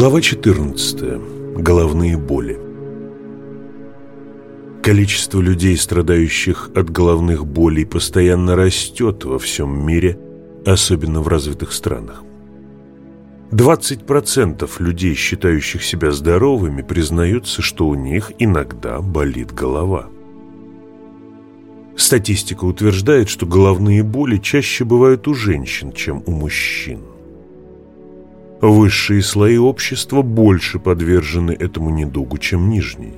Глава 14. Головные боли. Количество людей, страдающих от головных болей, постоянно растет во всем мире, особенно в развитых странах. 20% людей, считающих себя здоровыми, признаются, что у них иногда болит голова. Статистика утверждает, что головные боли чаще бывают у женщин, чем у мужчин. Высшие слои общества больше подвержены этому недугу, чем нижние.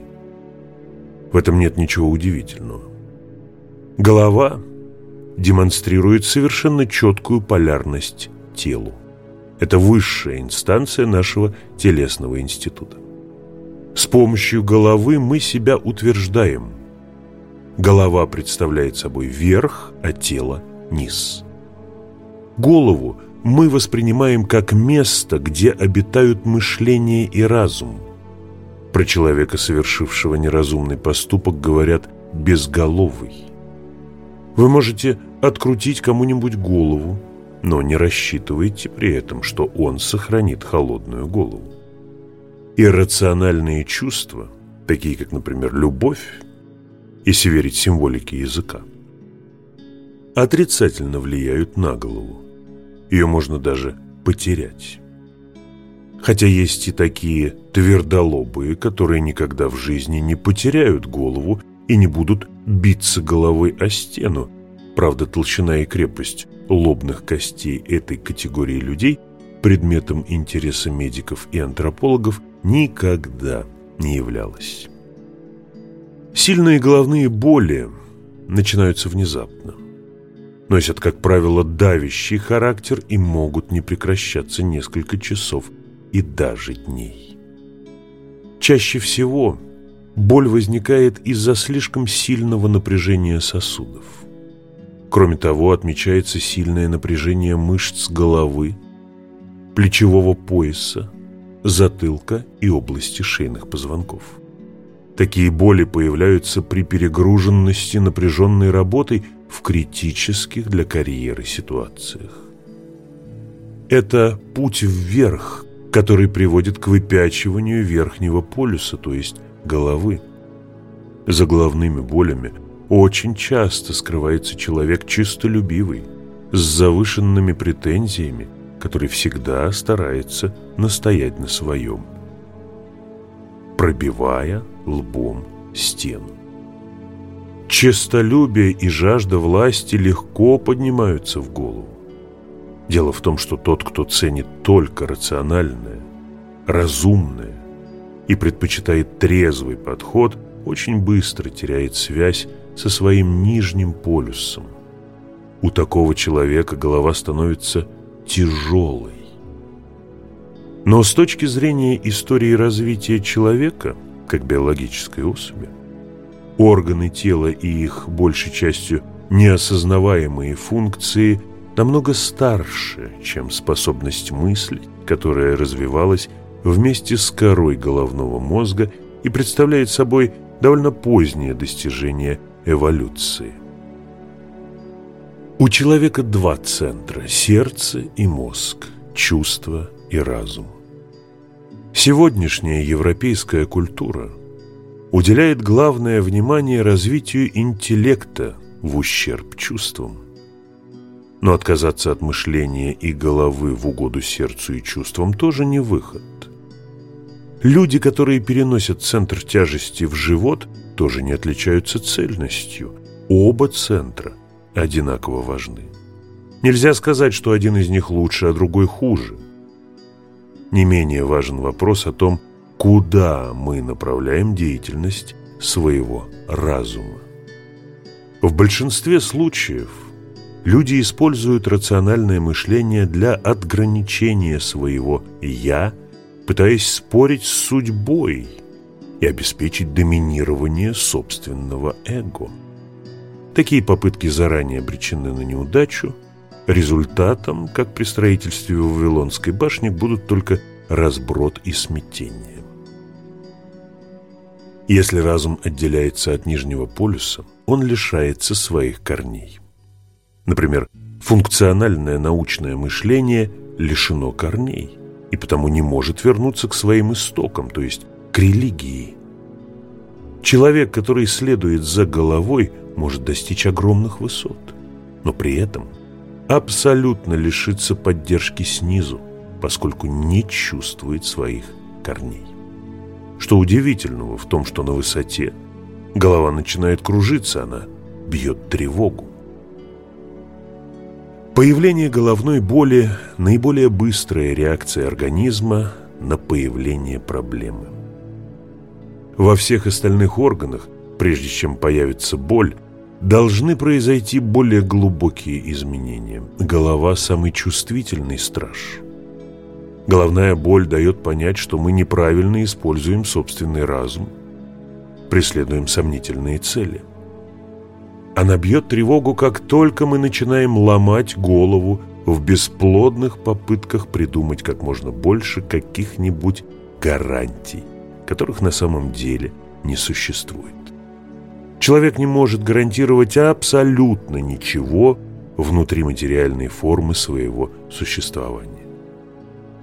В этом нет ничего удивительного. Голова демонстрирует совершенно четкую полярность телу. Это высшая инстанция нашего телесного института. С помощью головы мы себя утверждаем. Голова представляет собой верх, а тело – низ. Голову – мы воспринимаем как место, где обитают мышление и разум. Про человека, совершившего неразумный поступок, говорят «безголовый». Вы можете открутить кому-нибудь голову, но не рассчитывайте при этом, что он сохранит холодную голову. Иррациональные чувства, такие как, например, любовь, если верить символике языка, отрицательно влияют на голову. Ее можно даже потерять. Хотя есть и такие твердолобые, которые никогда в жизни не потеряют голову и не будут биться головой о стену. Правда, толщина и крепость лобных костей этой категории людей предметом интереса медиков и антропологов никогда не являлась. Сильные головные боли начинаются внезапно носят, как правило, давящий характер и могут не прекращаться несколько часов и даже дней. Чаще всего боль возникает из-за слишком сильного напряжения сосудов. Кроме того, отмечается сильное напряжение мышц головы, плечевого пояса, затылка и области шейных позвонков. Такие боли появляются при перегруженности напряженной работой – в критических для карьеры ситуациях. Это путь вверх, который приводит к выпячиванию верхнего полюса, то есть головы. За головными болями очень часто скрывается человек чистолюбивый, с завышенными претензиями, который всегда старается настоять на своем, пробивая лбом стену. Честолюбие и жажда власти легко поднимаются в голову. Дело в том, что тот, кто ценит только рациональное, разумное и предпочитает трезвый подход, очень быстро теряет связь со своим нижним полюсом. У такого человека голова становится тяжелой. Но с точки зрения истории развития человека, как биологической особи, Органы тела и их, большей частью, неосознаваемые функции намного старше, чем способность мыслить, которая развивалась вместе с корой головного мозга и представляет собой довольно позднее достижение эволюции. У человека два центра – сердце и мозг, чувство и разум. Сегодняшняя европейская культура – уделяет главное внимание развитию интеллекта в ущерб чувствам. Но отказаться от мышления и головы в угоду сердцу и чувствам тоже не выход. Люди, которые переносят центр тяжести в живот, тоже не отличаются цельностью. Оба центра одинаково важны. Нельзя сказать, что один из них лучше, а другой хуже. Не менее важен вопрос о том, куда мы направляем деятельность своего разума. В большинстве случаев люди используют рациональное мышление для отграничения своего «я», пытаясь спорить с судьбой и обеспечить доминирование собственного эго. Такие попытки заранее обречены на неудачу, результатом, как при строительстве Вавилонской башни, будут только разброд и смятение. Если разум отделяется от нижнего полюса, он лишается своих корней. Например, функциональное научное мышление лишено корней. и потому не может вернуться к своим истокам, то есть к религии. Человек, который следует за головой, может достичь огромных высот, но при этом абсолютно лишится поддержки снизу, поскольку не чувствует своих корней. Что удивительного в том, что на высоте голова начинает кружиться, она бьет тревогу. Появление головной боли – наиболее быстрая реакция организма на появление проблемы. Во всех остальных органах, прежде чем появится боль, должны произойти более глубокие изменения. Голова – самый чувствительный страж. Головная боль дает понять, что мы неправильно используем собственный разум, преследуем сомнительные цели – она бьет тревогу, как только мы начинаем ломать голову в бесплодных попытках придумать как можно больше каких-нибудь гарантий, которых на самом деле не существует. Человек не может гарантировать абсолютно ничего внутри материальной формы своего существования.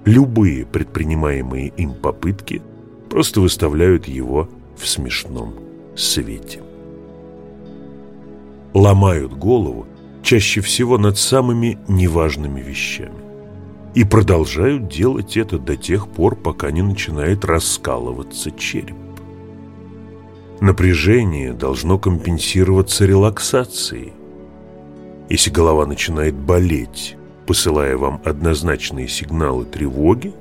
Любые предпринимаемые им попытки просто выставляют его в смешном свете ломают голову чаще всего над самыми неважными вещами. И продолжают делать это до тех пор, пока не начинает раскалываться череп. Напряжение должно компенсироваться релаксацией. Если голова начинает болеть, посылая вам однозначные сигналы тревоги,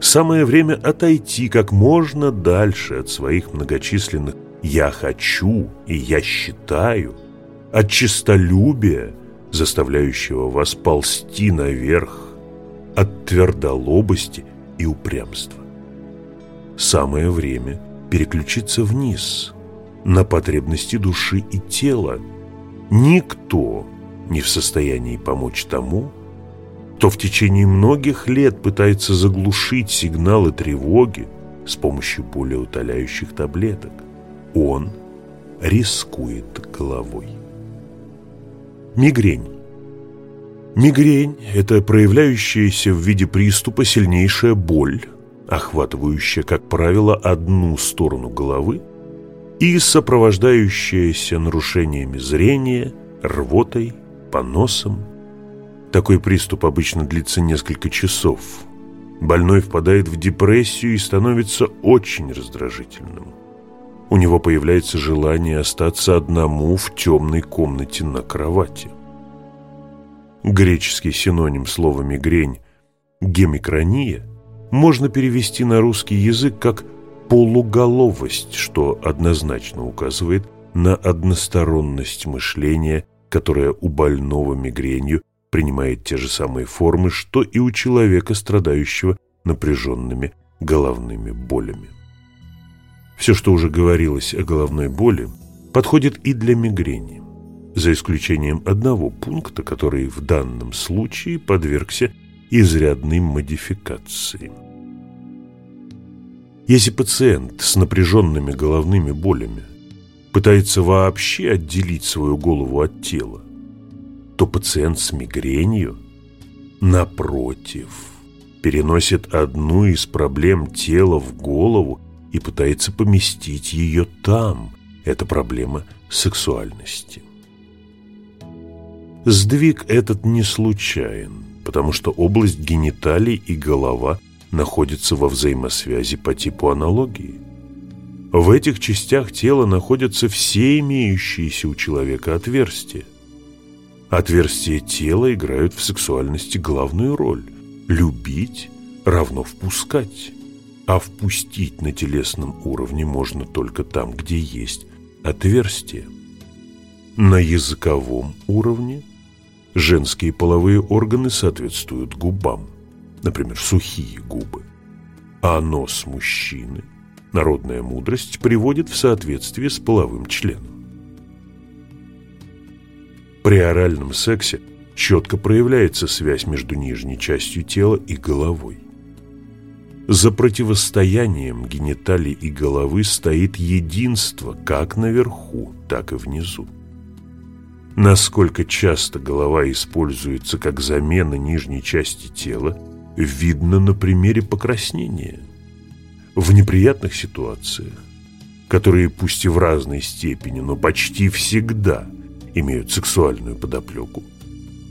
самое время отойти как можно дальше от своих многочисленных «я хочу» и «я считаю» от честолюбия, заставляющего вас ползти наверх, от твердолобости и упрямства. Самое время переключиться вниз, на потребности души и тела. Никто не в состоянии помочь тому, кто в течение многих лет пытается заглушить сигналы тревоги с помощью более утоляющих таблеток он рискует головой. Мигрень. Мигрень – это проявляющаяся в виде приступа сильнейшая боль, охватывающая, как правило, одну сторону головы и сопровождающаяся нарушениями зрения, рвотой, поносом. Такой приступ обычно длится несколько часов. Больной впадает в депрессию и становится очень раздражительным у него появляется желание остаться одному в темной комнате на кровати. Греческий синоним слова «мигрень» – гемикрония можно перевести на русский язык как полуголовость, что однозначно указывает на односторонность мышления, которая у больного мигренью принимает те же самые формы, что и у человека, страдающего напряженными головными болями. Все, что уже говорилось о головной боли, подходит и для мигрени, за исключением одного пункта, который в данном случае подвергся изрядной модификации. Если пациент с напряженными головными болями пытается вообще отделить свою голову от тела, то пациент с мигренью, напротив, переносит одну из проблем тела в голову и пытается поместить ее там. Это проблема сексуальности. Сдвиг этот не случайен, потому что область гениталий и голова находятся во взаимосвязи по типу аналогии. В этих частях тела находятся все имеющиеся у человека отверстия. Отверстия тела играют в сексуальности главную роль. Любить равно впускать а впустить на телесном уровне можно только там, где есть отверстие. На языковом уровне женские половые органы соответствуют губам, например, сухие губы, а нос мужчины, народная мудрость, приводит в соответствие с половым членом. При оральном сексе четко проявляется связь между нижней частью тела и головой. За противостоянием гениталий и головы стоит единство как наверху, так и внизу. Насколько часто голова используется как замена нижней части тела, видно на примере покраснения. В неприятных ситуациях, которые пусть и в разной степени, но почти всегда имеют сексуальную подоплеку,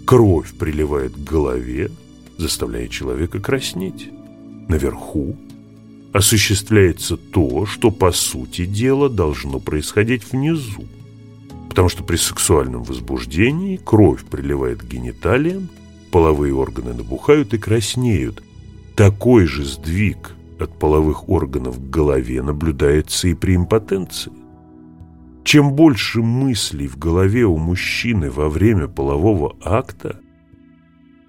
кровь приливает к голове, заставляя человека краснеть. Наверху осуществляется то, что по сути дела должно происходить внизу. Потому что при сексуальном возбуждении кровь приливает к гениталиям, половые органы набухают и краснеют. Такой же сдвиг от половых органов к голове наблюдается и при импотенции. Чем больше мыслей в голове у мужчины во время полового акта,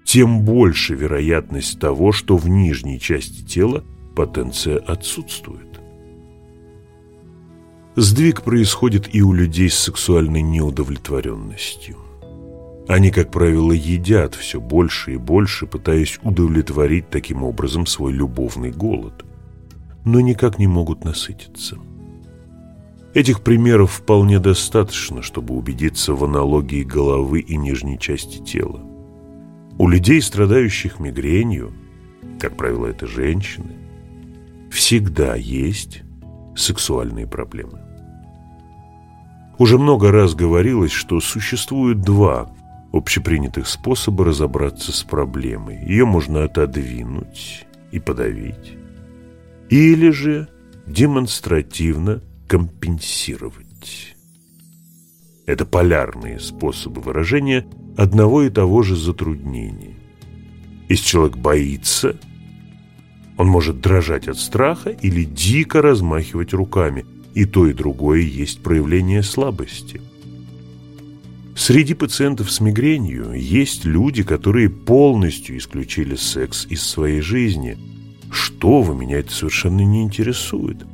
тем больше вероятность того, что в нижней части тела потенция отсутствует. Сдвиг происходит и у людей с сексуальной неудовлетворенностью. Они, как правило, едят все больше и больше, пытаясь удовлетворить таким образом свой любовный голод, но никак не могут насытиться. Этих примеров вполне достаточно, чтобы убедиться в аналогии головы и нижней части тела. У людей, страдающих мигренью, как правило, это женщины, всегда есть сексуальные проблемы. Уже много раз говорилось, что существует два общепринятых способа разобраться с проблемой. Ее можно отодвинуть и подавить. Или же демонстративно компенсировать. Это полярные способы выражения одного и того же затруднения. Если человек боится, он может дрожать от страха или дико размахивать руками – и то, и другое есть проявление слабости. Среди пациентов с мигренью есть люди, которые полностью исключили секс из своей жизни. Что вы, меня это совершенно не интересует.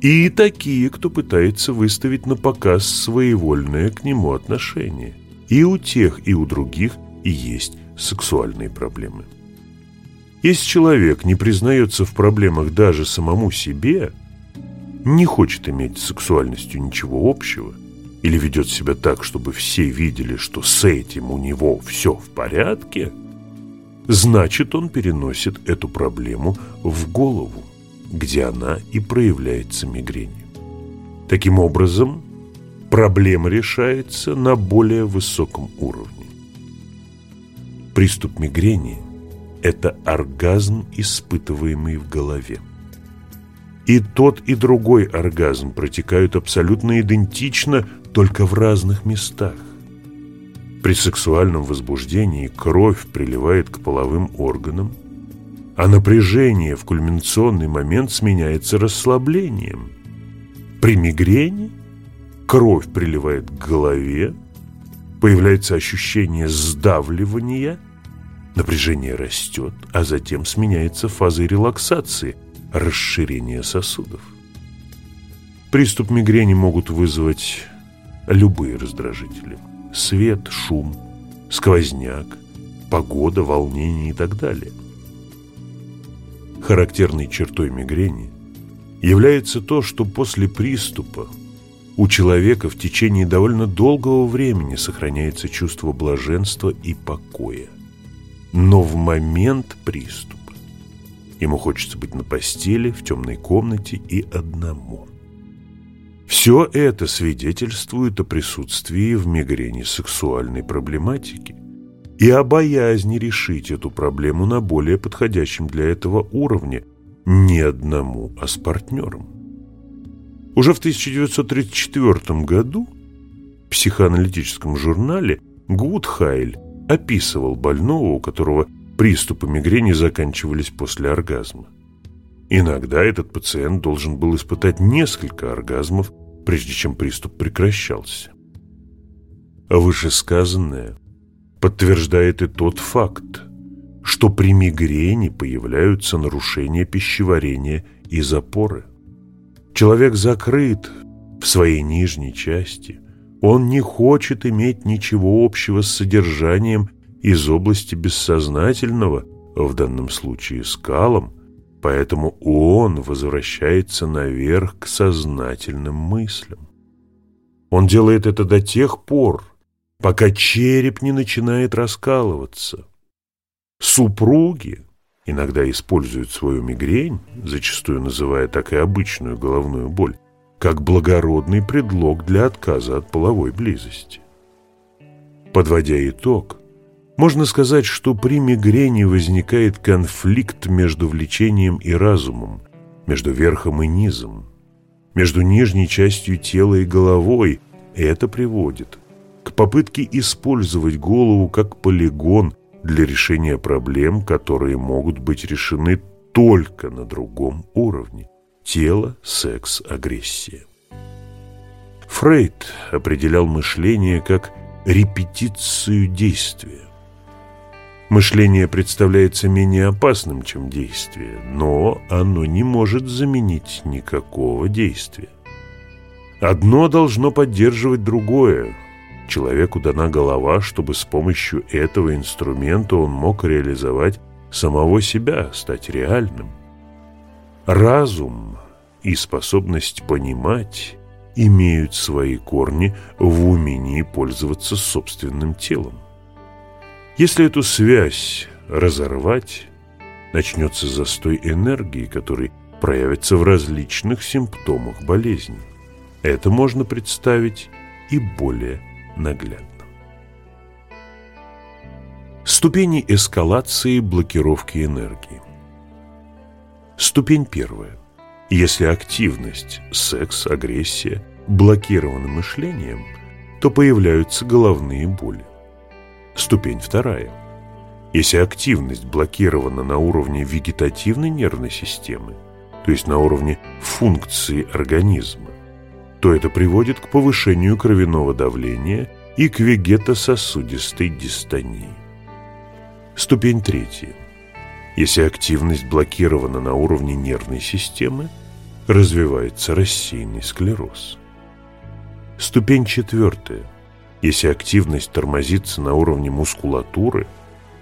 И такие, кто пытается выставить на показ своевольное к нему отношение. И у тех, и у других и есть сексуальные проблемы. Если человек не признается в проблемах даже самому себе – не хочет иметь с сексуальностью ничего общего или ведет себя так, чтобы все видели, что с этим у него все в порядке, значит, он переносит эту проблему в голову, где она и проявляется мигренью. Таким образом, проблема решается на более высоком уровне. Приступ мигрени – это оргазм, испытываемый в голове. И тот, и другой оргазм протекают абсолютно идентично, только в разных местах. При сексуальном возбуждении кровь приливает к половым органам, а напряжение в кульминационный момент сменяется расслаблением. При мигрени кровь приливает к голове, появляется ощущение сдавливания, напряжение растет, а затем сменяется фазой релаксации – расширение сосудов. Приступ мигрени могут вызвать любые раздражители. Свет, шум, сквозняк, погода, волнение и так далее. Характерной чертой мигрени является то, что после приступа у человека в течение довольно долгого времени сохраняется чувство блаженства и покоя. Но в момент приступа Ему хочется быть на постели, в темной комнате и одному. Все это свидетельствует о присутствии в мигрени сексуальной проблематики и о боязни решить эту проблему на более подходящем для этого уровне не одному, а с партнером. Уже в 1934 году в психоаналитическом журнале Гудхайль описывал больного, у которого Приступы мигрени заканчивались после оргазма. Иногда этот пациент должен был испытать несколько оргазмов, прежде чем приступ прекращался. А вышесказанное подтверждает и тот факт, что при мигрени появляются нарушения пищеварения и запоры. Человек закрыт в своей нижней части, он не хочет иметь ничего общего с содержанием из области бессознательного, в данном случае скалам, поэтому он возвращается наверх к сознательным мыслям. Он делает это до тех пор, пока череп не начинает раскалываться. Супруги иногда используют свою мигрень, зачастую называя так и обычную головную боль, как благородный предлог для отказа от половой близости. Подводя итог, можно сказать, что при мигрени возникает конфликт между влечением и разумом, между верхом и низом, между нижней частью тела и головой, и это приводит к попытке использовать голову как полигон для решения проблем, которые могут быть решены только на другом уровне – тело, секс, агрессия. Фрейд определял мышление как репетицию действия. Мышление представляется менее опасным, чем действие, но оно не может заменить никакого действия. Одно должно поддерживать другое. Человеку дана голова, чтобы с помощью этого инструмента он мог реализовать самого себя, стать реальным. Разум и способность понимать имеют свои корни в умении пользоваться собственным телом. Если эту связь разорвать, начнется застой энергии, который проявится в различных симптомах болезни. Это можно представить и более наглядно. Ступени эскалации блокировки энергии. Ступень первая. Если активность, секс, агрессия блокированы мышлением, то появляются головные боли. Ступень вторая. Если активность блокирована на уровне вегетативной нервной системы, то есть на уровне функции организма, то это приводит к повышению кровяного давления и к вегетососудистой дистонии. Ступень третья. Если активность блокирована на уровне нервной системы, развивается рассеянный склероз. Ступень четвертая. Если активность тормозится на уровне мускулатуры,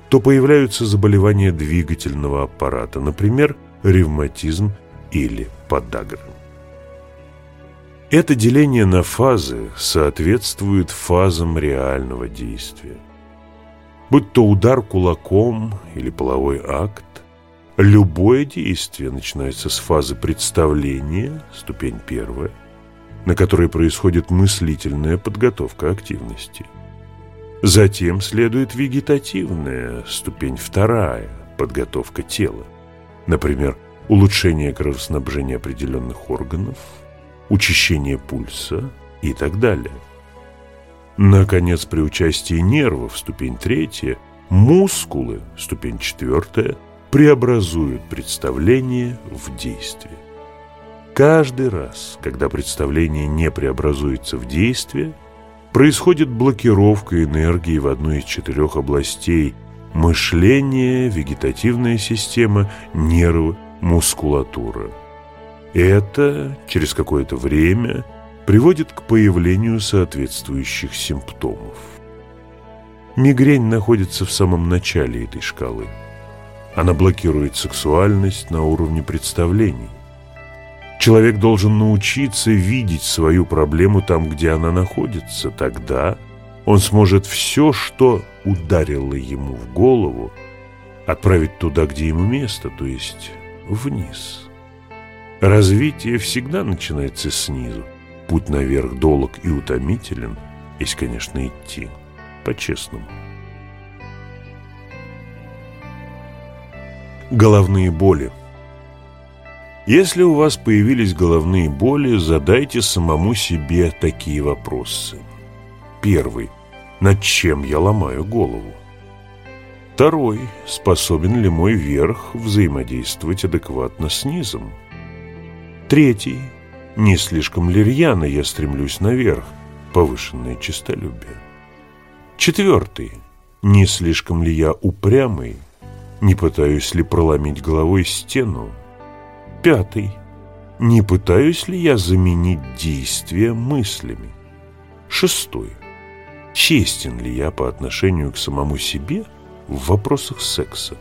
то появляются заболевания двигательного аппарата, например, ревматизм или подагра. Это деление на фазы соответствует фазам реального действия. Будь то удар кулаком или половой акт, любое действие начинается с фазы представления, ступень первая, на которой происходит мыслительная подготовка активности. Затем следует вегетативная, ступень вторая, подготовка тела. Например, улучшение кровоснабжения определенных органов, учащение пульса и так далее. Наконец, при участии нервов, ступень третья, мускулы, ступень четвертая, преобразуют представление в действие. Каждый раз, когда представление не преобразуется в действие, происходит блокировка энергии в одной из четырех областей – мышление, вегетативная система, нервы, мускулатура. Это через какое-то время приводит к появлению соответствующих симптомов. Мигрень находится в самом начале этой шкалы. Она блокирует сексуальность на уровне представлений. Человек должен научиться видеть свою проблему там, где она находится. Тогда он сможет все, что ударило ему в голову, отправить туда, где ему место, то есть вниз. Развитие всегда начинается снизу. Путь наверх долг и утомителен, если, конечно, идти по-честному. Головные боли – если у вас появились головные боли, задайте самому себе такие вопросы. Первый. Над чем я ломаю голову? Второй. Способен ли мой верх взаимодействовать адекватно с низом? Третий. Не слишком ли рьяно я стремлюсь наверх? Повышенное честолюбие. Четвертый. Не слишком ли я упрямый? Не пытаюсь ли проломить головой стену? Пятый. Не пытаюсь ли я заменить действия мыслями? Шестой. Честен ли я по отношению к самому себе в вопросах секса?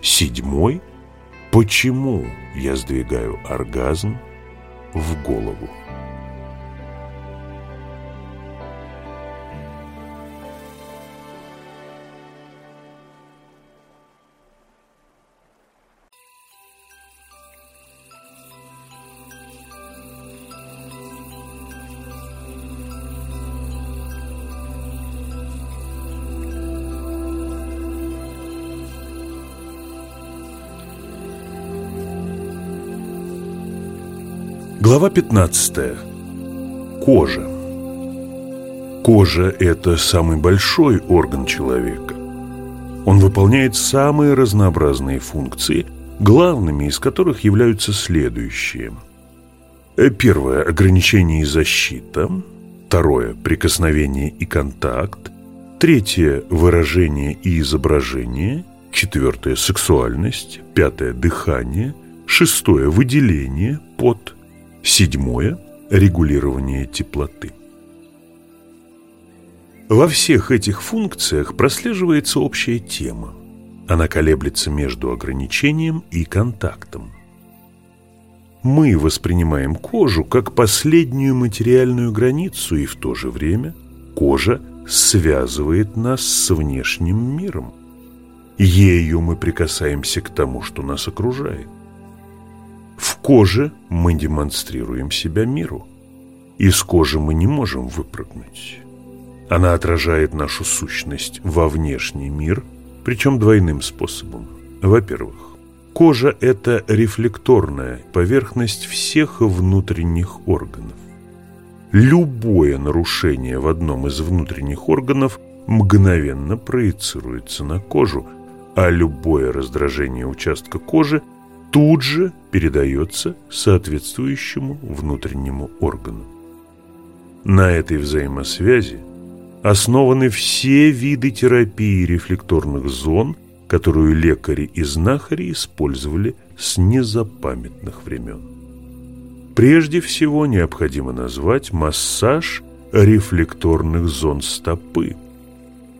Седьмой. Почему я сдвигаю оргазм в голову? Глава 15. Кожа. Кожа – это самый большой орган человека. Он выполняет самые разнообразные функции, главными из которых являются следующие. Первое – ограничение и защита. Второе – прикосновение и контакт. Третье – выражение и изображение. Четвертое – сексуальность. Пятое – дыхание. Шестое – выделение, пот. Седьмое – регулирование теплоты. Во всех этих функциях прослеживается общая тема. Она колеблется между ограничением и контактом. Мы воспринимаем кожу как последнюю материальную границу, и в то же время кожа связывает нас с внешним миром. Ею мы прикасаемся к тому, что нас окружает. В коже мы демонстрируем себя миру. Из кожи мы не можем выпрыгнуть. Она отражает нашу сущность во внешний мир, причем двойным способом. Во-первых, кожа – это рефлекторная поверхность всех внутренних органов. Любое нарушение в одном из внутренних органов мгновенно проецируется на кожу, а любое раздражение участка кожи тут же передается соответствующему внутреннему органу. На этой взаимосвязи основаны все виды терапии рефлекторных зон, которую лекари и знахари использовали с незапамятных времен. Прежде всего необходимо назвать массаж рефлекторных зон стопы,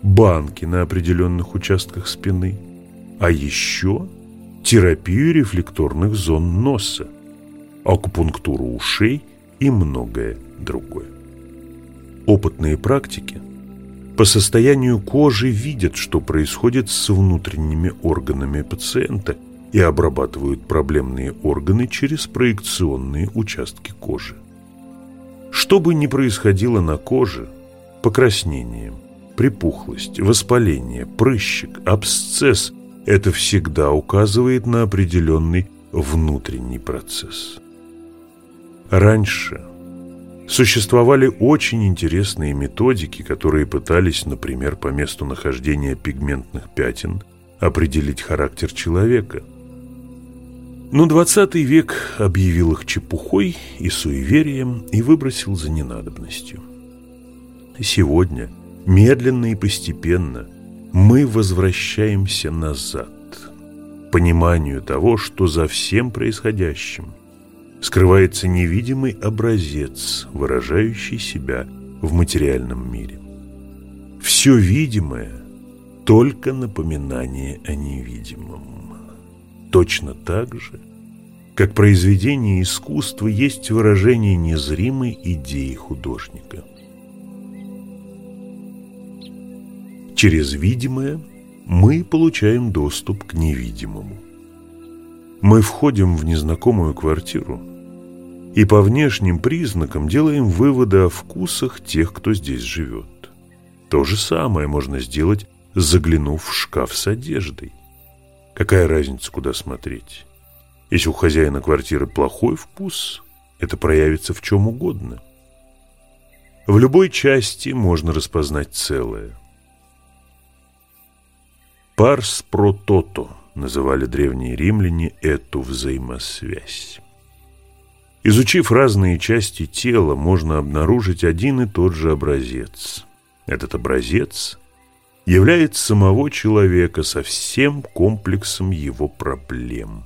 банки на определенных участках спины, а еще – терапию рефлекторных зон носа, акупунктуру ушей и многое другое. Опытные практики по состоянию кожи видят, что происходит с внутренними органами пациента и обрабатывают проблемные органы через проекционные участки кожи. Что бы ни происходило на коже, покраснение, припухлость, воспаление, прыщик, абсцесс – это всегда указывает на определенный внутренний процесс. Раньше существовали очень интересные методики, которые пытались, например, по месту нахождения пигментных пятен определить характер человека. Но 20 век объявил их чепухой и суеверием и выбросил за ненадобностью. Сегодня, медленно и постепенно – мы возвращаемся назад, пониманию того, что за всем происходящим скрывается невидимый образец, выражающий себя в материальном мире. Все видимое – только напоминание о невидимом. Точно так же, как произведение искусства есть выражение незримой идеи художника – Через видимое мы получаем доступ к невидимому. Мы входим в незнакомую квартиру и по внешним признакам делаем выводы о вкусах тех, кто здесь живет. То же самое можно сделать, заглянув в шкаф с одеждой. Какая разница, куда смотреть? Если у хозяина квартиры плохой вкус, это проявится в чем угодно. В любой части можно распознать целое. Парс протото называли древние римляне эту взаимосвязь. Изучив разные части тела, можно обнаружить один и тот же образец. Этот образец является самого человека со всем комплексом его проблем.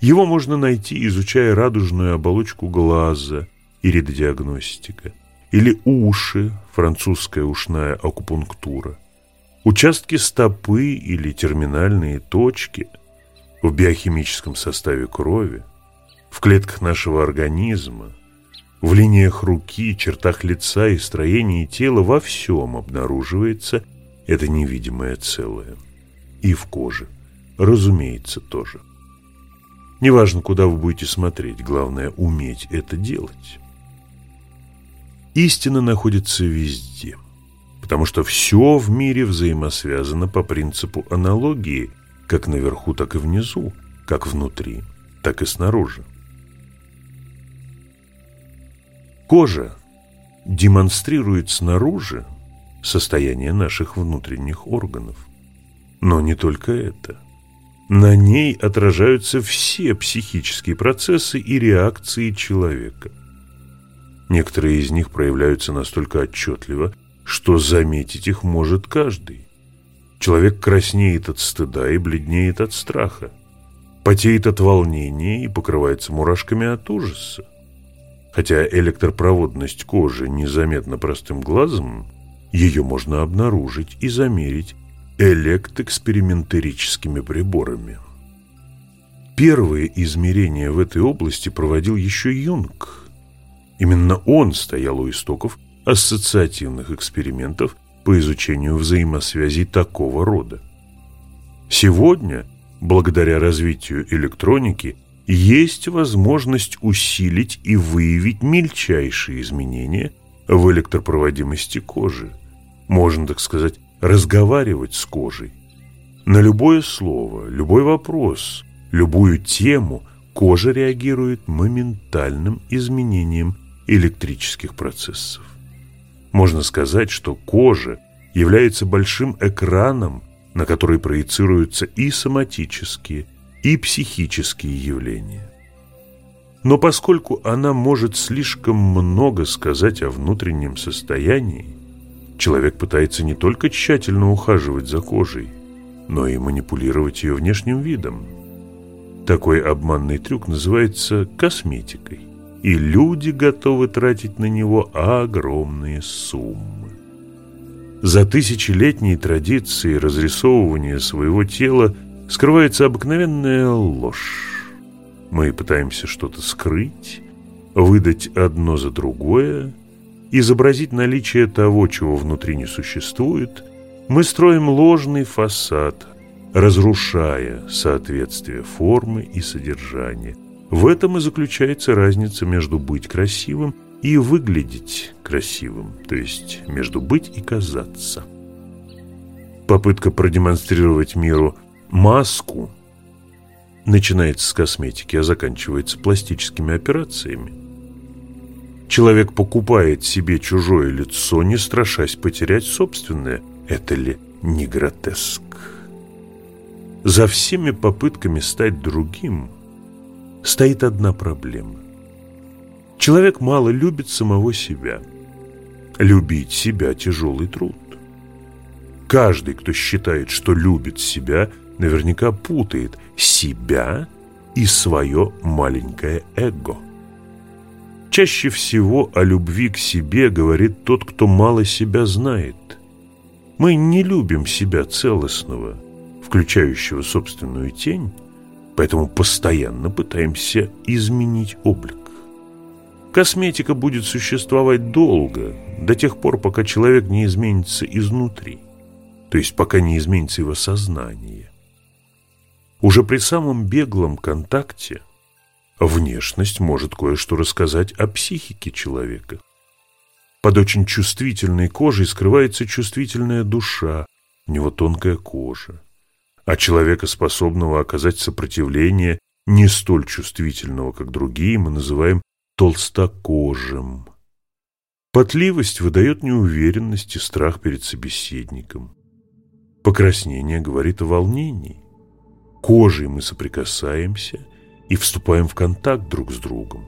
Его можно найти, изучая радужную оболочку глаза, иридодиагностика, или уши, французская ушная акупунктура – Участки стопы или терминальные точки в биохимическом составе крови, в клетках нашего организма, в линиях руки, чертах лица и строении тела во всем обнаруживается это невидимое целое. И в коже, разумеется, тоже. Неважно, куда вы будете смотреть, главное уметь это делать. Истина находится везде – потому что все в мире взаимосвязано по принципу аналогии, как наверху, так и внизу, как внутри, так и снаружи. Кожа демонстрирует снаружи состояние наших внутренних органов. Но не только это. На ней отражаются все психические процессы и реакции человека. Некоторые из них проявляются настолько отчетливо, что заметить их может каждый. Человек краснеет от стыда и бледнеет от страха, потеет от волнения и покрывается мурашками от ужаса. Хотя электропроводность кожи незаметна простым глазом, ее можно обнаружить и замерить электроэкспериментерическими приборами. Первые измерения в этой области проводил еще Юнг. Именно он стоял у истоков ассоциативных экспериментов по изучению взаимосвязей такого рода. Сегодня, благодаря развитию электроники, есть возможность усилить и выявить мельчайшие изменения в электропроводимости кожи. Можно, так сказать, разговаривать с кожей. На любое слово, любой вопрос, любую тему кожа реагирует моментальным изменением электрических процессов. Можно сказать, что кожа является большим экраном, на который проецируются и соматические, и психические явления. Но поскольку она может слишком много сказать о внутреннем состоянии, человек пытается не только тщательно ухаживать за кожей, но и манипулировать ее внешним видом. Такой обманный трюк называется косметикой, и люди готовы тратить на него огромные суммы. За тысячелетние традиции разрисовывания своего тела – скрывается обыкновенная ложь. Мы пытаемся что-то скрыть, выдать одно за другое, изобразить наличие того, чего внутри не существует. Мы строим ложный фасад, разрушая соответствие формы и содержания. В этом и заключается разница между быть красивым и выглядеть красивым, то есть между быть и казаться. Попытка продемонстрировать миру – маску начинается с косметики, а заканчивается пластическими операциями. Человек покупает себе чужое лицо, не страшась потерять собственное. Это ли не гротеск? За всеми попытками стать другим стоит одна проблема. Человек мало любит самого себя. Любить себя – тяжелый труд. Каждый, кто считает, что любит себя – наверняка путает себя и свое маленькое эго. Чаще всего о любви к себе говорит тот, кто мало себя знает. Мы не любим себя целостного, включающего собственную тень, поэтому постоянно пытаемся изменить облик. Косметика будет существовать долго, до тех пор, пока человек не изменится изнутри, то есть пока не изменится его сознание. Уже при самом беглом контакте внешность может кое-что рассказать о психике человека. Под очень чувствительной кожей скрывается чувствительная душа, у него тонкая кожа. А человека, способного оказать сопротивление, не столь чувствительного, как другие, мы называем толстокожим. Потливость выдает неуверенность и страх перед собеседником. Покраснение говорит о волнении. Кожей мы соприкасаемся и вступаем в контакт друг с другом.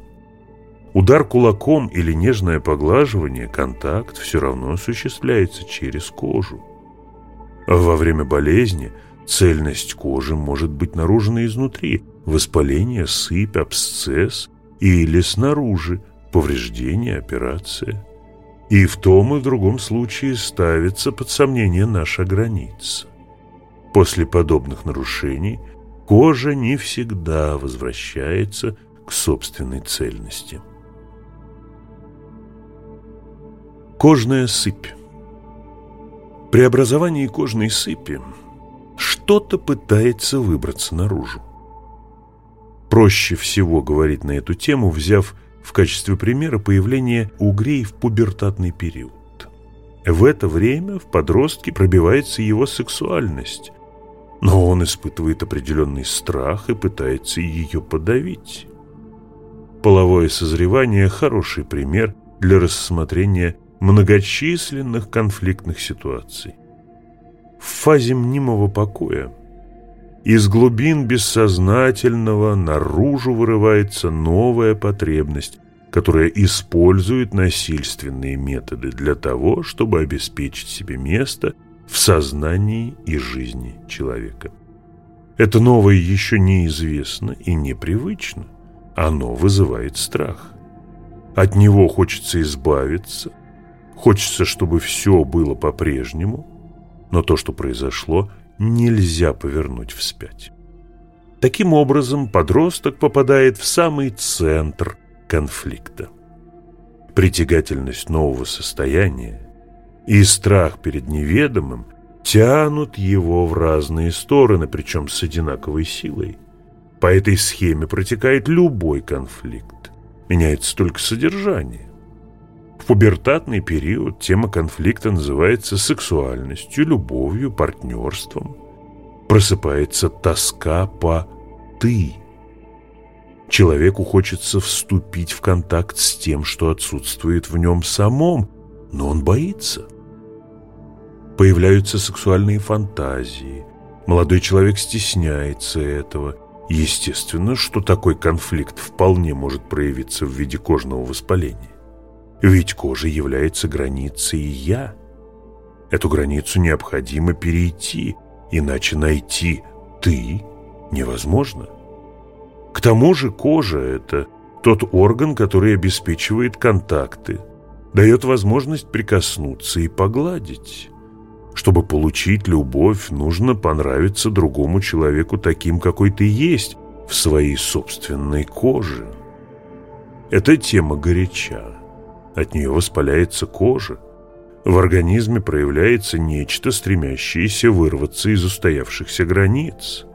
Удар кулаком или нежное поглаживание, контакт все равно осуществляется через кожу. А во время болезни цельность кожи может быть наружена изнутри, воспаление, сыпь, абсцесс или снаружи, повреждение, операция. И в том и в другом случае ставится под сомнение наша граница. После подобных нарушений кожа не всегда возвращается к собственной цельности. Кожная сыпь При образовании кожной сыпи что-то пытается выбраться наружу. Проще всего говорить на эту тему, взяв в качестве примера появление угрей в пубертатный период. В это время в подростке пробивается его сексуальность, но он испытывает определенный страх и пытается ее подавить. Половое созревание – хороший пример для рассмотрения многочисленных конфликтных ситуаций. В фазе мнимого покоя из глубин бессознательного наружу вырывается новая потребность, которая использует насильственные методы для того, чтобы обеспечить себе место в сознании и жизни человека. Это новое еще неизвестно и непривычно. Оно вызывает страх. От него хочется избавиться, хочется, чтобы все было по-прежнему, но то, что произошло, нельзя повернуть вспять. Таким образом, подросток попадает в самый центр конфликта. Притягательность нового состояния и страх перед неведомым тянут его в разные стороны, причем с одинаковой силой. По этой схеме протекает любой конфликт. Меняется только содержание. Пубертатный период тема конфликта называется сексуальностью, любовью, партнерством. Просыпается тоска по «ты». Человеку хочется вступить в контакт с тем, что отсутствует в нем самом, но он боится. Появляются сексуальные фантазии. Молодой человек стесняется этого. Естественно, что такой конфликт вполне может проявиться в виде кожного воспаления. Ведь кожа является границей «я». Эту границу необходимо перейти, иначе найти «ты» невозможно. К тому же кожа – это тот орган, который обеспечивает контакты, дает возможность прикоснуться и погладить. Чтобы получить любовь, нужно понравиться другому человеку таким, какой ты есть, в своей собственной коже. Эта тема горяча. От нее воспаляется кожа. В организме проявляется нечто, стремящееся вырваться из устоявшихся границ.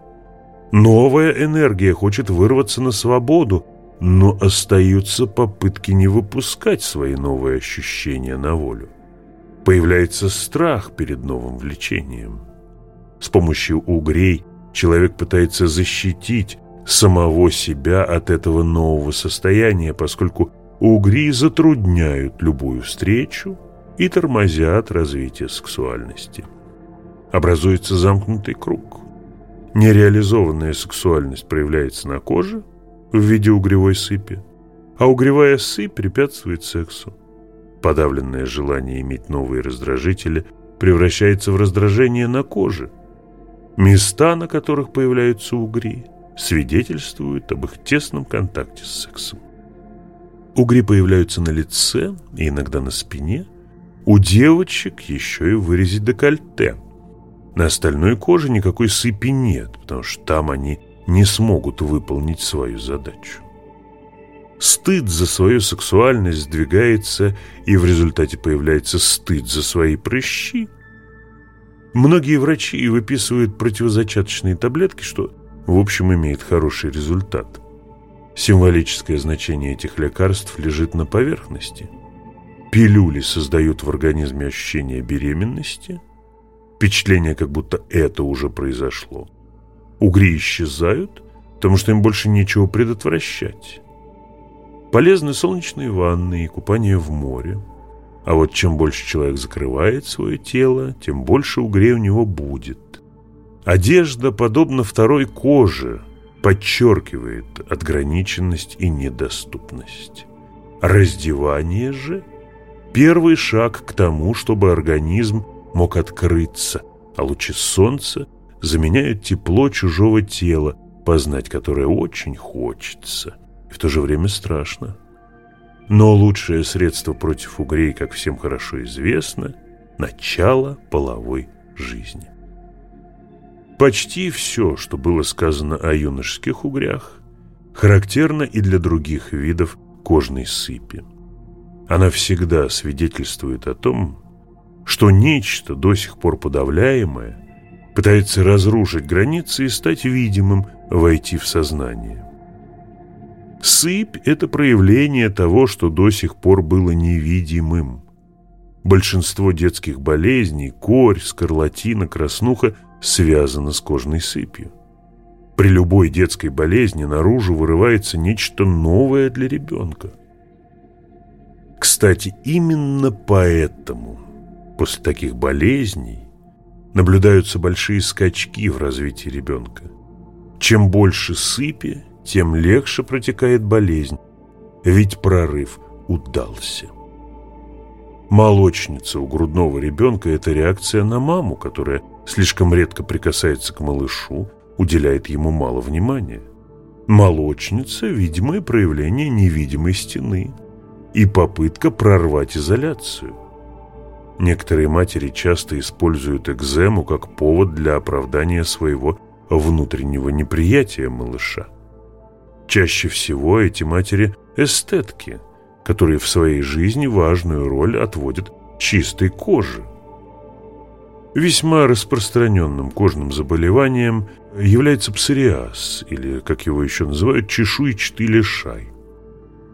Новая энергия хочет вырваться на свободу, но остаются попытки не выпускать свои новые ощущения на волю. Появляется страх перед новым влечением. С помощью угрей человек пытается защитить самого себя от этого нового состояния, поскольку Угри затрудняют любую встречу и тормозят развитие сексуальности. Образуется замкнутый круг. Нереализованная сексуальность проявляется на коже в виде угревой сыпи, а угревая сыпь препятствует сексу. Подавленное желание иметь новые раздражители превращается в раздражение на коже. Места, на которых появляются угри, свидетельствуют об их тесном контакте с сексом. Угри появляются на лице и иногда на спине. У девочек еще и вырезе декольте. На остальной коже никакой сыпи нет, потому что там они не смогут выполнить свою задачу. Стыд за свою сексуальность сдвигается, и в результате появляется стыд за свои прыщи. Многие врачи выписывают противозачаточные таблетки, что, в общем, имеет хороший результат – Символическое значение этих лекарств лежит на поверхности. Пилюли создают в организме ощущение беременности, впечатление, как будто это уже произошло. Угри исчезают, потому что им больше нечего предотвращать. Полезны солнечные ванны и купание в море. А вот чем больше человек закрывает свое тело, тем больше угрей у него будет. Одежда подобна второй коже – подчеркивает отграниченность и недоступность. Раздевание же – первый шаг к тому, чтобы организм мог открыться, а лучи солнца заменяют тепло чужого тела, познать которое очень хочется и в то же время страшно. Но лучшее средство против угрей, как всем хорошо известно, начало половой жизни. Почти все, что было сказано о юношеских угрях, характерно и для других видов кожной сыпи. Она всегда свидетельствует о том, что нечто, до сих пор подавляемое, пытается разрушить границы и стать видимым, войти в сознание. Сыпь – это проявление того, что до сих пор было невидимым. Большинство детских болезней – корь, скарлатина, краснуха связано с кожной сыпью. При любой детской болезни наружу вырывается нечто новое для ребенка. Кстати, именно поэтому после таких болезней наблюдаются большие скачки в развитии ребенка. Чем больше сыпи, тем легче протекает болезнь, ведь прорыв удался. Молочница у грудного ребенка – это реакция на маму, которая слишком редко прикасается к малышу, уделяет ему мало внимания. Молочница – видимое проявление невидимой стены и попытка прорвать изоляцию. Некоторые матери часто используют экзему как повод для оправдания своего внутреннего неприятия малыша. Чаще всего эти матери – эстетки, которые в своей жизни важную роль отводят чистой коже. Весьма распространенным кожным заболеванием является псориаз, или, как его еще называют, чешуйчатый лишай.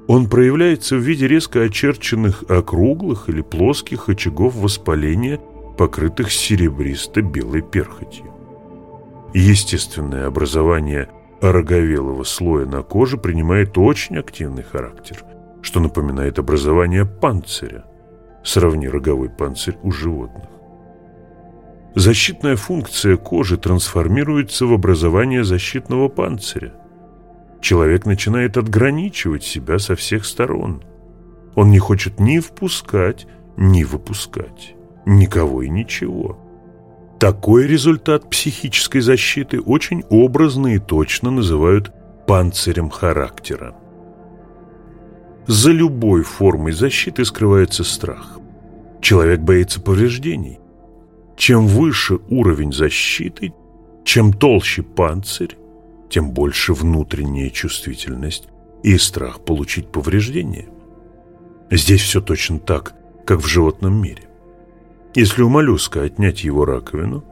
Он проявляется в виде резко очерченных округлых или плоских очагов воспаления, покрытых серебристо-белой перхотью. Естественное образование ороговелого слоя на коже принимает очень активный характер, что напоминает образование панциря. Сравни роговой панцирь у животных. Защитная функция кожи трансформируется в образование защитного панциря. Человек начинает отграничивать себя со всех сторон. Он не хочет ни впускать, ни выпускать. Никого и ничего. Такой результат психической защиты очень образно и точно называют панцирем характера. За любой формой защиты скрывается страх. Человек боится повреждений. Чем выше уровень защиты, чем толще панцирь, тем больше внутренняя чувствительность и страх получить повреждение. Здесь все точно так, как в животном мире. Если у моллюска отнять его раковину,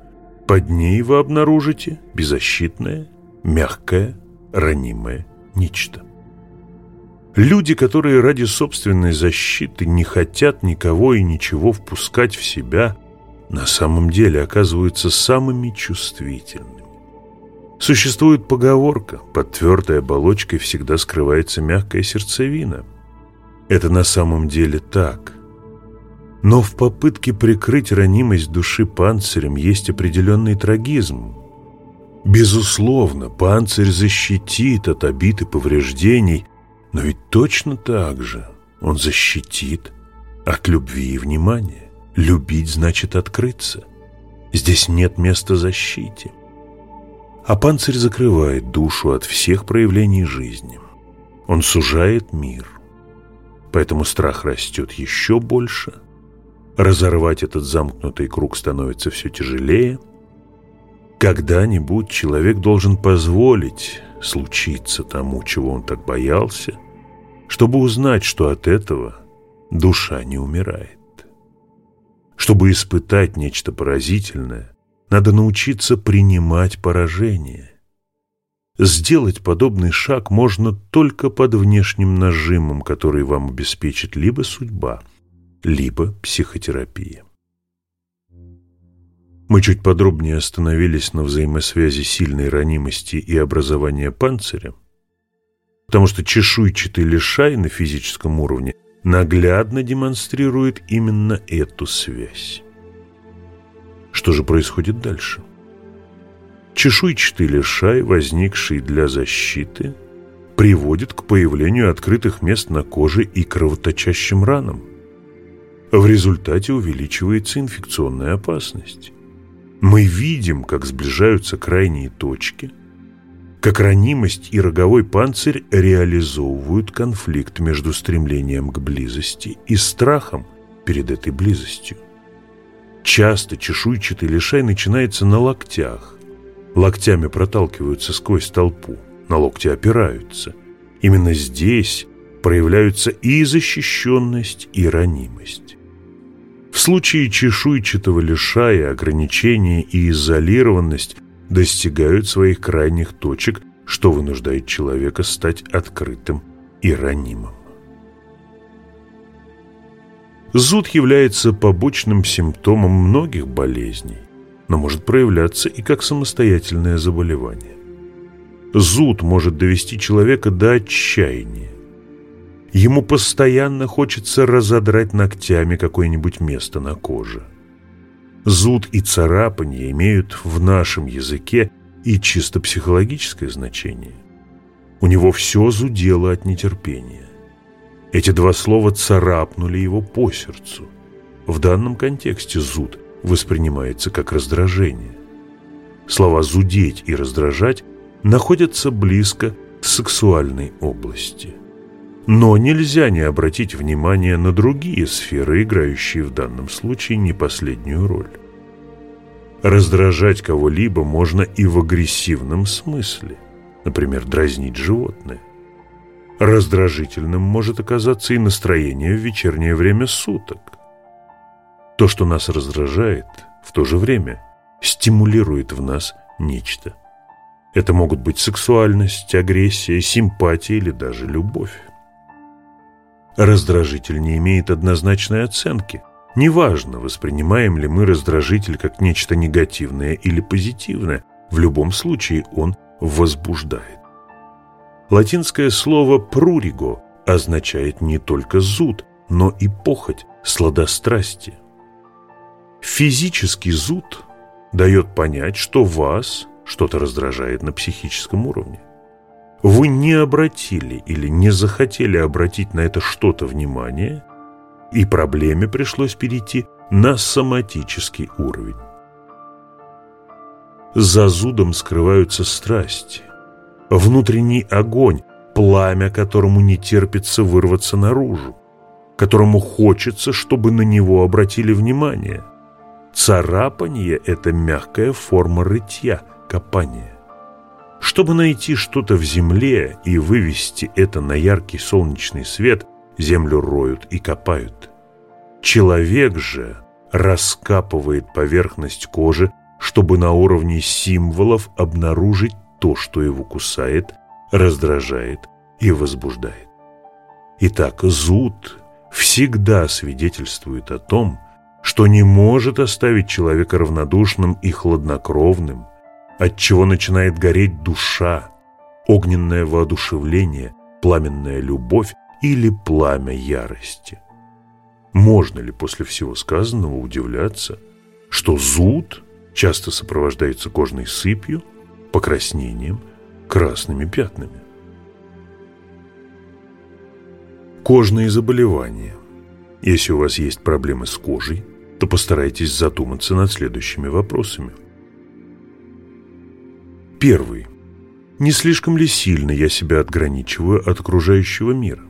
под ней вы обнаружите беззащитное, мягкое, ранимое нечто. Люди, которые ради собственной защиты не хотят никого и ничего впускать в себя – на самом деле оказываются самыми чувствительными. Существует поговорка «под твердой оболочкой всегда скрывается мягкая сердцевина». Это на самом деле так. Но в попытке прикрыть ранимость души панцирем есть определенный трагизм. Безусловно, панцирь защитит от обид и повреждений, но ведь точно так же он защитит от любви и внимания. Любить значит открыться. Здесь нет места защите. А панцирь закрывает душу от всех проявлений жизни. Он сужает мир. Поэтому страх растет еще больше. Разорвать этот замкнутый круг становится все тяжелее. Когда-нибудь человек должен позволить случиться тому, чего он так боялся, чтобы узнать, что от этого душа не умирает. Чтобы испытать нечто поразительное, надо научиться принимать поражение. Сделать подобный шаг можно только под внешним нажимом, который вам обеспечит либо судьба, либо психотерапия. Мы чуть подробнее остановились на взаимосвязи сильной ранимости и образования панциря, потому что чешуйчатый лишай на физическом уровне – наглядно демонстрирует именно эту связь. Что же происходит дальше? Чешуйчатый лишай, возникший для защиты, приводит к появлению открытых мест на коже и кровоточащим ранам. В результате увеличивается инфекционная опасность. Мы видим, как сближаются крайние точки – как ранимость и роговой панцирь реализовывают конфликт между стремлением к близости и страхом перед этой близостью. Часто чешуйчатый лишай начинается на локтях. Локтями проталкиваются сквозь толпу, на локти опираются. Именно здесь проявляются и защищенность, и ранимость. В случае чешуйчатого лишая ограничения и изолированность достигают своих крайних точек, что вынуждает человека стать открытым и ранимым. Зуд является побочным симптомом многих болезней, но может проявляться и как самостоятельное заболевание. Зуд может довести человека до отчаяния. Ему постоянно хочется разодрать ногтями какое-нибудь место на коже. Зуд и царапание имеют в нашем языке и чисто психологическое значение. У него все зудело от нетерпения. Эти два слова царапнули его по сердцу. В данном контексте зуд воспринимается как раздражение. Слова «зудеть» и «раздражать» находятся близко к сексуальной области. Но нельзя не обратить внимание на другие сферы, играющие в данном случае не последнюю роль. Раздражать кого-либо можно и в агрессивном смысле, например, дразнить животное. Раздражительным может оказаться и настроение в вечернее время суток. То, что нас раздражает, в то же время стимулирует в нас нечто. Это могут быть сексуальность, агрессия, симпатия или даже любовь. Раздражитель не имеет однозначной оценки. Неважно, воспринимаем ли мы раздражитель как нечто негативное или позитивное, в любом случае он возбуждает. Латинское слово «пруриго» означает не только зуд, но и похоть, сладострастие. Физический зуд дает понять, что вас что-то раздражает на психическом уровне. Вы не обратили или не захотели обратить на это что-то внимание, и проблеме пришлось перейти на соматический уровень. За зудом скрываются страсти, внутренний огонь, пламя которому не терпится вырваться наружу, которому хочется, чтобы на него обратили внимание. Царапанье – это мягкая форма рытья, копания. Чтобы найти что-то в земле и вывести это на яркий солнечный свет, землю роют и копают. Человек же раскапывает поверхность кожи, чтобы на уровне символов обнаружить то, что его кусает, раздражает и возбуждает. Итак, зуд всегда свидетельствует о том, что не может оставить человека равнодушным и хладнокровным, от чего начинает гореть душа, огненное воодушевление, пламенная любовь или пламя ярости. Можно ли после всего сказанного удивляться, что зуд часто сопровождается кожной сыпью, покраснением, красными пятнами. Кожные заболевания. Если у вас есть проблемы с кожей, то постарайтесь задуматься над следующими вопросами. Первый. Не слишком ли сильно я себя отграничиваю от окружающего мира?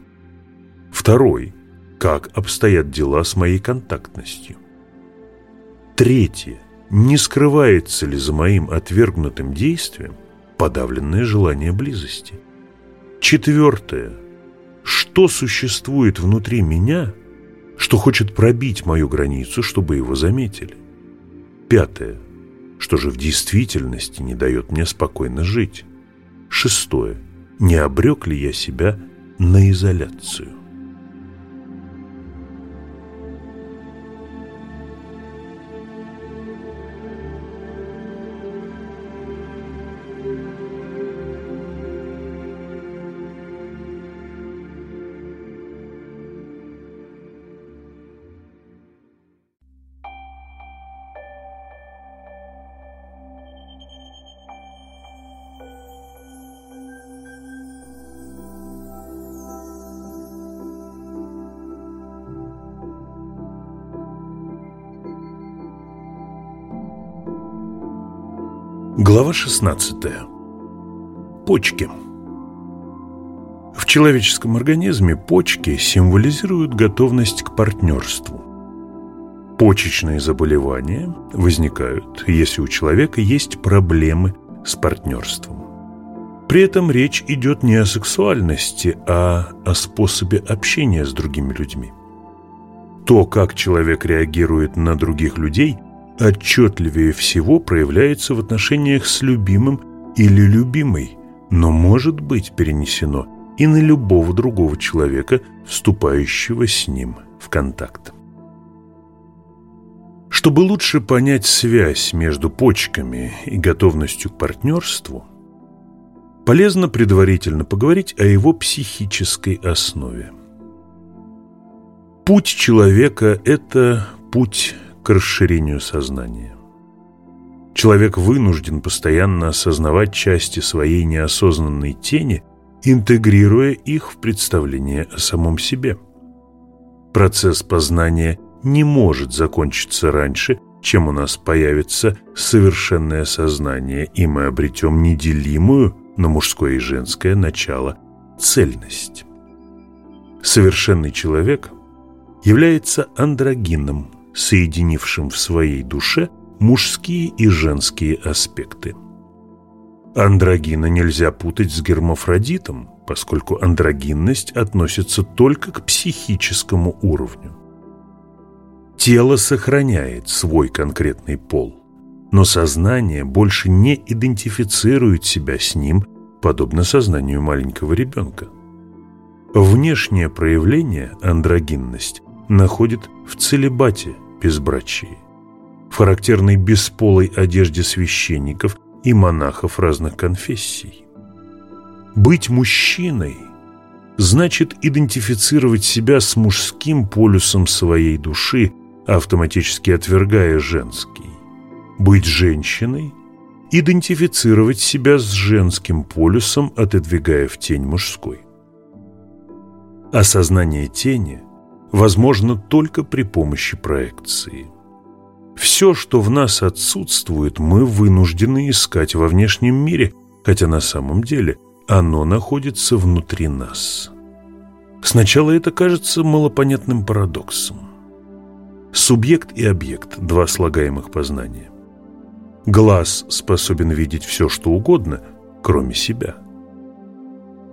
Второй. Как обстоят дела с моей контактностью? Третье не скрывается ли за моим отвергнутым действием подавленное желание близости? Четвертое. Что существует внутри меня, что хочет пробить мою границу, чтобы его заметили? Пятое. Что же в действительности не дает мне спокойно жить? Шестое. Не обрек ли я себя на изоляцию? Глава 16. Почки. В человеческом организме почки символизируют готовность к партнерству. Почечные заболевания возникают, если у человека есть проблемы с партнерством. При этом речь идет не о сексуальности, а о способе общения с другими людьми. То, как человек реагирует на других людей – отчетливее всего проявляется в отношениях с любимым или любимой, но может быть перенесено и на любого другого человека, вступающего с ним в контакт. Чтобы лучше понять связь между почками и готовностью к партнерству, полезно предварительно поговорить о его психической основе. Путь человека – это путь к расширению сознания. Человек вынужден постоянно осознавать части своей неосознанной тени, интегрируя их в представление о самом себе. Процесс познания не может закончиться раньше, чем у нас появится совершенное сознание, и мы обретем неделимую на мужское и женское начало цельность. Совершенный человек является андрогином, соединившим в своей душе мужские и женские аспекты. Андрогина нельзя путать с гермафродитом, поскольку андрогинность относится только к психическому уровню. Тело сохраняет свой конкретный пол, но сознание больше не идентифицирует себя с ним, подобно сознанию маленького ребенка. Внешнее проявление, андрогинность, находит в целебате безбрачии, в характерной бесполой одежде священников и монахов разных конфессий. Быть мужчиной значит идентифицировать себя с мужским полюсом своей души, автоматически отвергая женский. Быть женщиной – идентифицировать себя с женским полюсом, отодвигая в тень мужской. Осознание тени возможно только при помощи проекции. Все, что в нас отсутствует, мы вынуждены искать во внешнем мире, хотя на самом деле оно находится внутри нас. Сначала это кажется малопонятным парадоксом. Субъект и объект – два слагаемых познания. Глаз способен видеть все, что угодно, кроме себя.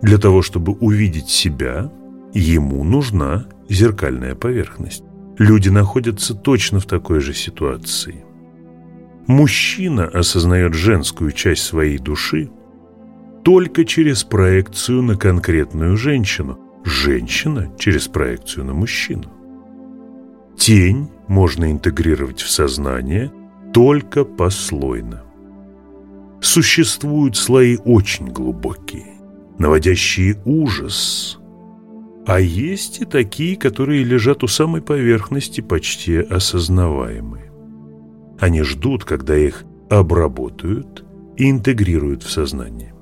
Для того, чтобы увидеть себя, ему нужна зеркальная поверхность. Люди находятся точно в такой же ситуации. Мужчина осознает женскую часть своей души только через проекцию на конкретную женщину, женщина через проекцию на мужчину. Тень можно интегрировать в сознание только послойно. Существуют слои очень глубокие, наводящие ужас, а есть и такие, которые лежат у самой поверхности, почти осознаваемые. Они ждут, когда их обработают и интегрируют в сознание.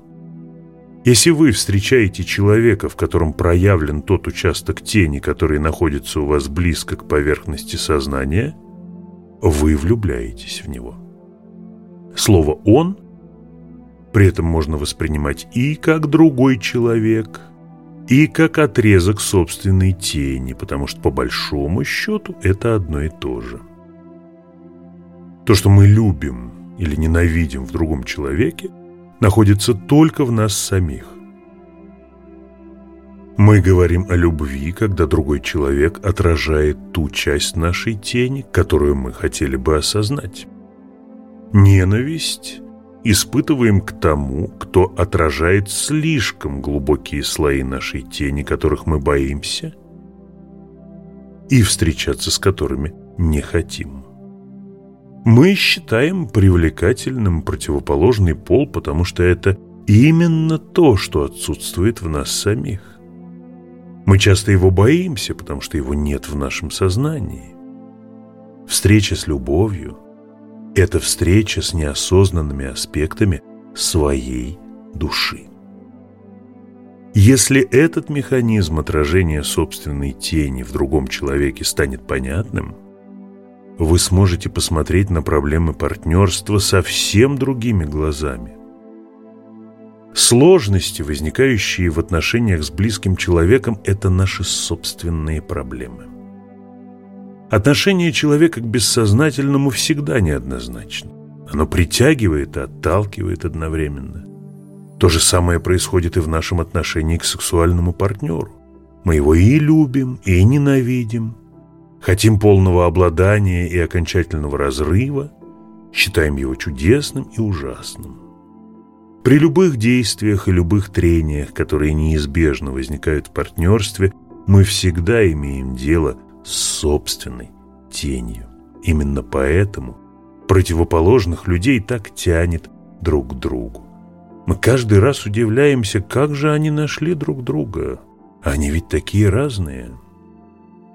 Если вы встречаете человека, в котором проявлен тот участок тени, который находится у вас близко к поверхности сознания, вы влюбляетесь в него. Слово «он» при этом можно воспринимать и как другой человек, и как отрезок собственной тени, потому что по большому счету это одно и то же. То, что мы любим или ненавидим в другом человеке – находится только в нас самих. Мы говорим о любви, когда другой человек отражает ту часть нашей тени, которую мы хотели бы осознать. Ненависть испытываем к тому, кто отражает слишком глубокие слои нашей тени, которых мы боимся, и встречаться с которыми не хотим. Мы считаем привлекательным противоположный пол, потому что это именно то, что отсутствует в нас самих. Мы часто его боимся, потому что его нет в нашем сознании. Встреча с любовью – это встреча с неосознанными аспектами своей души. Если этот механизм отражения собственной тени в другом человеке станет понятным – вы сможете посмотреть на проблемы партнерства совсем другими глазами. Сложности, возникающие в отношениях с близким человеком, это наши собственные проблемы. Отношение человека к бессознательному всегда неоднозначно. Оно притягивает и отталкивает одновременно. То же самое происходит и в нашем отношении к сексуальному партнеру. Мы его и любим, и ненавидим, Хотим полного обладания и окончательного разрыва, считаем его чудесным и ужасным. При любых действиях и любых трениях, которые неизбежно возникают в партнерстве, мы всегда имеем дело собственной тенью. Именно поэтому противоположных людей так тянет друг к другу. Мы каждый раз удивляемся, как же они нашли друг друга. Они ведь такие разные.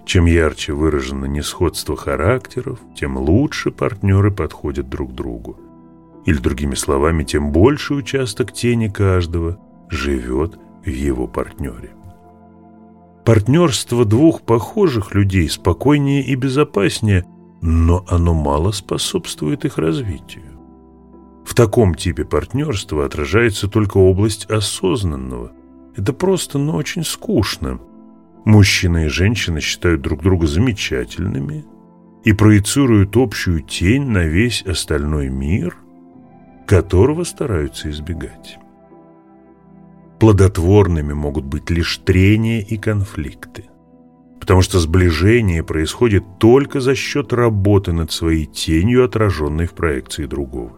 Чем ярче выражено несходство характеров, тем лучше партнеры подходят друг другу. Или, другими словами, тем больше участок тени каждого живет в его партнере. Партнерство двух похожих людей спокойнее и безопаснее, но оно мало способствует их развитию. В таком типе партнерства отражается только область осознанного. Это просто, но очень скучно. Мужчина и женщина считают друг друга замечательными и проецируют общую тень на весь остальной мир, которого стараются избегать. Плодотворными могут быть лишь трения и конфликты, потому что сближение происходит только за счет работы над своей тенью, отраженной в проекции другого.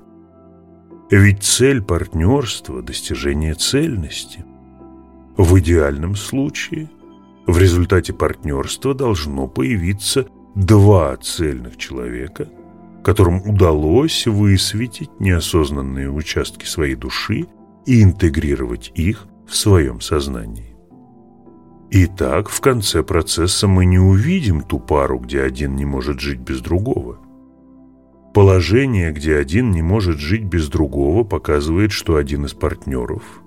Ведь цель партнерства – достижение цельности. В идеальном случае в результате партнерства должно появиться два цельных человека, которым удалось высветить неосознанные участки своей души и интегрировать их в своем сознании. Итак, в конце процесса мы не увидим ту пару, где один не может жить без другого. Положение, где один не может жить без другого, показывает, что один из партнеров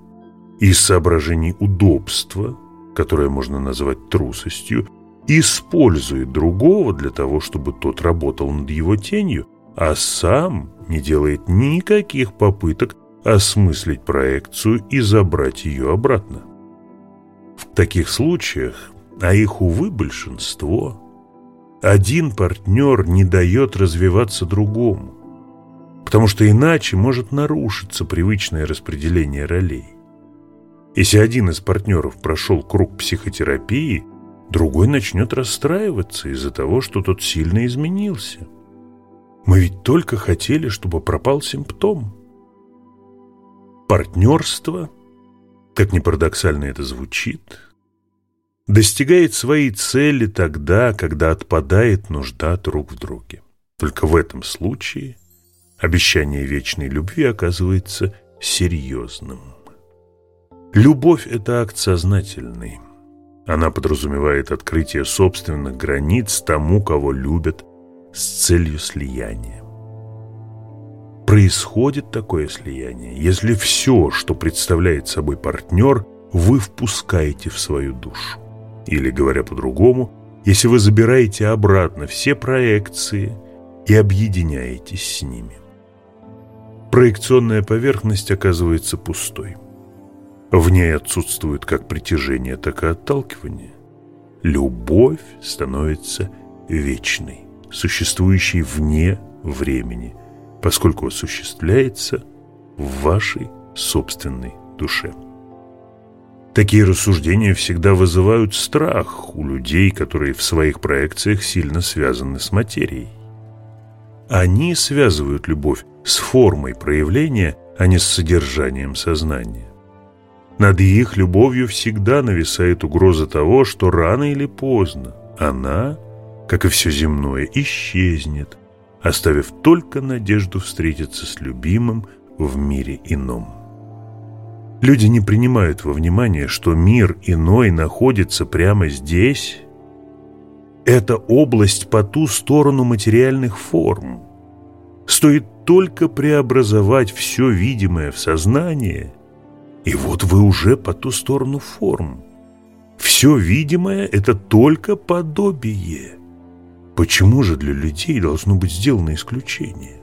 из соображений удобства, которое можно назвать трусостью, использует другого для того, чтобы тот работал над его тенью, а сам не делает никаких попыток осмыслить проекцию и забрать ее обратно. В таких случаях, а их, увы, большинство, один партнер не дает развиваться другому, потому что иначе может нарушиться привычное распределение ролей. Если один из партнеров прошел круг психотерапии, другой начнет расстраиваться из-за того, что тот сильно изменился. Мы ведь только хотели, чтобы пропал симптом. Партнерство, как ни парадоксально это звучит, достигает своей цели тогда, когда отпадает нужда друг в друге. Только в этом случае обещание вечной любви оказывается серьезным. Любовь – это акт сознательный. Она подразумевает открытие собственных границ тому, кого любят, с целью слияния происходит такое слияние, если все, что представляет собой партнер, вы впускаете в свою душу. Или, говоря по-другому, если вы забираете обратно все проекции и объединяетесь с ними. Проекционная поверхность оказывается пустой. В ней отсутствует как притяжение, так и отталкивание. Любовь становится вечной, существующей вне времени – поскольку осуществляется в вашей собственной душе. Такие рассуждения всегда вызывают страх у людей, которые в своих проекциях сильно связаны с материей. Они связывают любовь с формой проявления, а не с содержанием сознания. Над их любовью всегда нависает угроза того, что рано или поздно она, как и все земное, исчезнет, оставив только надежду встретиться с любимым в мире ином. Люди не принимают во внимание, что мир иной находится прямо здесь. Это область по ту сторону материальных форм. Стоит только преобразовать все видимое в сознание, и вот вы уже по ту сторону форм. Все видимое – это только подобие – Почему же для людей должно быть сделано исключение?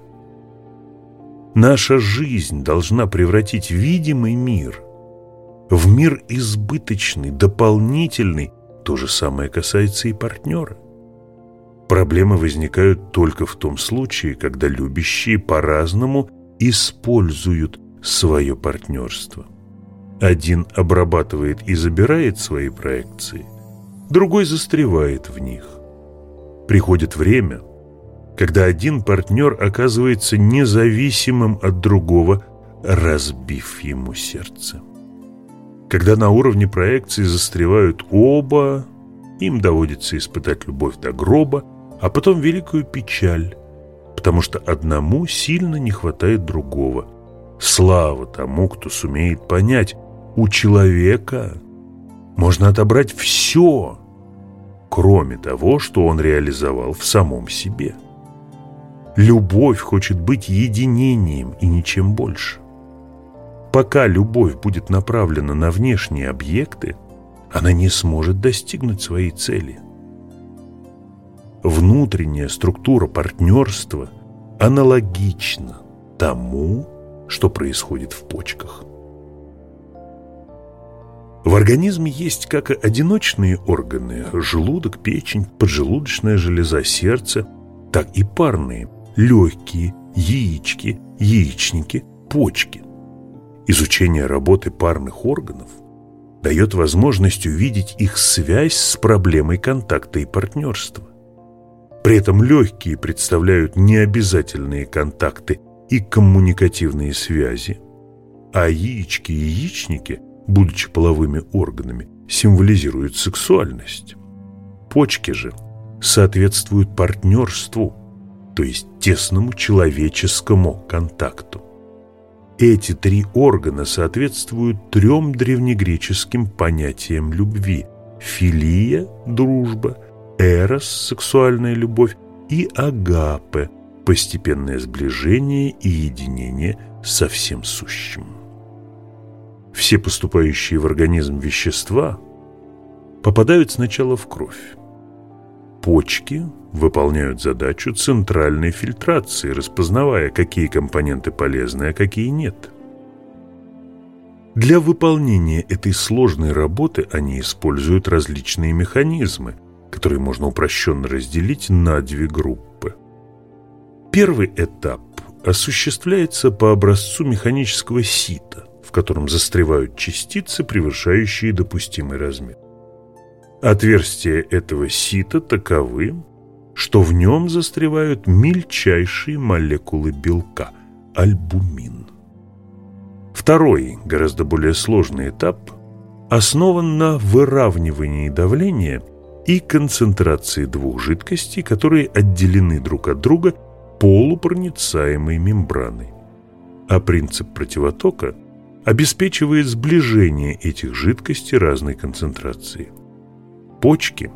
Наша жизнь должна превратить видимый мир в мир избыточный, дополнительный. То же самое касается и партнера. Проблемы возникают только в том случае, когда любящие по-разному используют свое партнерство. Один обрабатывает и забирает свои проекции, другой застревает в них. Приходит время, когда один партнер оказывается независимым от другого, разбив ему сердце. Когда на уровне проекции застревают оба, им доводится испытать любовь до гроба, а потом великую печаль, потому что одному сильно не хватает другого. Слава тому, кто сумеет понять, у человека можно отобрать все – кроме того, что он реализовал в самом себе. Любовь хочет быть единением и ничем больше. Пока любовь будет направлена на внешние объекты, она не сможет достигнуть своей цели. Внутренняя структура партнерства аналогична тому, что происходит в почках. В организме есть как одиночные органы – желудок, печень, поджелудочная железа, сердце, так и парные – легкие, яички, яичники, почки. Изучение работы парных органов дает возможность увидеть их связь с проблемой контакта и партнерства. При этом легкие представляют необязательные контакты и коммуникативные связи, а яички и яичники – будучи половыми органами, символизируют сексуальность. Почки же соответствуют партнерству, то есть тесному человеческому контакту. Эти три органа соответствуют трем древнегреческим понятиям любви – филия – дружба, эрос – сексуальная любовь и агапе – постепенное сближение и единение со всем сущим все поступающие в организм вещества попадают сначала в кровь. Почки выполняют задачу центральной фильтрации, распознавая, какие компоненты полезны, а какие нет. Для выполнения этой сложной работы они используют различные механизмы, которые можно упрощенно разделить на две группы. Первый этап осуществляется по образцу механического сита – котором застревают частицы, превышающие допустимый размер. Отверстия этого сита таковы, что в нем застревают мельчайшие молекулы белка – альбумин. Второй, гораздо более сложный этап, основан на выравнивании давления и концентрации двух жидкостей, которые отделены друг от друга полупроницаемой мембраной. А принцип противотока обеспечивает сближение этих жидкостей разной концентрации. Почки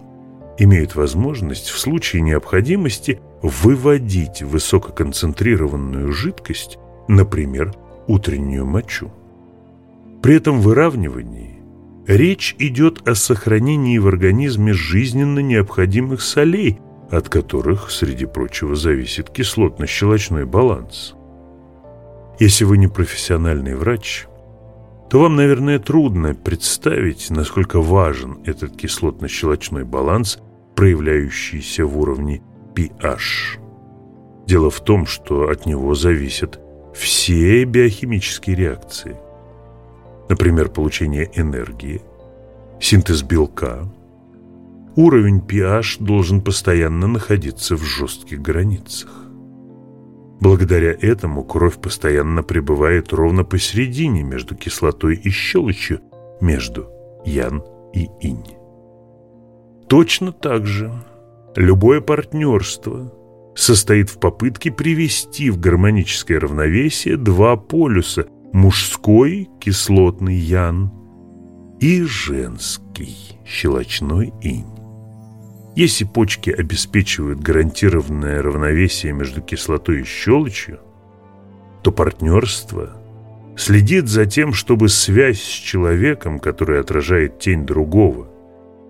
имеют возможность в случае необходимости выводить высококонцентрированную жидкость, например, утреннюю мочу. При этом выравнивании речь идет о сохранении в организме жизненно необходимых солей, от которых, среди прочего, зависит кислотно-щелочной баланс. Если вы не профессиональный врач – то вам, наверное, трудно представить, насколько важен этот кислотно-щелочной баланс, проявляющийся в уровне pH. Дело в том, что от него зависят все биохимические реакции. Например, получение энергии, синтез белка. Уровень pH должен постоянно находиться в жестких границах. Благодаря этому кровь постоянно пребывает ровно посередине между кислотой и щелочью, между ян и инь. Точно так же любое партнерство состоит в попытке привести в гармоническое равновесие два полюса – мужской кислотный ян и женский щелочной инь. Если почки обеспечивают гарантированное равновесие между кислотой и щелочью, то партнерство следит за тем, чтобы связь с человеком, который отражает тень другого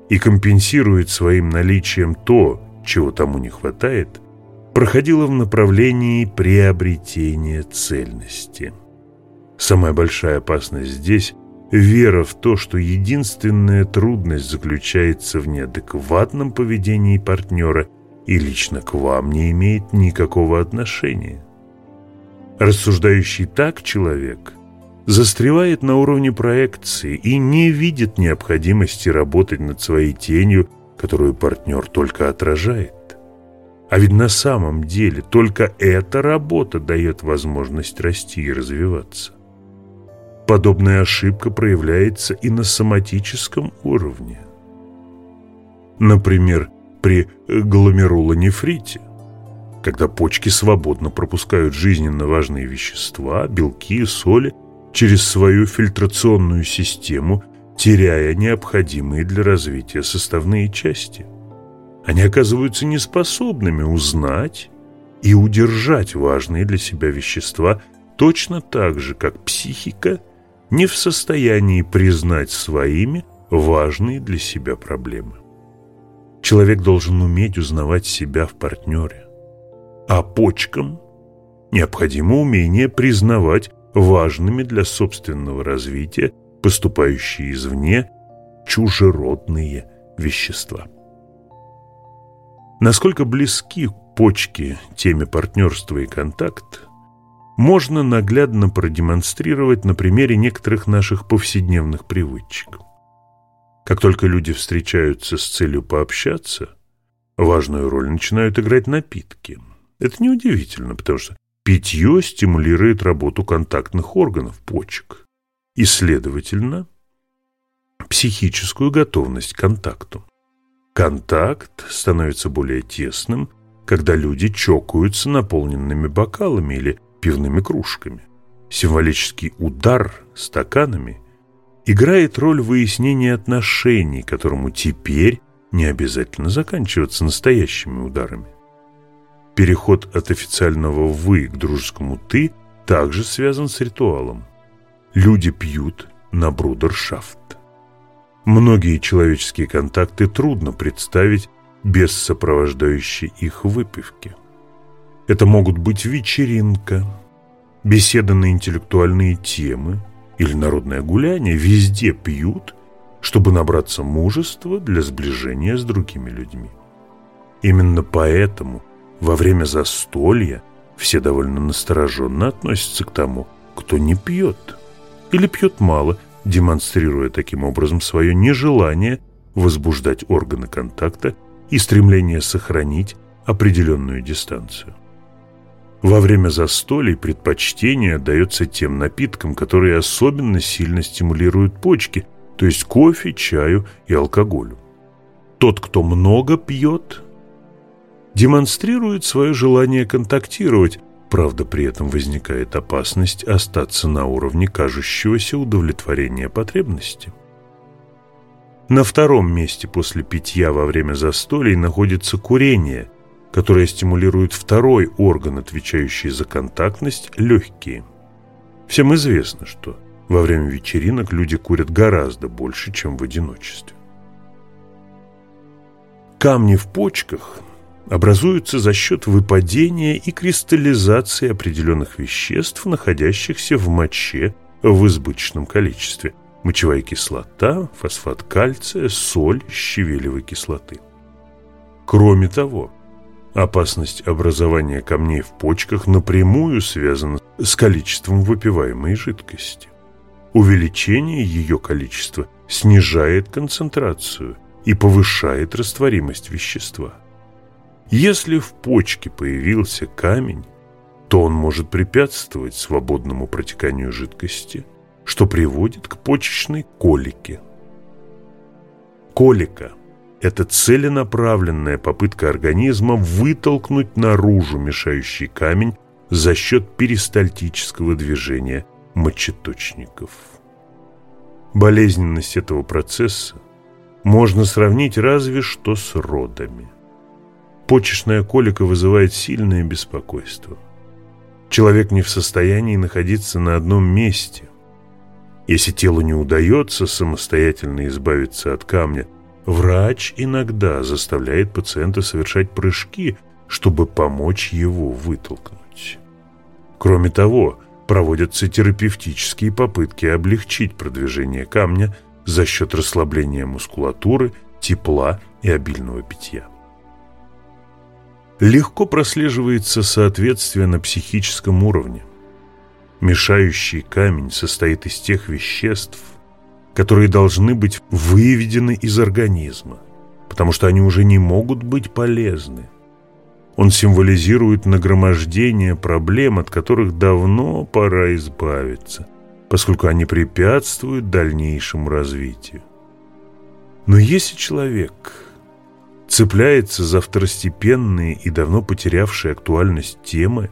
и компенсирует своим наличием то, чего тому не хватает, проходила в направлении приобретения цельности. Самая большая опасность здесь – Вера в то, что единственная трудность заключается в неадекватном поведении партнера и лично к вам не имеет никакого отношения. Рассуждающий так человек застревает на уровне проекции и не видит необходимости работать над своей тенью, которую партнер только отражает. А ведь на самом деле только эта работа дает возможность расти и развиваться. Подобная ошибка проявляется и на соматическом уровне. Например, при гломерулонефрите, когда почки свободно пропускают жизненно важные вещества, белки и соли через свою фильтрационную систему, теряя необходимые для развития составные части. они оказываются неспособными узнать и удержать важные для себя вещества точно так же, как психика не в состоянии признать своими важные для себя проблемы. Человек должен уметь узнавать себя в партнере, а почкам необходимо умение признавать важными для собственного развития поступающие извне чужеродные вещества. Насколько близки почки теме партнерства и контакт, можно наглядно продемонстрировать на примере некоторых наших повседневных привычек. Как только люди встречаются с целью пообщаться, важную роль начинают играть напитки. Это неудивительно, потому что питье стимулирует работу контактных органов почек и, следовательно, психическую готовность к контакту. Контакт становится более тесным, когда люди чокаются наполненными бокалами или пивными кружками. Символический удар стаканами играет роль выяснения отношений, которому теперь не обязательно заканчиваться настоящими ударами. Переход от официального «вы» к дружескому «ты» также связан с ритуалом. Люди пьют на брудершафт. Многие человеческие контакты трудно представить без сопровождающей их выпивки. Это могут быть вечеринка, беседа на интеллектуальные темы или народное гуляние. Везде пьют, чтобы набраться мужества для сближения с другими людьми. Именно поэтому во время застолья все довольно настороженно относятся к тому, кто не пьет или пьет мало – демонстрируя таким образом свое нежелание возбуждать органы контакта и стремление сохранить определенную дистанцию. Во время застолий предпочтение отдается тем напиткам, которые особенно сильно стимулируют почки, то есть кофе, чаю и алкоголю. Тот, кто много пьет, демонстрирует свое желание контактировать, Правда, при этом возникает опасность остаться на уровне кажущегося удовлетворения потребности. На втором месте после питья во время застолий находится курение, которое стимулирует второй орган, отвечающий за контактность – легкие. Всем известно, что во время вечеринок люди курят гораздо больше, чем в одиночестве. Камни в почках образуются за счет выпадения и кристаллизации определенных веществ, находящихся в моче в избыточном количестве. Мочевая кислота, фосфат кальция, соль щавелевой кислоты. Кроме того, опасность образования камней в почках напрямую связана с количеством выпиваемой жидкости. Увеличение ее количества снижает концентрацию и повышает растворимость вещества. Если в почке появился камень, то он может препятствовать свободному протеканию жидкости, что приводит к почечной колике. Колика – это целенаправленная попытка организма вытолкнуть наружу мешающий камень за счет перистальтического движения мочеточников. Болезненность этого процесса можно сравнить разве что с родами – почечная колика вызывает сильное беспокойство. Человек не в состоянии находиться на одном месте. Если телу не удается самостоятельно избавиться от камня, врач иногда заставляет пациента совершать прыжки, чтобы помочь его вытолкнуть. Кроме того, проводятся терапевтические попытки облегчить продвижение камня за счет расслабления мускулатуры, тепла и обильного питья легко прослеживается соответствие на психическом уровне. Мешающий камень состоит из тех веществ, которые должны быть выведены из организма, потому что они уже не могут быть полезны. Он символизирует нагромождение проблем, от которых давно пора избавиться, поскольку они препятствуют дальнейшему развитию. Но если человек цепляется за второстепенные и давно потерявшие актуальность темы,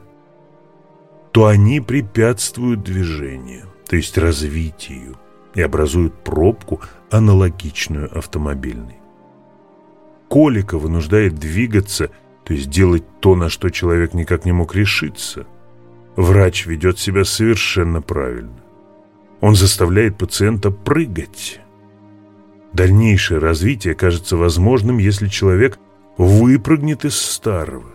то они препятствуют движению, то есть развитию, и образуют пробку, аналогичную автомобильной. Колика вынуждает двигаться, то есть делать то, на что человек никак не мог решиться. Врач ведет себя совершенно правильно. Он заставляет пациента прыгать. Дальнейшее развитие кажется возможным, если человек выпрыгнет из старого,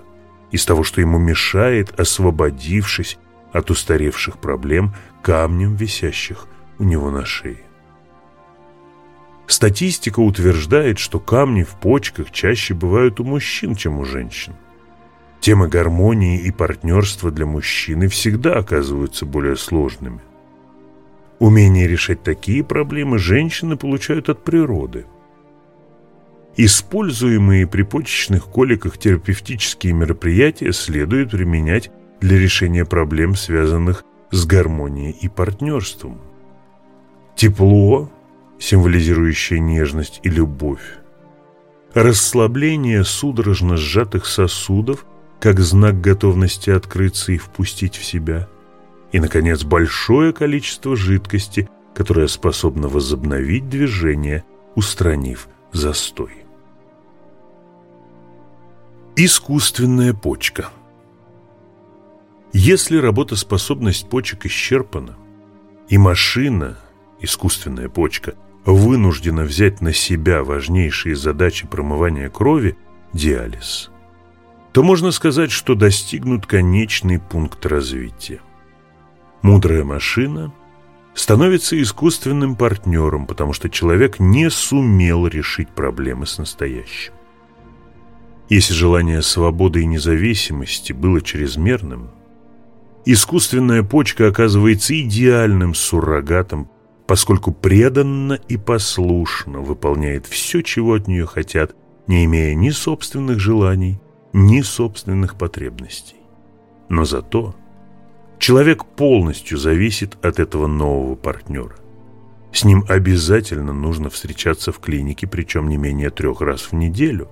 из того, что ему мешает, освободившись от устаревших проблем, камнем висящих у него на шее. Статистика утверждает, что камни в почках чаще бывают у мужчин, чем у женщин. Темы гармонии и партнерства для мужчины всегда оказываются более сложными. Умение решать такие проблемы женщины получают от природы. Используемые при почечных коликах терапевтические мероприятия следует применять для решения проблем, связанных с гармонией и партнерством. Тепло, символизирующее нежность и любовь. Расслабление судорожно сжатых сосудов, как знак готовности открыться и впустить в себя – и, наконец, большое количество жидкости, которое способно возобновить движение, устранив застой. Искусственная почка Если работоспособность почек исчерпана, и машина, искусственная почка, вынуждена взять на себя важнейшие задачи промывания крови, диализ, то можно сказать, что достигнут конечный пункт развития. Мудрая машина становится искусственным партнером, потому что человек не сумел решить проблемы с настоящим. Если желание свободы и независимости было чрезмерным, искусственная почка оказывается идеальным суррогатом, поскольку преданно и послушно выполняет все, чего от нее хотят, не имея ни собственных желаний, ни собственных потребностей. Но зато Человек полностью зависит от этого нового партнера. С ним обязательно нужно встречаться в клинике, причем не менее трех раз в неделю.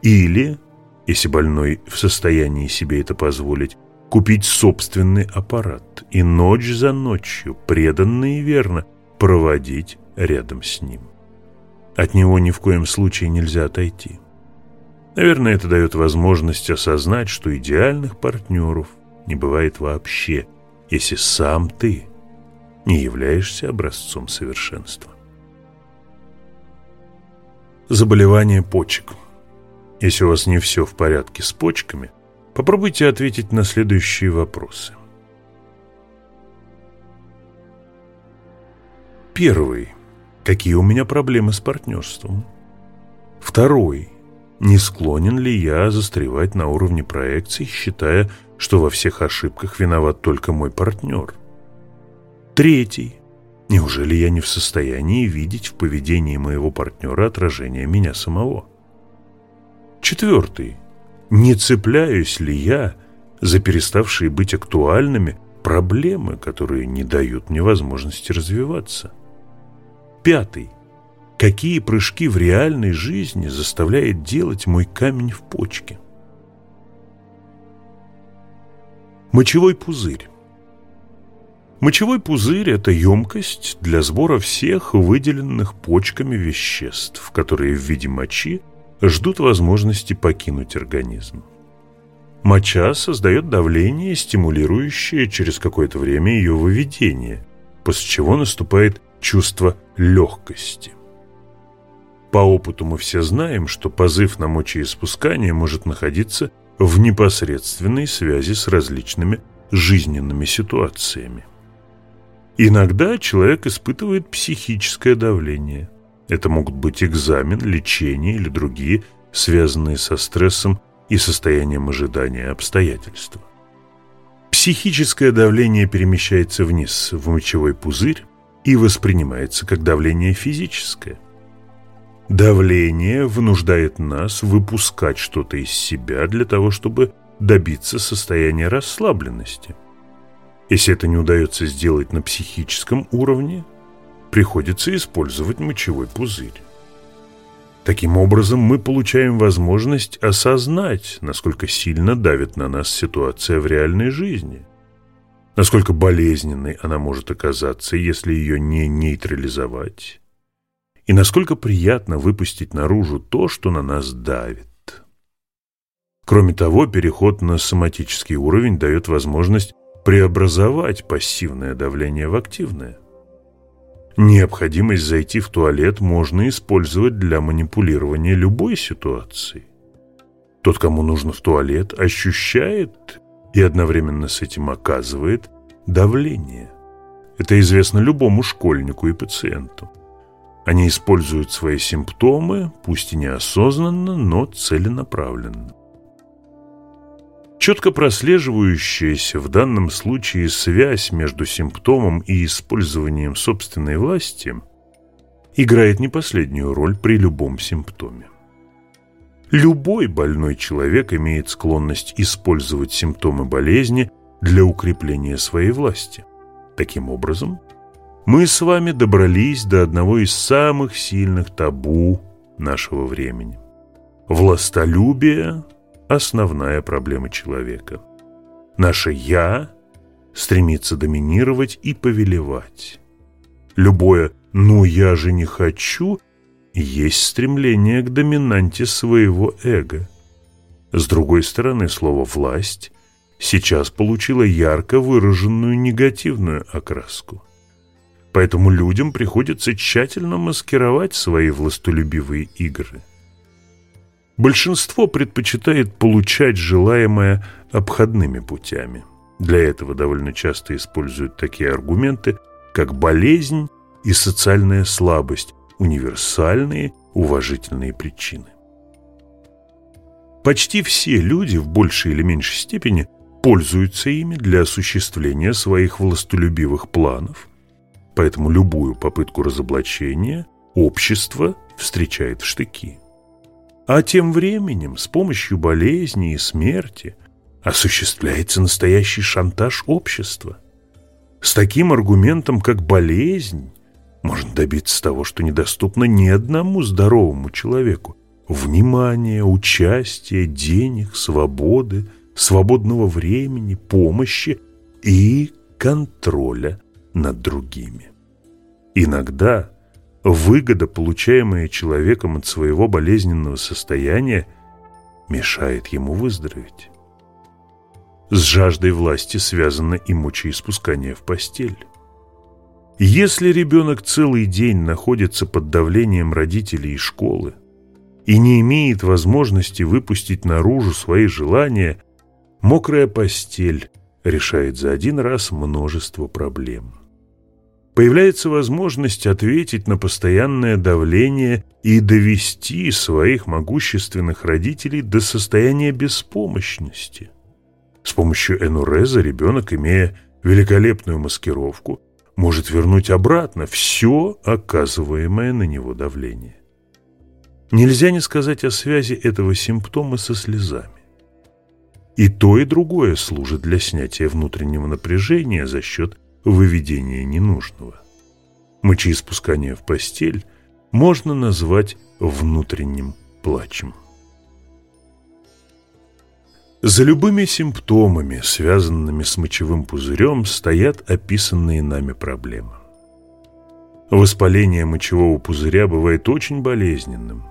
Или, если больной в состоянии себе это позволить, купить собственный аппарат и ночь за ночью, преданно и верно, проводить рядом с ним. От него ни в коем случае нельзя отойти. Наверное, это дает возможность осознать, что идеальных партнеров не бывает вообще, если сам ты не являешься образцом совершенства. Заболевание почек. Если у вас не все в порядке с почками, попробуйте ответить на следующие вопросы. Первый. Какие у меня проблемы с партнерством? Второй. Не склонен ли я застревать на уровне проекций, считая, что во всех ошибках виноват только мой партнер. Третий. Неужели я не в состоянии видеть в поведении моего партнера отражение меня самого? Четвертый. Не цепляюсь ли я за переставшие быть актуальными проблемы, которые не дают мне возможности развиваться? Пятый. Какие прыжки в реальной жизни заставляет делать мой камень в почке? Мочевой пузырь. Мочевой пузырь – это емкость для сбора всех выделенных почками веществ, которые в виде мочи ждут возможности покинуть организм. Моча создает давление, стимулирующее через какое-то время ее выведение, после чего наступает чувство легкости. По опыту мы все знаем, что позыв на мочеиспускание может находиться в непосредственной связи с различными жизненными ситуациями. Иногда человек испытывает психическое давление. Это могут быть экзамен, лечение или другие, связанные со стрессом и состоянием ожидания обстоятельства. Психическое давление перемещается вниз в мочевой пузырь и воспринимается как давление физическое – Давление вынуждает нас выпускать что-то из себя для того, чтобы добиться состояния расслабленности. Если это не удается сделать на психическом уровне, приходится использовать мочевой пузырь. Таким образом, мы получаем возможность осознать, насколько сильно давит на нас ситуация в реальной жизни, насколько болезненной она может оказаться, если ее не нейтрализовать, И насколько приятно выпустить наружу то, что на нас давит. Кроме того, переход на соматический уровень дает возможность преобразовать пассивное давление в активное. Необходимость зайти в туалет можно использовать для манипулирования любой ситуацией. Тот, кому нужно в туалет, ощущает и одновременно с этим оказывает давление. Это известно любому школьнику и пациенту. Они используют свои симптомы, пусть и неосознанно, но целенаправленно. Четко прослеживающаяся в данном случае связь между симптомом и использованием собственной власти играет не последнюю роль при любом симптоме. Любой больной человек имеет склонность использовать симптомы болезни для укрепления своей власти. Таким образом, мы с вами добрались до одного из самых сильных табу нашего времени. Властолюбие – основная проблема человека. Наше «я» стремится доминировать и повелевать. Любое «ну я же не хочу» есть стремление к доминанте своего эго. С другой стороны, слово «власть» сейчас получило ярко выраженную негативную окраску. Поэтому людям приходится тщательно маскировать свои властолюбивые игры – Большинство предпочитает получать желаемое обходными путями. Для этого довольно часто используют такие аргументы, как болезнь и социальная слабость, универсальные уважительные причины. Почти все люди в большей или меньшей степени пользуются ими для осуществления своих властолюбивых планов, поэтому любую попытку разоблачения общество встречает в штыки. А тем временем с помощью болезни и смерти осуществляется настоящий шантаж общества. С таким аргументом, как болезнь, можно добиться того, что недоступно ни одному здоровому человеку. Внимания, участия, денег, свободы, свободного времени, помощи и контроля над другими. Иногда выгода, получаемая человеком от своего болезненного состояния, мешает ему выздороветь. С жаждой власти связано и мочеиспускание в постель. Если ребенок целый день находится под давлением родителей и школы и не имеет возможности выпустить наружу свои желания, мокрая постель решает за один раз множество проблем появляется возможность ответить на постоянное давление и довести своих могущественных родителей до состояния беспомощности. С помощью энуреза ребенок, имея великолепную маскировку, может вернуть обратно все оказываемое на него давление. Нельзя не сказать о связи этого симптома со слезами. И то, и другое служит для снятия внутреннего напряжения за счет выведение ненужного. Мочеиспускание в постель можно назвать внутренним плачем. За любыми симптомами, связанными с мочевым пузырем, стоят описанные нами проблемы. Воспаление мочевого пузыря бывает очень болезненным.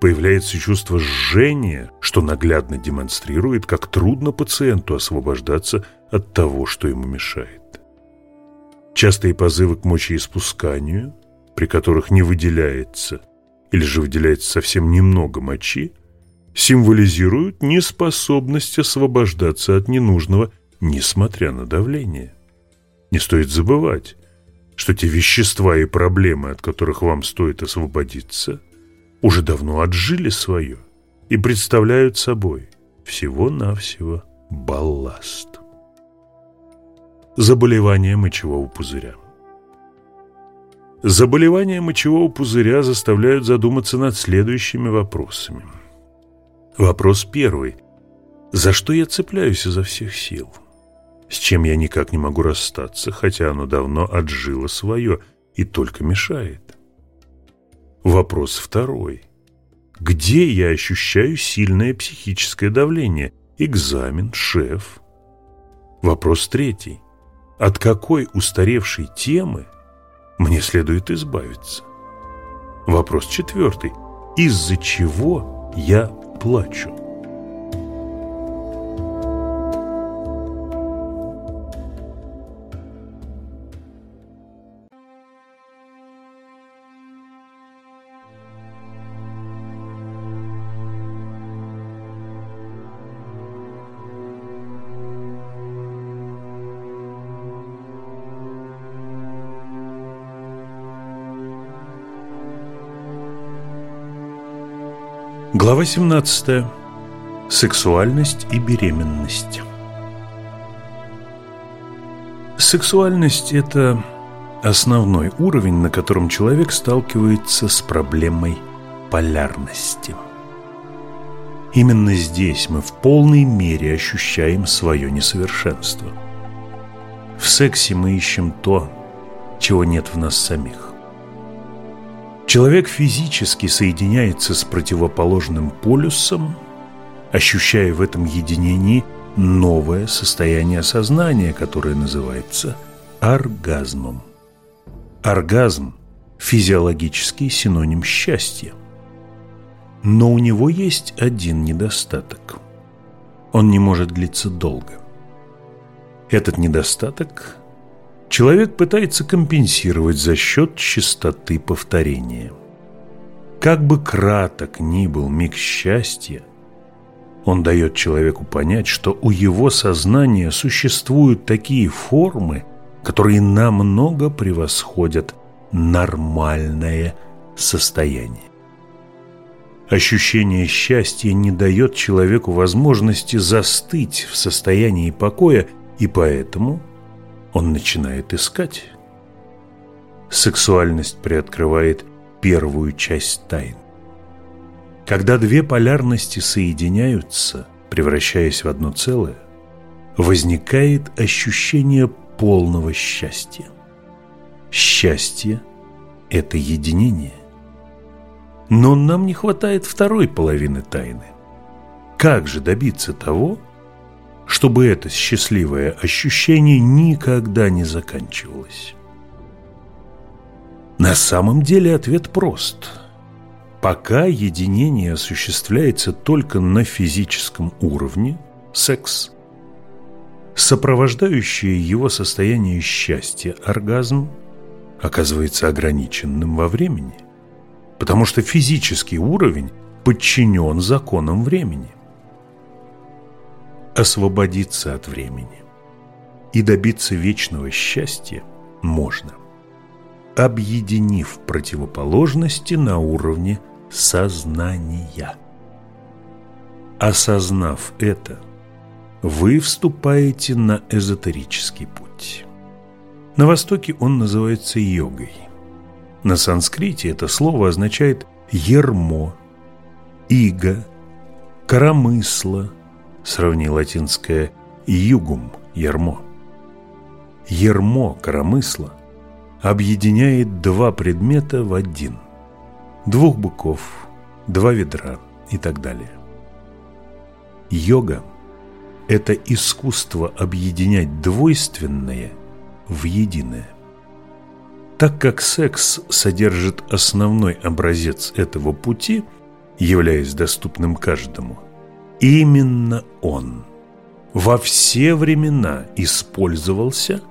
Появляется чувство жжения, что наглядно демонстрирует, как трудно пациенту освобождаться от того, что ему мешает. Частые позывы к мочеиспусканию, при которых не выделяется или же выделяется совсем немного мочи, символизируют неспособность освобождаться от ненужного, несмотря на давление. Не стоит забывать, что те вещества и проблемы, от которых вам стоит освободиться, уже давно отжили свое и представляют собой всего-навсего балласт. Заболевания мочевого пузыря. Заболевания мочевого пузыря заставляют задуматься над следующими вопросами. Вопрос первый. За что я цепляюсь изо всех сил? С чем я никак не могу расстаться, хотя оно давно отжило свое и только мешает? Вопрос второй. Где я ощущаю сильное психическое давление? Экзамен, шеф? Вопрос третий от какой устаревшей темы мне следует избавиться. Вопрос четвертый. Из-за чего я плачу? Глава 17. Сексуальность и беременность. Сексуальность – это основной уровень, на котором человек сталкивается с проблемой полярности. Именно здесь мы в полной мере ощущаем свое несовершенство. В сексе мы ищем то, чего нет в нас самих. Человек физически соединяется с противоположным полюсом, ощущая в этом единении новое состояние сознания, которое называется оргазмом. Оргазм – физиологический синоним счастья. Но у него есть один недостаток. Он не может длиться долго. Этот недостаток человек пытается компенсировать за счет частоты повторения. Как бы краток ни был миг счастья, он дает человеку понять, что у его сознания существуют такие формы, которые намного превосходят нормальное состояние. Ощущение счастья не дает человеку возможности застыть в состоянии покоя, и поэтому он начинает искать. Сексуальность приоткрывает первую часть тайн. Когда две полярности соединяются, превращаясь в одно целое, возникает ощущение полного счастья. Счастье – это единение. Но нам не хватает второй половины тайны. Как же добиться того, чтобы это счастливое ощущение никогда не заканчивалось? На самом деле ответ прост. Пока единение осуществляется только на физическом уровне, секс, сопровождающее его состояние счастья, оргазм, оказывается ограниченным во времени, потому что физический уровень подчинен законам времени освободиться от времени и добиться вечного счастья можно, объединив противоположности на уровне сознания. Осознав это, вы вступаете на эзотерический путь. На Востоке он называется йогой. На санскрите это слово означает «ермо», «иго», «коромысло», Сравни латинское «югум» – «ермо». Ермо коромысла объединяет два предмета в один. Двух быков, два ведра и так далее. Йога – это искусство объединять двойственное в единое. Так как секс содержит основной образец этого пути, являясь доступным каждому – Именно он во все времена использовался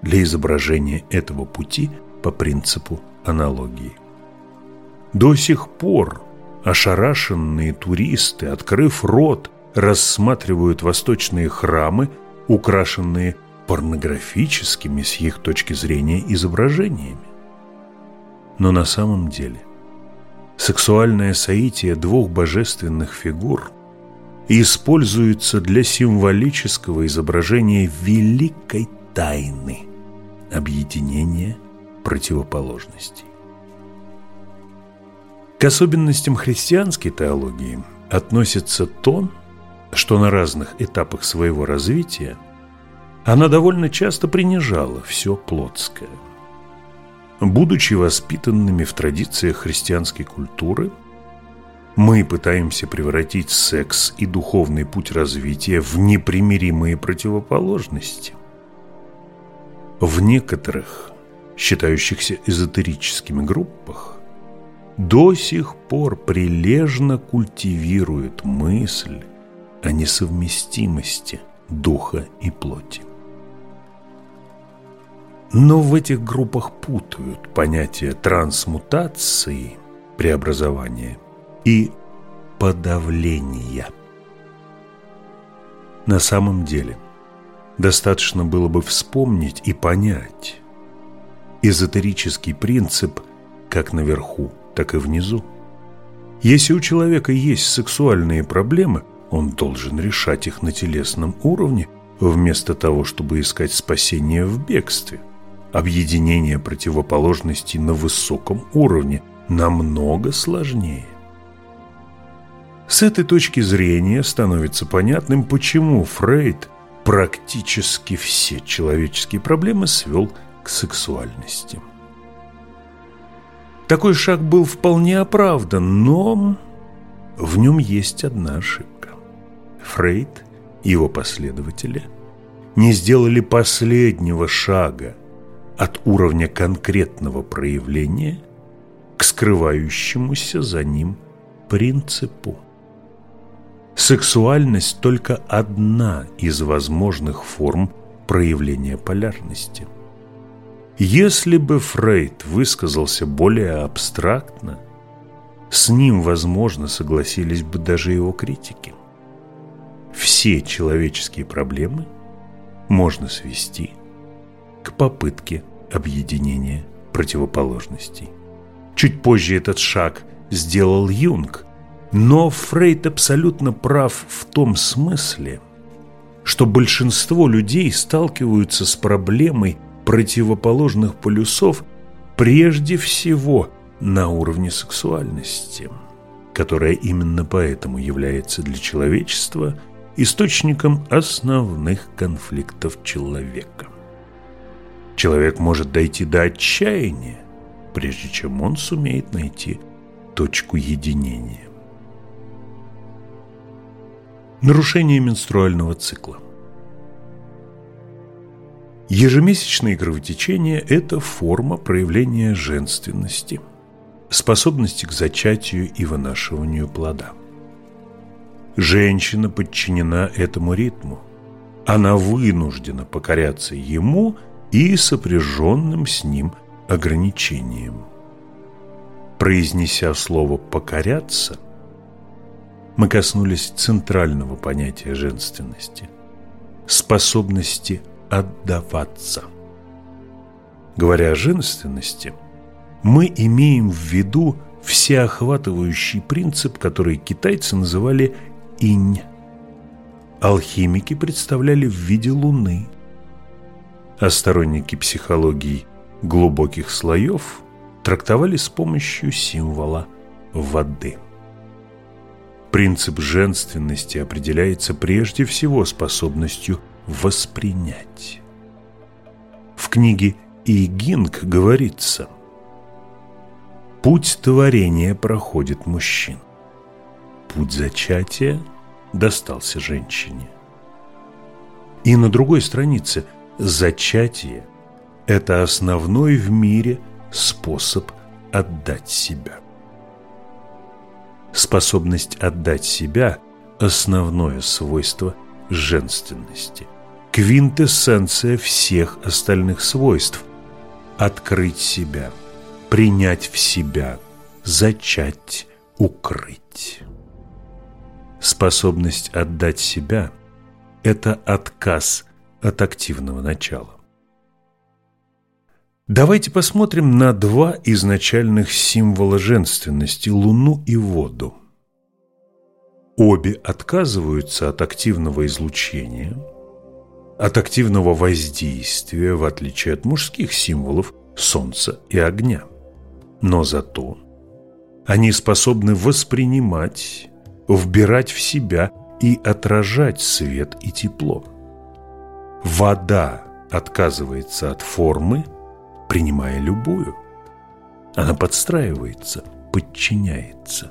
для изображения этого пути по принципу аналогии. До сих пор ошарашенные туристы, открыв рот, рассматривают восточные храмы, украшенные порнографическими с их точки зрения изображениями. Но на самом деле сексуальное соитие двух божественных фигур – используется для символического изображения великой тайны объединения противоположностей. К особенностям христианской теологии относится то, что на разных этапах своего развития она довольно часто принижала все плотское. Будучи воспитанными в традициях христианской культуры – мы пытаемся превратить секс и духовный путь развития в непримиримые противоположности. В некоторых, считающихся эзотерическими группах, до сих пор прилежно культивирует мысль о несовместимости духа и плоти. Но в этих группах путают понятие трансмутации, преобразования и подавления. На самом деле, достаточно было бы вспомнить и понять эзотерический принцип как наверху, так и внизу. Если у человека есть сексуальные проблемы, он должен решать их на телесном уровне, вместо того, чтобы искать спасение в бегстве – объединение противоположностей на высоком уровне намного сложнее. С этой точки зрения становится понятным, почему Фрейд практически все человеческие проблемы свел к сексуальности. Такой шаг был вполне оправдан, но в нем есть одна ошибка. Фрейд и его последователи не сделали последнего шага от уровня конкретного проявления к скрывающемуся за ним принципу. Сексуальность только одна из возможных форм проявления полярности. Если бы Фрейд высказался более абстрактно, с ним, возможно, согласились бы даже его критики. Все человеческие проблемы можно свести к попытке объединения противоположностей. Чуть позже этот шаг сделал Юнг, но Фрейд абсолютно прав в том смысле, что большинство людей сталкиваются с проблемой противоположных полюсов прежде всего на уровне сексуальности, которая именно поэтому является для человечества источником основных конфликтов человека. Человек может дойти до отчаяния, прежде чем он сумеет найти точку единения. Нарушение менструального цикла Ежемесячные кровотечения – это форма проявления женственности, способности к зачатию и вынашиванию плода. Женщина подчинена этому ритму. Она вынуждена покоряться ему – и сопряженным с ним ограничением. Произнеся слово «покоряться», мы коснулись центрального понятия женственности – способности отдаваться. Говоря о женственности, мы имеем в виду всеохватывающий принцип, который китайцы называли инь. Алхимики представляли в виде луны – а сторонники психологии глубоких слоев трактовали с помощью символа воды. Принцип женственности определяется прежде всего способностью воспринять. В книге Игинг говорится «Путь творения проходит мужчин, путь зачатия достался женщине». И на другой странице – Зачатие – это основной в мире способ отдать себя. Способность отдать себя – основное свойство женственности, квинтэссенция всех остальных свойств – открыть себя, принять в себя, зачать, укрыть. Способность отдать себя – это отказ от активного начала. Давайте посмотрим на два изначальных символа женственности – Луну и воду. Обе отказываются от активного излучения, от активного воздействия, в отличие от мужских символов Солнца и огня. Но зато они способны воспринимать, вбирать в себя и отражать свет и тепло. Вода отказывается от формы, принимая любую. Она подстраивается, подчиняется.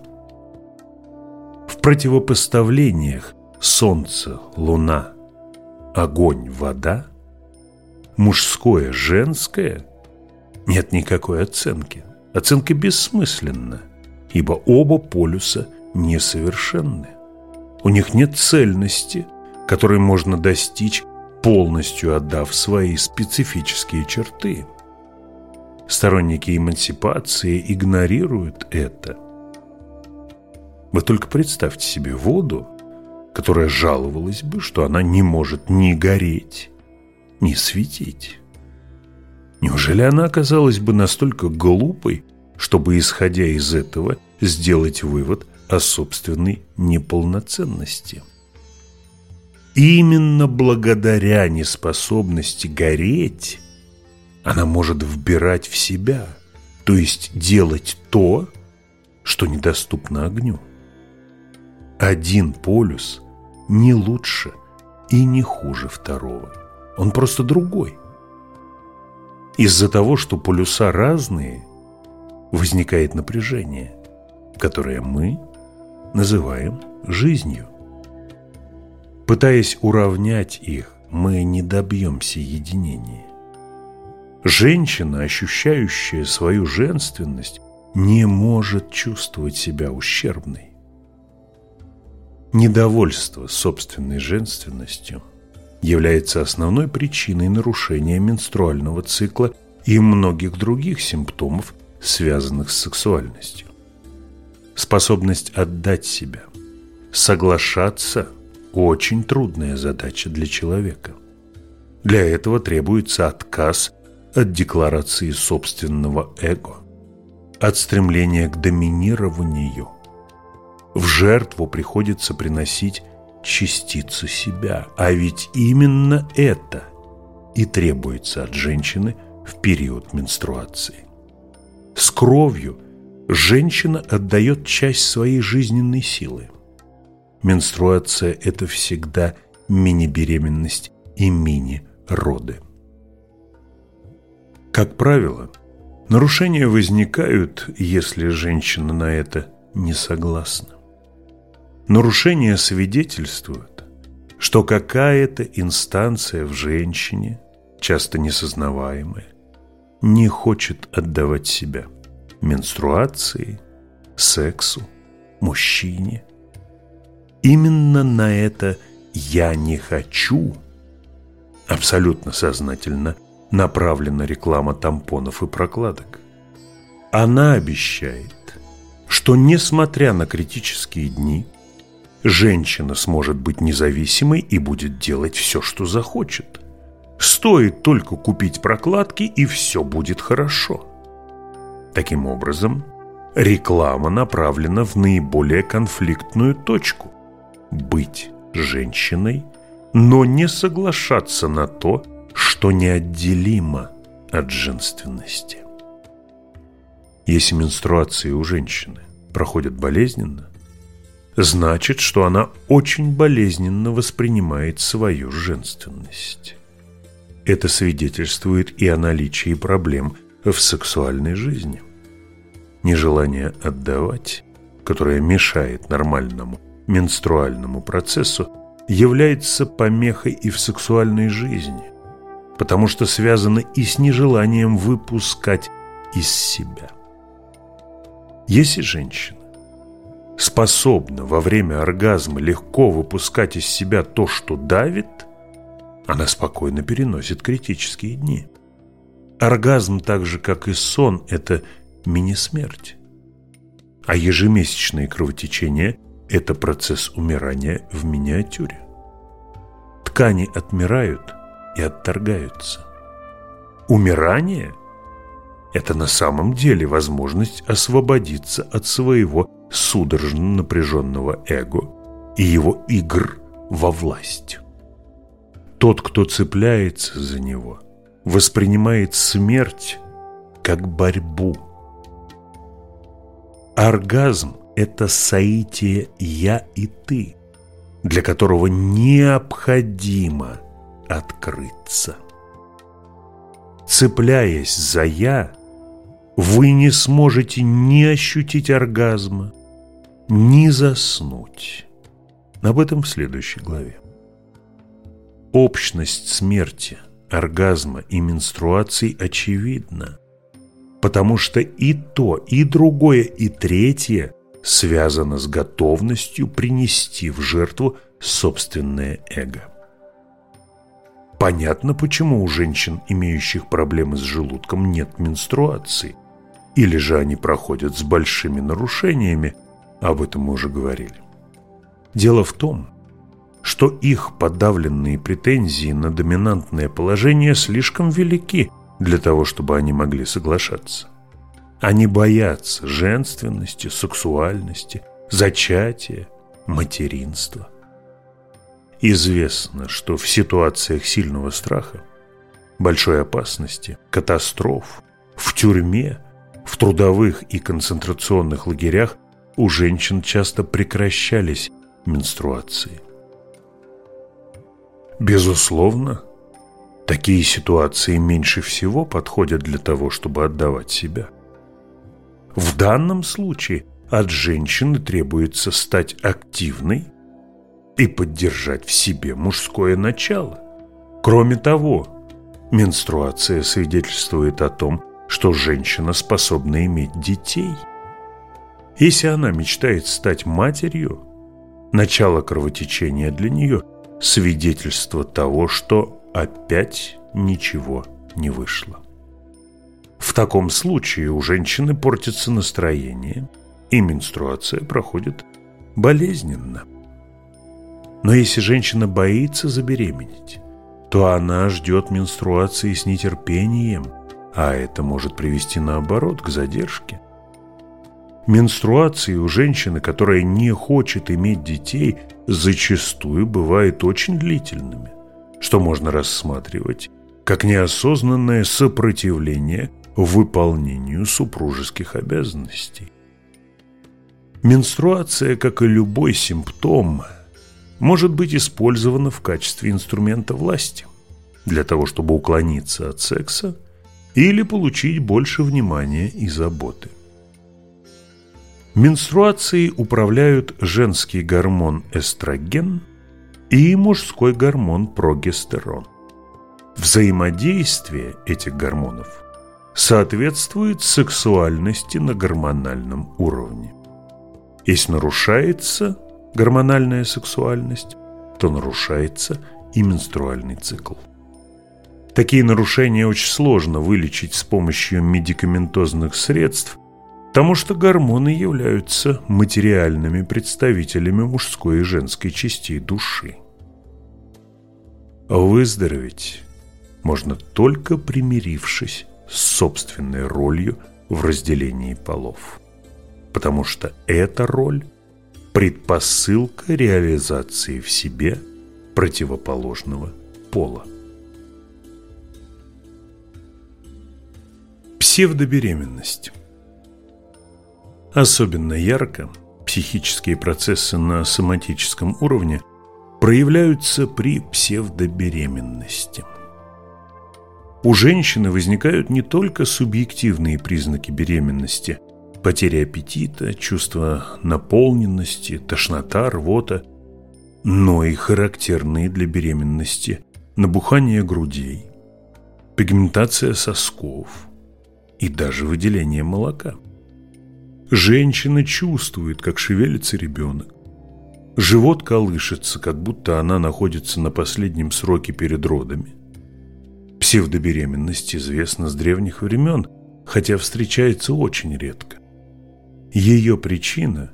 В противопоставлениях солнце, луна, огонь, вода, мужское, женское нет никакой оценки. Оценка бессмысленна. ибо оба полюса несовершенны. У них нет цельности, которой можно достичь, полностью отдав свои специфические черты. Сторонники эмансипации игнорируют это. Вы только представьте себе воду, которая жаловалась бы, что она не может ни гореть, ни светить. Неужели она оказалась бы настолько глупой, чтобы, исходя из этого, сделать вывод о собственной неполноценности? Именно благодаря неспособности гореть она может вбирать в себя, то есть делать то, что недоступно огню. Один полюс не лучше и не хуже второго. Он просто другой. Из-за того, что полюса разные, возникает напряжение, которое мы называем жизнью. Пытаясь уравнять их, мы не добьемся единения. Женщина, ощущающая свою женственность, не может чувствовать себя ущербной. Недовольство собственной женственностью является основной причиной нарушения менструального цикла и многих других симптомов, связанных с сексуальностью. Способность отдать себя, соглашаться – очень трудная задача для человека. Для этого требуется отказ от декларации собственного эго, от стремления к доминированию. В жертву приходится приносить частицу себя, а ведь именно это и требуется от женщины в период менструации. С кровью женщина отдает часть своей жизненной силы. Менструация – это всегда мини-беременность и мини-роды. Как правило, нарушения возникают, если женщина на это не согласна. Нарушения свидетельствуют, что какая-то инстанция в женщине, часто несознаваемая, не хочет отдавать себя менструации, сексу, мужчине. Именно на это «я не хочу» абсолютно сознательно – направлена реклама тампонов и прокладок. Она обещает, что несмотря на критические дни, женщина сможет быть независимой и будет делать все, что захочет. Стоит только купить прокладки, и все будет хорошо. Таким образом, реклама направлена в наиболее конфликтную точку – быть женщиной, но не соглашаться на то, что неотделимо от женственности. Если менструации у женщины проходят болезненно, значит, что она очень болезненно воспринимает свою женственность. Это свидетельствует и о наличии проблем в сексуальной жизни. Нежелание отдавать, которое мешает нормальному менструальному процессу, является помехой и в сексуальной жизни потому что связано и с нежеланием выпускать из себя. Если женщина способна во время оргазма легко выпускать из себя то, что давит, она спокойно переносит критические дни. Оргазм, так же как и сон, это мини-смерть. А ежемесячные кровотечения – это процесс умирания в миниатюре. Ткани отмирают – и отторгаются. Умирание – это на самом деле возможность освободиться от своего судорожно напряженного эго и его игр во власть. Тот, кто цепляется за него, воспринимает смерть как борьбу. Оргазм – это соитие «я» и «ты», для которого необходимо – открыться. Цепляясь за «я», вы не сможете ни ощутить оргазма, ни заснуть. Об этом в следующей главе. Общность смерти, оргазма и менструаций очевидна. потому что и то, и другое, и третье связано с готовностью принести в жертву собственное эго. Понятно, почему у женщин, имеющих проблемы с желудком, нет менструации. Или же они проходят с большими нарушениями, об этом мы уже говорили. Дело в том, что их подавленные претензии на доминантное положение слишком велики для того, чтобы они могли соглашаться. Они боятся женственности, сексуальности, зачатия, материнства. Известно, что в ситуациях сильного страха, большой опасности, катастроф, в тюрьме, в трудовых и концентрационных лагерях у женщин часто прекращались менструации. Безусловно, такие ситуации меньше всего подходят для того, чтобы отдавать себя. В данном случае от женщины требуется стать активной и поддержать в себе мужское начало. Кроме того, менструация свидетельствует о том, что женщина способна иметь детей. Если она мечтает стать матерью, начало кровотечения для нее – свидетельство того, что опять ничего не вышло. В таком случае у женщины портится настроение, и менструация проходит болезненно. Но если женщина боится забеременеть, то она ждет менструации с нетерпением, а это может привести наоборот к задержке. Менструации у женщины, которая не хочет иметь детей, зачастую бывают очень длительными, что можно рассматривать как неосознанное сопротивление выполнению супружеских обязанностей. Менструация, как и любой симптом, может быть использована в качестве инструмента власти для того, чтобы уклониться от секса или получить больше внимания и заботы. Менструацией управляют женский гормон эстроген и мужской гормон прогестерон. Взаимодействие этих гормонов соответствует сексуальности на гормональном уровне. Если нарушается гормональная сексуальность, то нарушается и менструальный цикл. Такие нарушения очень сложно вылечить с помощью медикаментозных средств, потому что гормоны являются материальными представителями мужской и женской частей души. Выздороветь можно только примирившись с собственной ролью в разделении полов, потому что эта роль – предпосылка реализации в себе противоположного пола. Псевдобеременность Особенно ярко психические процессы на соматическом уровне проявляются при псевдобеременности. У женщины возникают не только субъективные признаки беременности – потеря аппетита, чувство наполненности, тошнота, рвота, но и характерные для беременности набухание грудей, пигментация сосков и даже выделение молока – Женщина чувствует, как шевелится ребенок. Живот колышется, как будто она находится на последнем сроке перед родами. Псевдобеременность известна с древних времен, хотя встречается очень редко. Ее причина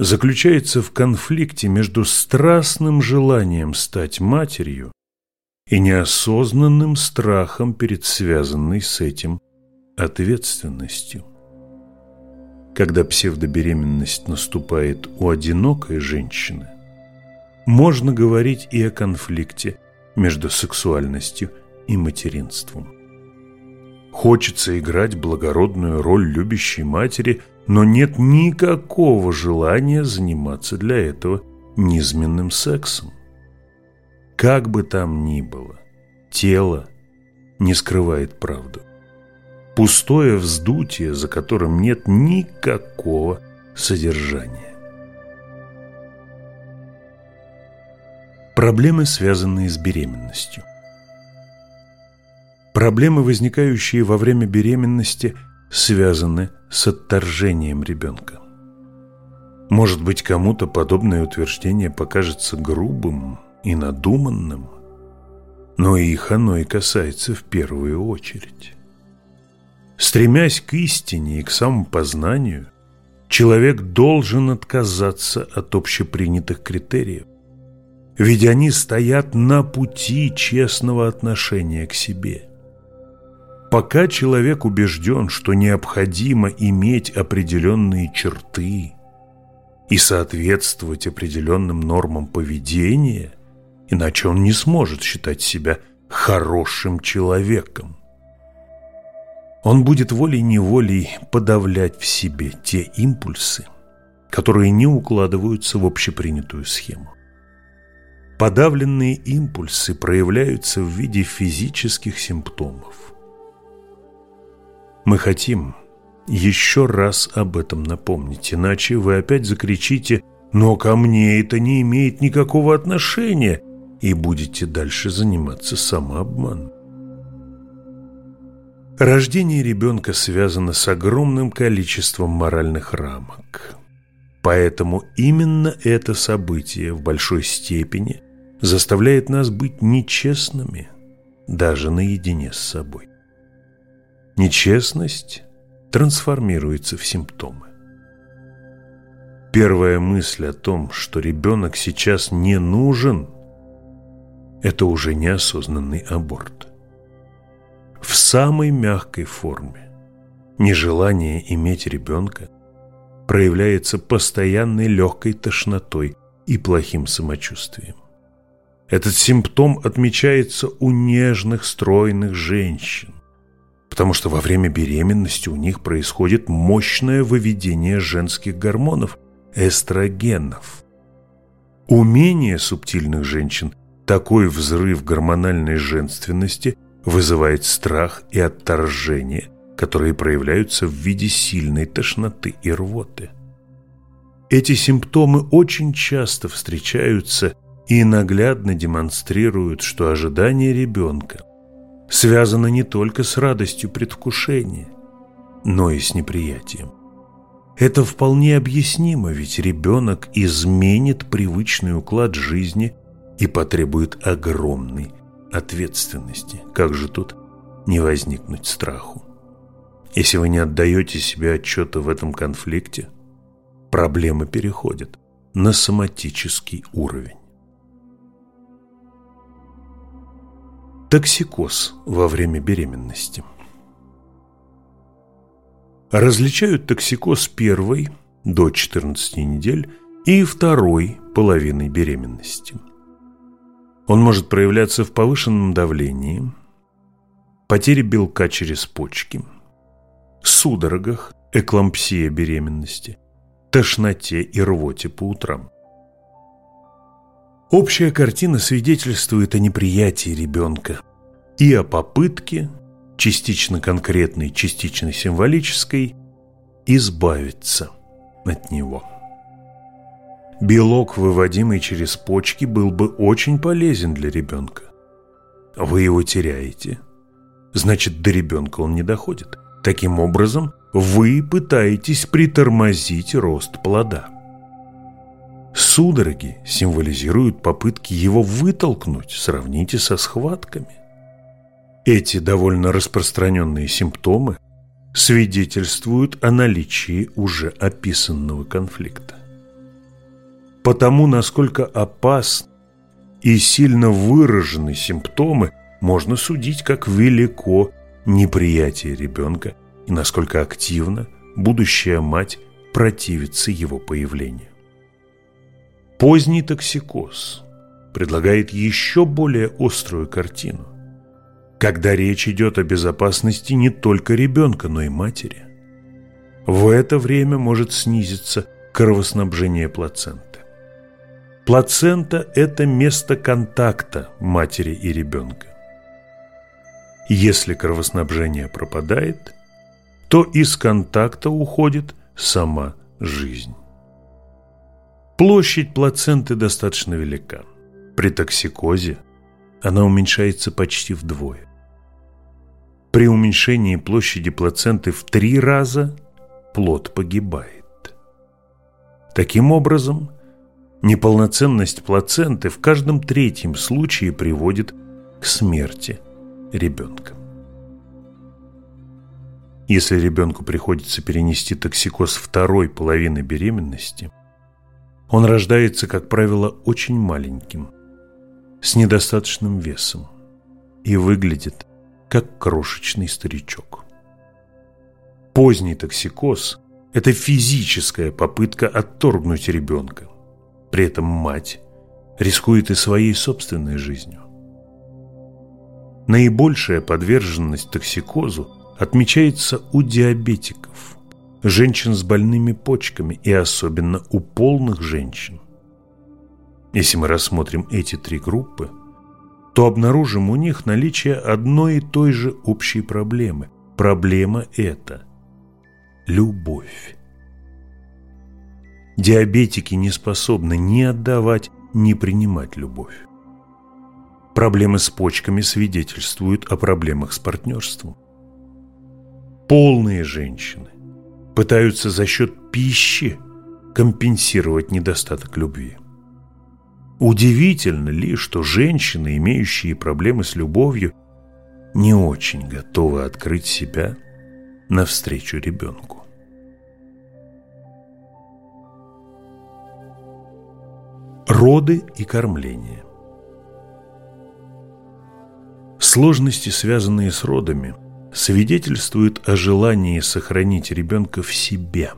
заключается в конфликте между страстным желанием стать матерью и неосознанным страхом перед связанной с этим ответственностью. Когда псевдобеременность наступает у одинокой женщины, можно говорить и о конфликте между сексуальностью и материнством. Хочется играть благородную роль любящей матери, но нет никакого желания заниматься для этого низменным сексом. Как бы там ни было, тело не скрывает правду пустое вздутие, за которым нет никакого содержания. Проблемы, связанные с беременностью. Проблемы, возникающие во время беременности, связаны с отторжением ребенка. Может быть, кому-то подобное утверждение покажется грубым и надуманным, но их оно и касается в первую очередь. Стремясь к истине и к самопознанию, человек должен отказаться от общепринятых критериев, ведь они стоят на пути честного отношения к себе. Пока человек убежден, что необходимо иметь определенные черты и соответствовать определенным нормам поведения, иначе он не сможет считать себя хорошим человеком. Он будет волей-неволей подавлять в себе те импульсы, которые не укладываются в общепринятую схему. Подавленные импульсы проявляются в виде физических симптомов. Мы хотим еще раз об этом напомнить, иначе вы опять закричите «Но ко мне это не имеет никакого отношения» и будете дальше заниматься самообманом. Рождение ребенка связано с огромным количеством моральных рамок. Поэтому именно это событие в большой степени заставляет нас быть нечестными даже наедине с собой. Нечестность трансформируется в симптомы. Первая мысль о том, что ребенок сейчас не нужен, это уже неосознанный аборт в самой мягкой форме. Нежелание иметь ребенка проявляется постоянной легкой тошнотой и плохим самочувствием. Этот симптом отмечается у нежных, стройных женщин, потому что во время беременности у них происходит мощное выведение женских гормонов – эстрогенов. У менее субтильных женщин такой взрыв гормональной женственности – вызывает страх и отторжение, которые проявляются в виде сильной тошноты и рвоты. Эти симптомы очень часто встречаются и наглядно демонстрируют, что ожидание ребенка связано не только с радостью предвкушения, но и с неприятием. Это вполне объяснимо, ведь ребенок изменит привычный уклад жизни и потребует огромной ответственности. Как же тут не возникнуть страху? Если вы не отдаете себе отчета в этом конфликте, проблемы переходят на соматический уровень. Токсикоз во время беременности. Различают токсикоз первой до 14 недель и второй половины беременности – он может проявляться в повышенном давлении, потере белка через почки, судорогах, эклампсия беременности, тошноте и рвоте по утрам. Общая картина свидетельствует о неприятии ребенка и о попытке, частично конкретной, частично символической, избавиться от него. Белок, выводимый через почки, был бы очень полезен для ребенка. Вы его теряете. Значит, до ребенка он не доходит. Таким образом, вы пытаетесь притормозить рост плода. Судороги символизируют попытки его вытолкнуть, сравните со схватками. Эти довольно распространенные симптомы свидетельствуют о наличии уже описанного конфликта. Потому, насколько опасны и сильно выражены симптомы, можно судить, как велико неприятие ребенка и насколько активно будущая мать противится его появлению. Поздний токсикоз предлагает еще более острую картину, когда речь идет о безопасности не только ребенка, но и матери. В это время может снизиться кровоснабжение плаценты. Плацента – это место контакта матери и ребенка. Если кровоснабжение пропадает, то из контакта уходит сама жизнь. Площадь плаценты достаточно велика. При токсикозе она уменьшается почти вдвое. При уменьшении площади плаценты в три раза плод погибает. Таким образом, неполноценность плаценты в каждом третьем случае приводит к смерти ребенка. Если ребенку приходится перенести токсикоз второй половины беременности, он рождается, как правило, очень маленьким, с недостаточным весом и выглядит как крошечный старичок. Поздний токсикоз – это физическая попытка отторгнуть ребенка. При этом мать рискует и своей собственной жизнью. Наибольшая подверженность токсикозу отмечается у диабетиков, женщин с больными почками и особенно у полных женщин. Если мы рассмотрим эти три группы, то обнаружим у них наличие одной и той же общей проблемы. Проблема эта – любовь. Диабетики не способны ни отдавать, ни принимать любовь. Проблемы с почками свидетельствуют о проблемах с партнерством. Полные женщины пытаются за счет пищи компенсировать недостаток любви. Удивительно ли, что женщины, имеющие проблемы с любовью, не очень готовы открыть себя навстречу ребенку. Роды и кормление Сложности, связанные с родами, свидетельствуют о желании сохранить ребенка в себе,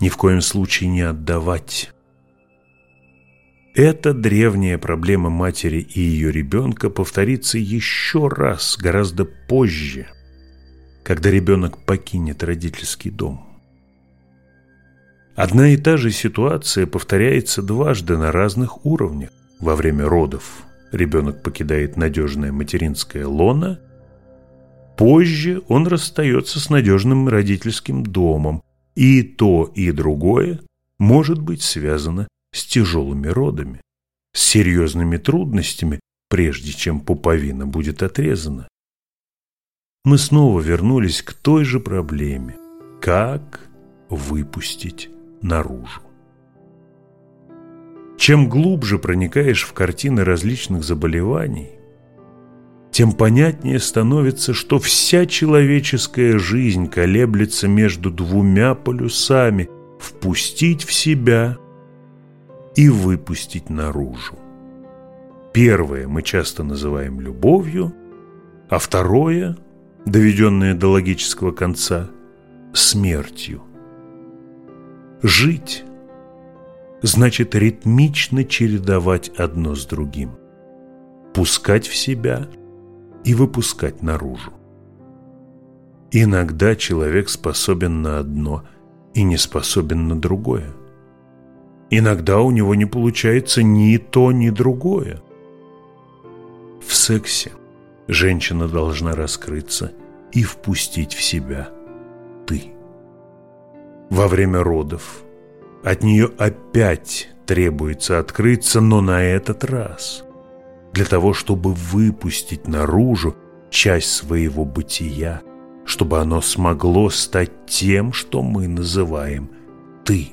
ни в коем случае не отдавать. Эта древняя проблема матери и ее ребенка повторится еще раз, гораздо позже, когда ребенок покинет родительский дом. Одна и та же ситуация повторяется дважды на разных уровнях во время родов – ребенок покидает надежное материнское лоно, позже он расстается с надежным родительским домом, и то, и другое может быть связано с тяжелыми родами, с серьезными трудностями, прежде чем пуповина будет отрезана. Мы снова вернулись к той же проблеме – как выпустить наружу. Чем глубже проникаешь в картины различных заболеваний, тем понятнее становится, что вся человеческая жизнь колеблется между двумя полюсами – впустить в себя и выпустить наружу. Первое мы часто называем любовью, а второе, доведенное до логического конца, смертью. Жить – значит ритмично чередовать одно с другим, пускать в себя и выпускать наружу. Иногда человек способен на одно и не способен на другое. Иногда у него не получается ни то, ни другое. В сексе женщина должна раскрыться и впустить в себя «ты». Во время родов – от нее опять требуется открыться, но на этот раз для того, чтобы выпустить наружу часть своего бытия, чтобы оно смогло стать тем, что мы называем «ты».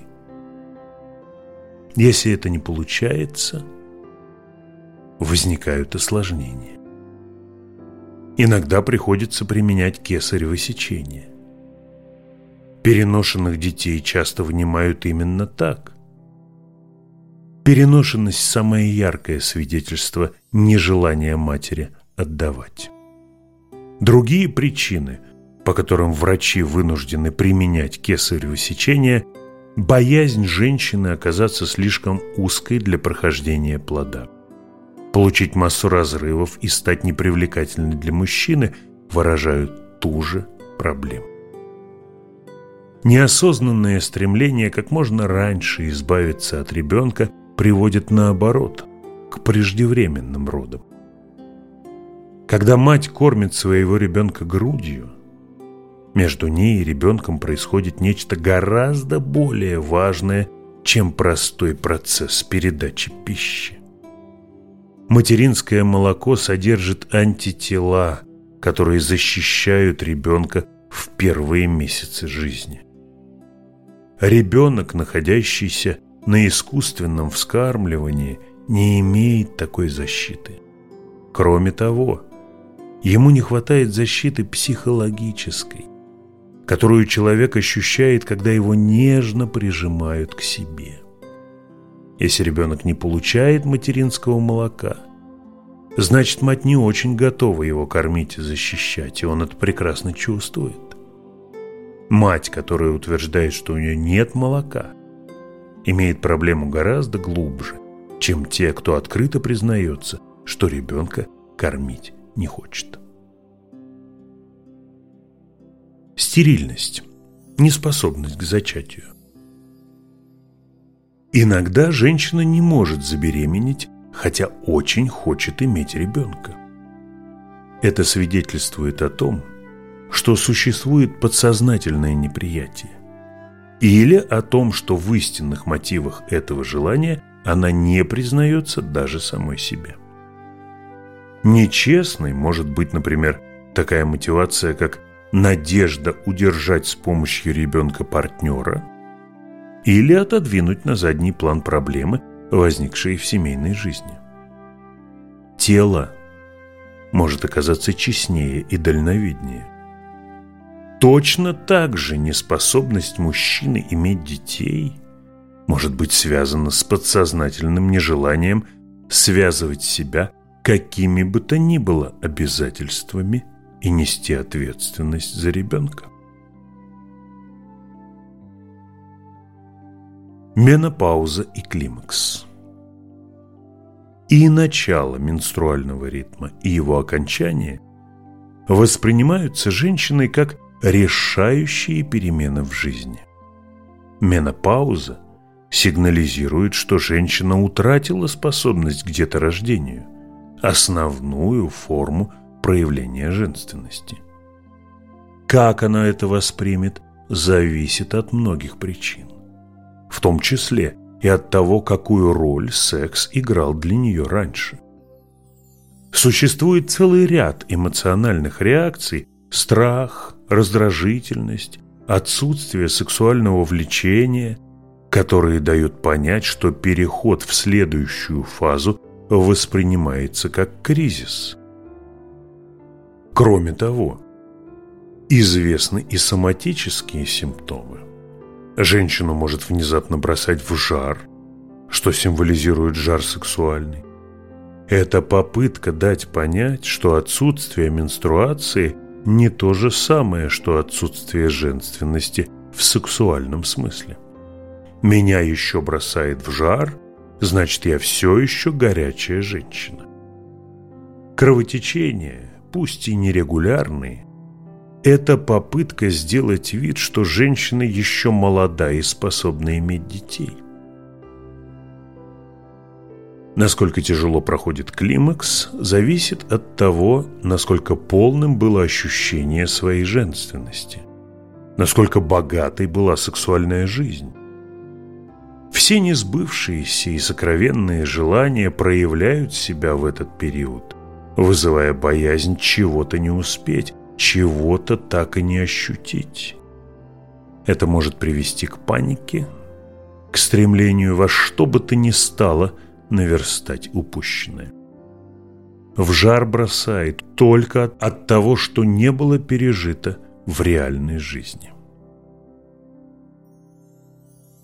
Если это не получается, возникают осложнения. Иногда приходится применять кесарево сечение. Переношенных детей часто внимают именно так. Переношенность – самое яркое свидетельство нежелания матери отдавать. Другие причины, по которым врачи вынуждены применять кесарево сечение – боязнь женщины оказаться слишком узкой для прохождения плода. Получить массу разрывов и стать непривлекательной для мужчины выражают ту же проблему. Неосознанное стремление как можно раньше избавиться от ребенка приводит наоборот, к преждевременным родам. Когда мать кормит своего ребенка грудью, между ней и ребенком происходит нечто гораздо более важное, чем простой процесс передачи пищи. Материнское молоко содержит антитела которые защищают ребенка в первые месяцы жизни. Ребенок, находящийся на искусственном вскармливании, не имеет такой защиты. Кроме того, ему не хватает защиты психологической, которую человек ощущает, когда его нежно прижимают к себе. Если ребенок не получает материнского молока, значит мать не очень готова его кормить и защищать, и он это прекрасно чувствует. Мать, которая утверждает, что у нее нет молока, имеет проблему гораздо глубже, чем те, кто открыто признается, что ребенка кормить не хочет. Стерильность, неспособность к зачатию. Иногда женщина не может забеременеть, хотя очень хочет иметь ребенка. Это свидетельствует о том, что существует подсознательное неприятие, или о том, что в истинных мотивах этого желания она не признается даже самой себе. Нечестной может быть, например, такая мотивация, как надежда удержать с помощью ребенка партнера или отодвинуть на задний план проблемы, возникшие в семейной жизни. Тело может оказаться честнее и дальновиднее. Точно так же неспособность мужчины иметь детей может быть связана с подсознательным нежеланием связывать себя какими бы то ни было обязательствами и нести ответственность за ребенка. Менопауза и климакс И начало менструального ритма, и его окончание воспринимаются женщиной как решающие перемены в жизни. Менопауза сигнализирует, что женщина утратила способность к деторождению, основную форму проявления женственности. Как она это воспримет, зависит от многих причин, в том числе и от того, какую роль секс играл для нее раньше. Существует целый ряд эмоциональных реакций – страх, раздражительность, отсутствие сексуального влечения, которые дают понять, что переход в следующую фазу воспринимается как кризис. Кроме того, известны и соматические симптомы. Женщину может внезапно бросать в жар, что символизирует жар сексуальный. Это попытка дать понять, что отсутствие менструации не то же самое, что отсутствие женственности в сексуальном смысле. Меня еще бросает в жар, значит, я все еще горячая женщина. Кровотечение – пусть и нерегулярные, это попытка сделать вид, что женщина еще молода и способна иметь детей. Насколько тяжело проходит климакс, зависит от того, насколько полным было ощущение своей женственности, насколько богатой была сексуальная жизнь. Все несбывшиеся и сокровенные желания проявляют себя в этот период – вызывая боязнь чего-то не успеть, чего-то так и не ощутить. Это может привести к панике, к стремлению во что бы то ни стало наверстать упущенное. В жар бросает только от того, что не было пережито в реальной жизни.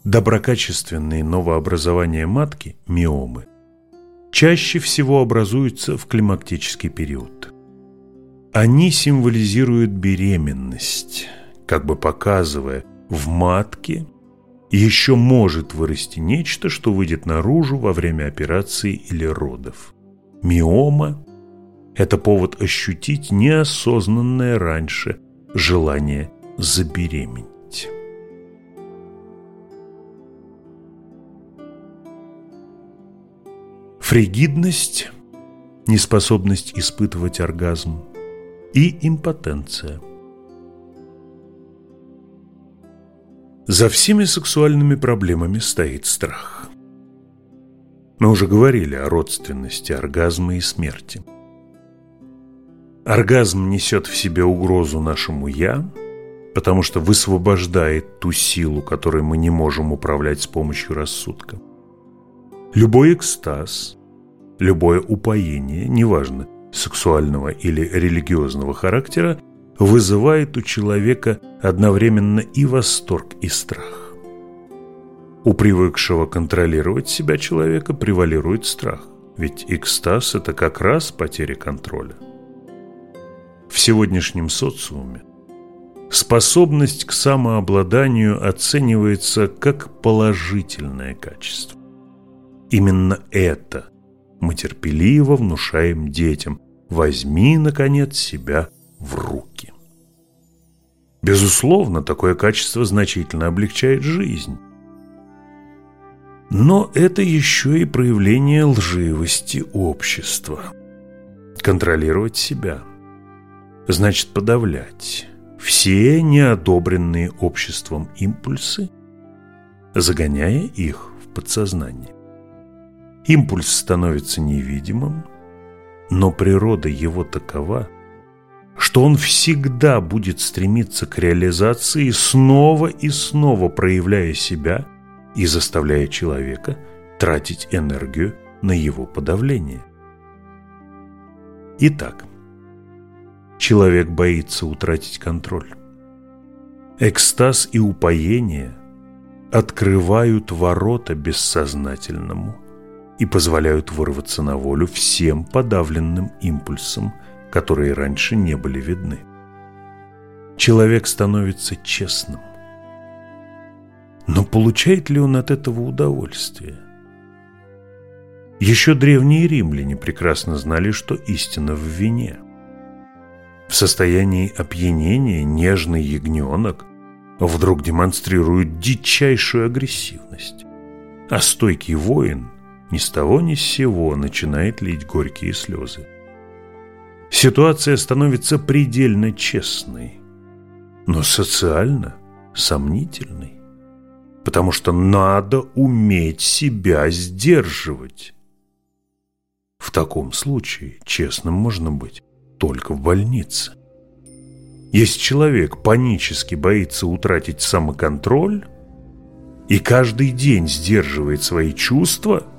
Доброкачественные новообразования матки, миомы, чаще всего образуются в климактический период. Они символизируют беременность, как бы показывая, в матке еще может вырасти нечто, что выйдет наружу во время операции или родов. Миома – это повод ощутить неосознанное раньше желание забеременеть. фригидность, неспособность испытывать оргазм и импотенция. За всеми сексуальными проблемами стоит страх. Мы уже говорили о родственности оргазма и смерти. Оргазм несет в себе угрозу нашему «я», потому что высвобождает ту силу, которой мы не можем управлять с помощью рассудка. Любой экстаз, любое упоение, неважно, сексуального или религиозного характера, вызывает у человека одновременно и восторг, и страх. У привыкшего контролировать себя человека превалирует страх, ведь экстаз – это как раз потеря контроля. В сегодняшнем социуме способность к самообладанию оценивается как положительное качество. Именно это мы терпеливо внушаем детям. Возьми, наконец, себя в руки. Безусловно, такое качество значительно облегчает жизнь. Но это еще и проявление лживости общества. Контролировать себя значит подавлять все неодобренные обществом импульсы, загоняя их в подсознание. Импульс становится невидимым, но природа его такова, что он всегда будет стремиться к реализации, снова и снова проявляя себя и заставляя человека тратить энергию на его подавление. Итак, человек боится утратить контроль. Экстаз и упоение открывают ворота бессознательному – и позволяют вырваться на волю всем подавленным импульсам, которые раньше не были видны. Человек становится честным. Но получает ли он от этого удовольствие? Еще древние римляне прекрасно знали, что истина в вине. В состоянии опьянения нежный ягненок вдруг демонстрирует дичайшую агрессивность, а стойкий воин ни с того ни с сего начинает лить горькие слезы. Ситуация становится предельно честной, но социально сомнительной, потому что надо уметь себя сдерживать. В таком случае честным можно быть только в больнице. Если человек панически боится утратить самоконтроль и каждый день сдерживает свои чувства –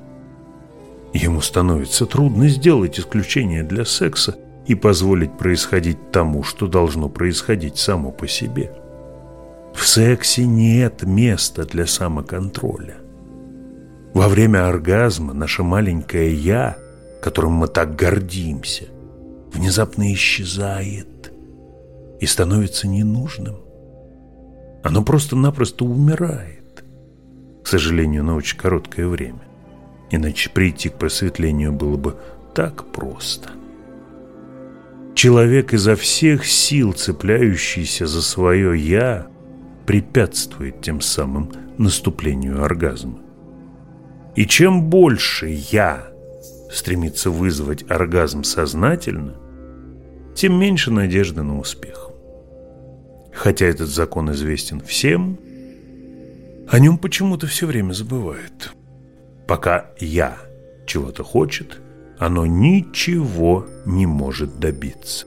Ему становится трудно сделать исключение для секса и позволить происходить тому, что должно происходить само по себе. В сексе нет места для самоконтроля. Во время оргазма наше маленькое «я», которым мы так гордимся, внезапно исчезает и становится ненужным. Оно просто-напросто умирает, к сожалению, на очень короткое время иначе прийти к просветлению было бы так просто. Человек изо всех сил, цепляющийся за свое «я», препятствует тем самым наступлению оргазма. И чем больше «я» стремится вызвать оргазм сознательно, тем меньше надежды на успех. Хотя этот закон известен всем, о нем почему-то все время забывают. Пока «я» чего-то хочет, оно ничего не может добиться.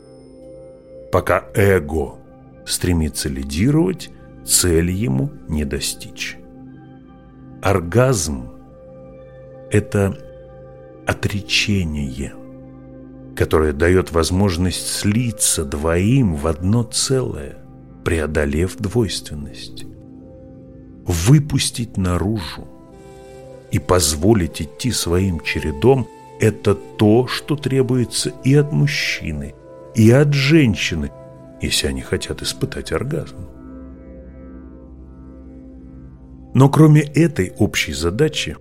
Пока эго стремится лидировать, цель ему не достичь. Оргазм – это отречение, которое дает возможность слиться двоим в одно целое, преодолев двойственность. Выпустить наружу и позволить идти своим чередом – это то, что требуется и от мужчины, и от женщины, если они хотят испытать оргазм. Но кроме этой общей задачи,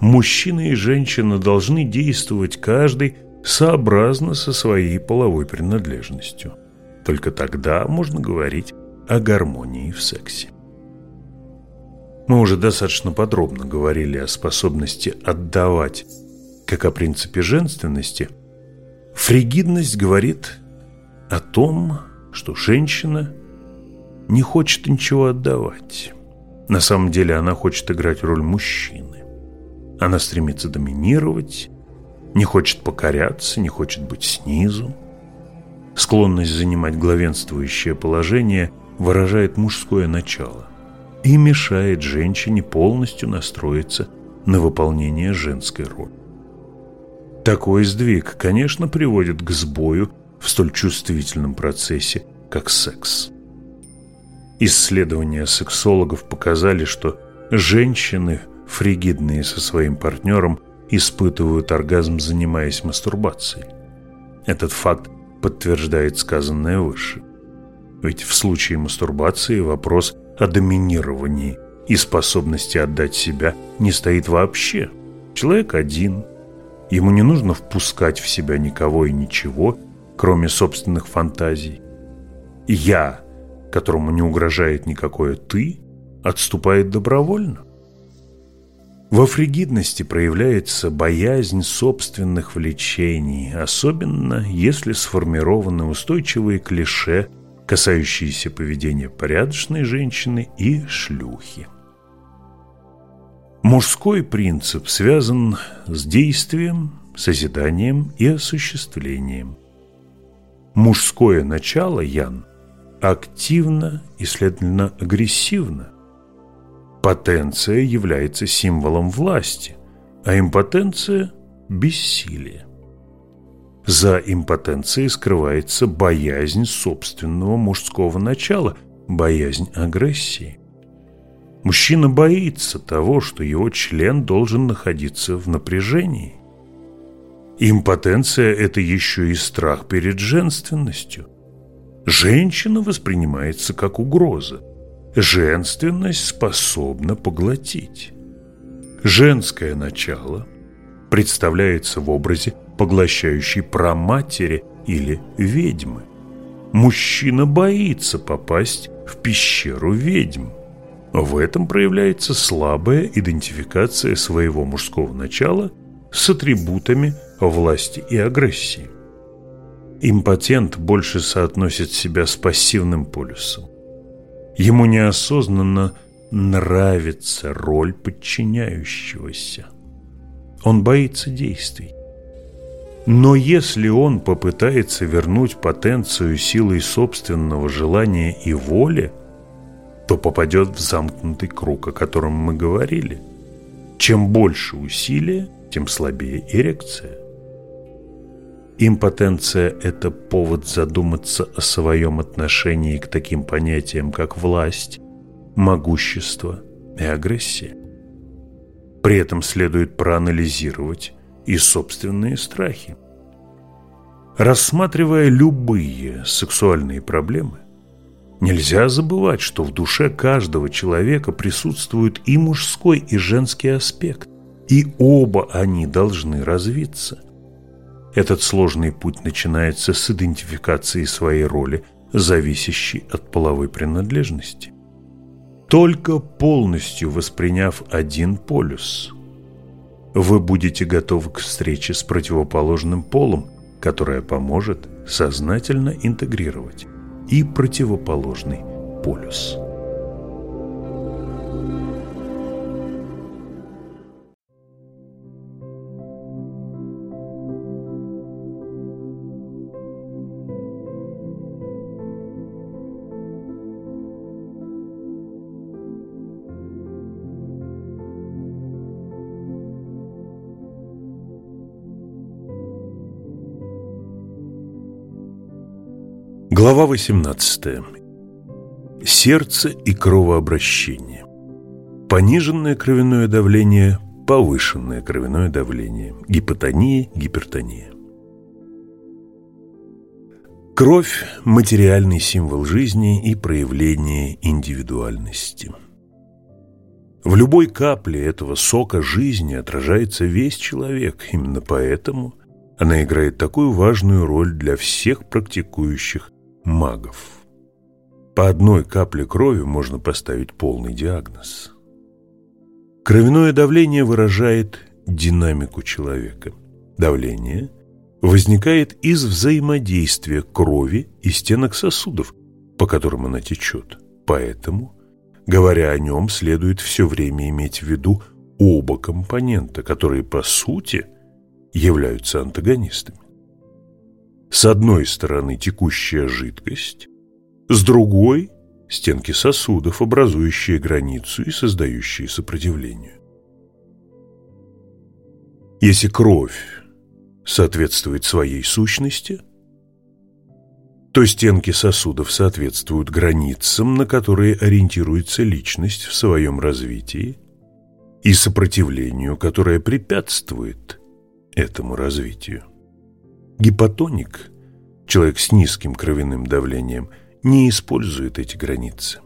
мужчина и женщина должны действовать каждый сообразно со своей половой принадлежностью. Только тогда можно говорить о гармонии в сексе. Мы уже достаточно подробно говорили о способности отдавать, как о принципе женственности. Фригидность говорит о том, что женщина не хочет ничего отдавать. На самом деле она хочет играть роль мужчины. Она стремится доминировать, не хочет покоряться, не хочет быть снизу. Склонность занимать главенствующее положение выражает мужское начало и мешает женщине полностью настроиться на выполнение женской роли. Такой сдвиг, конечно, приводит к сбою в столь чувствительном процессе, как секс. Исследования сексологов показали, что женщины, фригидные со своим партнером, испытывают оргазм, занимаясь мастурбацией. Этот факт подтверждает сказанное выше. Ведь в случае мастурбации вопрос о доминировании и способности отдать себя не стоит вообще. Человек один. Ему не нужно впускать в себя никого и ничего, кроме собственных фантазий. «Я», которому не угрожает никакое «ты», отступает добровольно. Во фригидности проявляется боязнь собственных влечений, особенно если сформированы устойчивые клише, касающиеся поведения порядочной женщины и шлюхи. Мужской принцип связан с действием, созиданием и осуществлением. Мужское начало, Ян, активно и, следовательно, агрессивно. Потенция является символом власти, а импотенция – бессилие. За импотенцией скрывается боязнь собственного мужского начала, боязнь агрессии. Мужчина боится того, что его член должен находиться в напряжении. Импотенция – это еще и страх перед женственностью. Женщина воспринимается как угроза. Женственность способна поглотить. Женское начало представляется в образе поглощающей праматери или ведьмы. Мужчина боится попасть в пещеру ведьм. В этом проявляется слабая идентификация своего мужского начала с атрибутами власти и агрессии. Импотент больше соотносит себя с пассивным полюсом. Ему неосознанно нравится роль подчиняющегося. Он боится действий. Но если он попытается вернуть потенцию силой собственного желания и воли, то попадет в замкнутый круг, о котором мы говорили. Чем больше усилия, тем слабее эрекция. Импотенция – это повод задуматься о своем отношении к таким понятиям, как власть, могущество и агрессия. При этом следует проанализировать и собственные страхи. Рассматривая любые сексуальные проблемы, нельзя забывать, что в душе каждого человека присутствует и мужской, и женский аспект, и оба они должны развиться. Этот сложный путь начинается с идентификации своей роли, зависящей от половой принадлежности. Только полностью восприняв один полюс, вы будете готовы к встрече с противоположным полом, которая поможет сознательно интегрировать и противоположный полюс. Глава 18. Сердце и кровообращение. Пониженное кровяное давление, повышенное кровяное давление, гипотония, гипертония. Кровь – материальный символ жизни и проявление индивидуальности. В любой капле этого сока жизни отражается весь человек, именно поэтому она играет такую важную роль для всех практикующих магов. По одной капле крови можно поставить полный диагноз. Кровяное давление выражает динамику человека. Давление возникает из взаимодействия крови и стенок сосудов, по которым она течет. Поэтому, говоря о нем, следует все время иметь в виду оба компонента, которые по сути являются антагонистами. С одной стороны текущая жидкость, с другой – стенки сосудов, образующие границу и создающие сопротивление. Если кровь соответствует своей сущности, то стенки сосудов соответствуют границам, на которые ориентируется личность в своем развитии, и сопротивлению, которое препятствует этому развитию. Гипотоник, человек с низким кровяным давлением, не использует эти границы.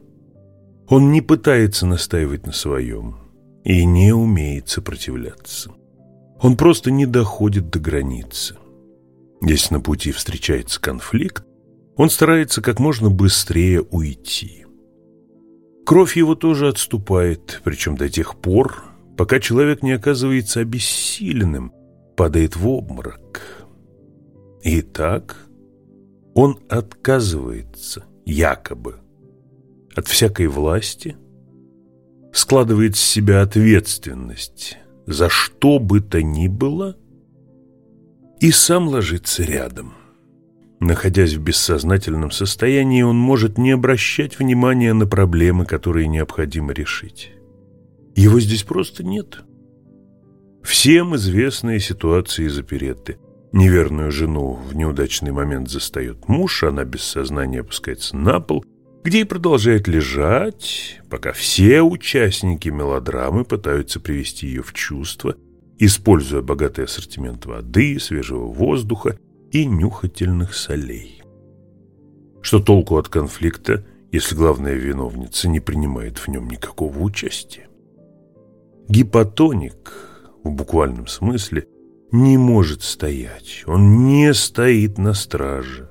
Он не пытается настаивать на своем и не умеет сопротивляться. Он просто не доходит до границы. Если на пути встречается конфликт, он старается как можно быстрее уйти. Кровь его тоже отступает, причем до тех пор, пока человек не оказывается обессиленным, падает в обморок. И так он отказывается, якобы, от всякой власти, складывает с себя ответственность за что бы то ни было и сам ложится рядом. Находясь в бессознательном состоянии, он может не обращать внимания на проблемы, которые необходимо решить. Его здесь просто нет. Всем известные ситуации из оперетты. Неверную жену в неудачный момент застает муж, она без сознания опускается на пол – где и продолжает лежать, пока все участники мелодрамы пытаются привести ее в чувство, используя богатый ассортимент воды, свежего воздуха и нюхательных солей. Что толку от конфликта, если главная виновница не принимает в нем никакого участия? Гипотоник, в буквальном смысле, не может стоять, он не стоит на страже,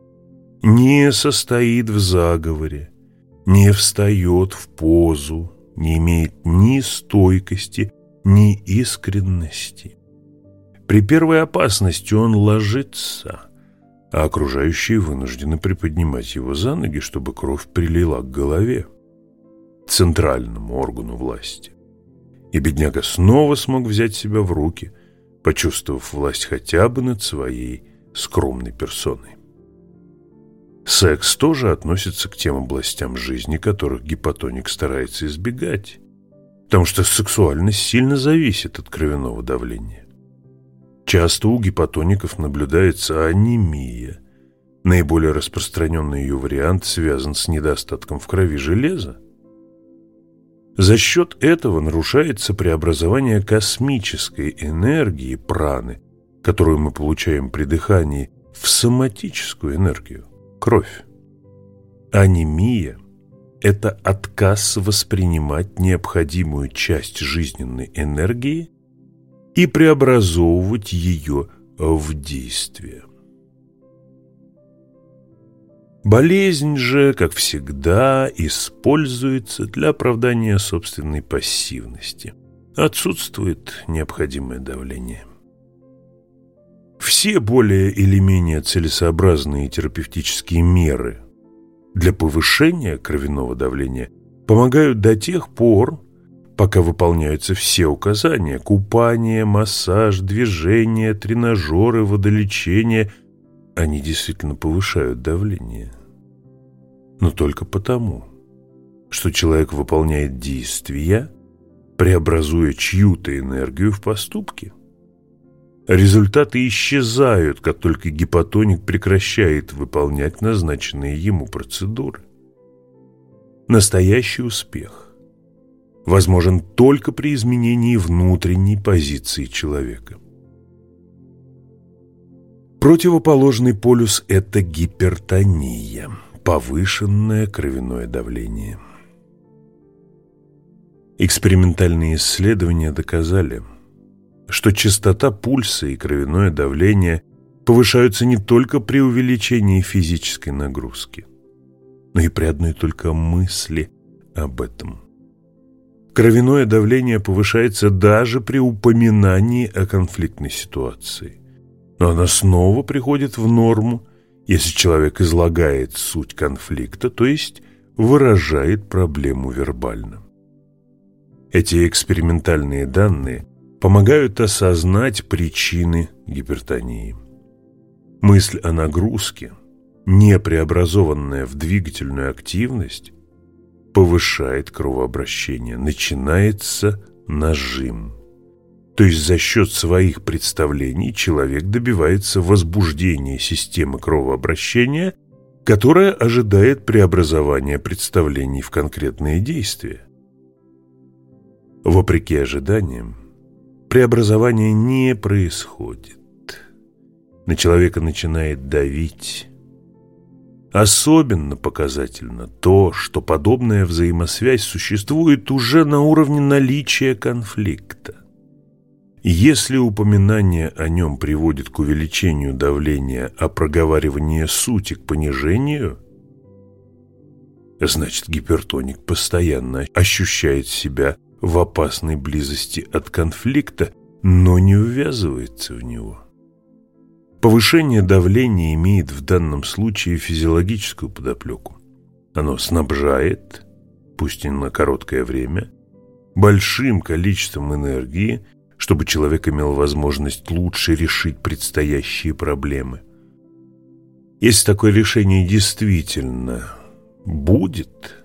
не состоит в заговоре, не встает в позу, не имеет ни стойкости, ни искренности. При первой опасности он ложится, а окружающие вынуждены приподнимать его за ноги, чтобы кровь прилила к голове, центральному органу власти. И бедняга снова смог взять себя в руки, почувствовав власть хотя бы над своей скромной персоной. Секс тоже относится к тем областям жизни, которых гипотоник старается избегать, потому что сексуальность сильно зависит от кровяного давления. Часто у гипотоников наблюдается анемия. Наиболее распространенный ее вариант связан с недостатком в крови железа. За счет этого нарушается преобразование космической энергии праны, которую мы получаем при дыхании, в соматическую энергию кровь. Анемия – это отказ воспринимать необходимую часть жизненной энергии и преобразовывать ее в действие. Болезнь же, как всегда, используется для оправдания собственной пассивности. Отсутствует необходимое давление. Все более или менее целесообразные терапевтические меры для повышения кровяного давления помогают до тех пор, пока выполняются все указания – купание, массаж, движение, тренажеры, водолечение – они действительно повышают давление. Но только потому, что человек выполняет действия, преобразуя чью-то энергию в поступки – Результаты исчезают, как только гипотоник прекращает выполнять назначенные ему процедуры. Настоящий успех возможен только при изменении внутренней позиции человека. Противоположный полюс – это гипертония, повышенное кровяное давление. Экспериментальные исследования доказали – что частота пульса и кровяное давление повышаются не только при увеличении физической нагрузки, но и при одной только мысли об этом. Кровяное давление повышается даже при упоминании о конфликтной ситуации. Но оно снова приходит в норму, если человек излагает суть конфликта, то есть выражает проблему вербально. Эти экспериментальные данные помогают осознать причины гипертонии. Мысль о нагрузке, не преобразованная в двигательную активность, повышает кровообращение, начинается нажим. То есть за счет своих представлений человек добивается возбуждения системы кровообращения, которая ожидает преобразования представлений в конкретные действия. Вопреки ожиданиям, преобразование не происходит. На человека начинает давить. Особенно показательно то, что подобная взаимосвязь существует уже на уровне наличия конфликта. Если упоминание о нем приводит к увеличению давления, а проговаривание сути к понижению, значит гипертоник постоянно ощущает себя в опасной близости от конфликта, но не ввязывается в него. Повышение давления имеет в данном случае физиологическую подоплеку. Оно снабжает, пусть и на короткое время, большим количеством энергии, чтобы человек имел возможность лучше решить предстоящие проблемы. Если такое решение действительно будет,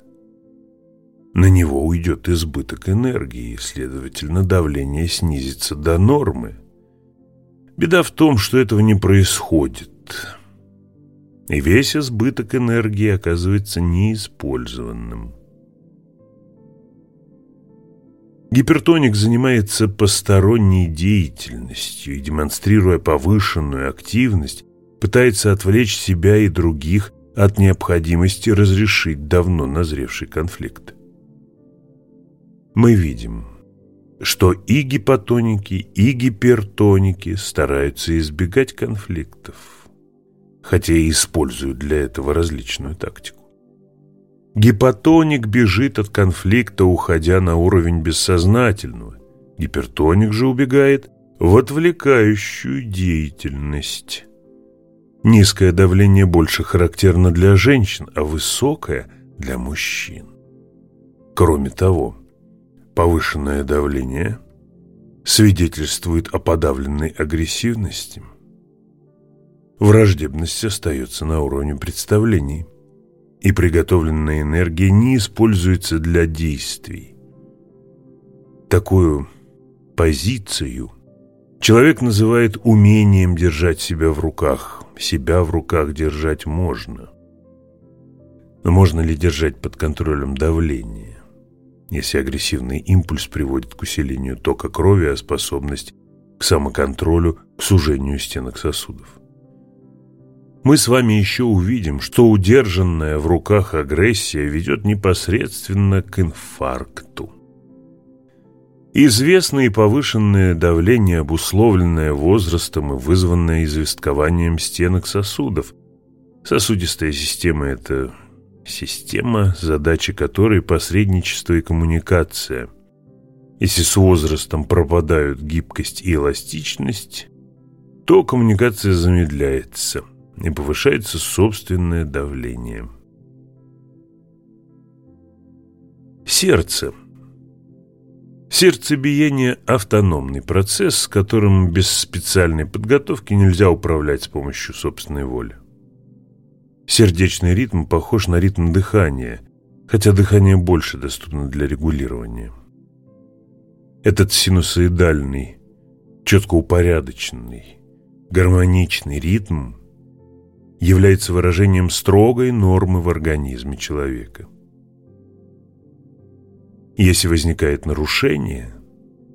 на него уйдет избыток энергии, и, следовательно, давление снизится до нормы. Беда в том, что этого не происходит. И весь избыток энергии оказывается неиспользованным. Гипертоник занимается посторонней деятельностью и, демонстрируя повышенную активность, пытается отвлечь себя и других от необходимости разрешить давно назревший конфликт мы видим, что и гипотоники, и гипертоники стараются избегать конфликтов, хотя и используют для этого различную тактику. Гипотоник бежит от конфликта, уходя на уровень бессознательного. Гипертоник же убегает в отвлекающую деятельность. Низкое давление больше характерно для женщин, а высокое – для мужчин. Кроме того, Повышенное давление свидетельствует о подавленной агрессивности. Враждебность остается на уровне представлений, и приготовленная энергия не используется для действий. Такую позицию человек называет умением держать себя в руках. Себя в руках держать можно. Но можно ли держать под контролем давление? если агрессивный импульс приводит к усилению тока крови, а способность к самоконтролю, к сужению стенок сосудов. Мы с вами еще увидим, что удержанная в руках агрессия ведет непосредственно к инфаркту. Известно и повышенное давление, обусловленное возрастом и вызванное известкованием стенок сосудов. Сосудистая система – это Система, задача которой посредничество и коммуникация. Если с возрастом пропадают гибкость и эластичность, то коммуникация замедляется и повышается собственное давление. Сердце. Сердцебиение – автономный процесс, с которым без специальной подготовки нельзя управлять с помощью собственной воли. Сердечный ритм похож на ритм дыхания, хотя дыхание больше доступно для регулирования. Этот синусоидальный, четко упорядоченный, гармоничный ритм является выражением строгой нормы в организме человека. Если возникает нарушение,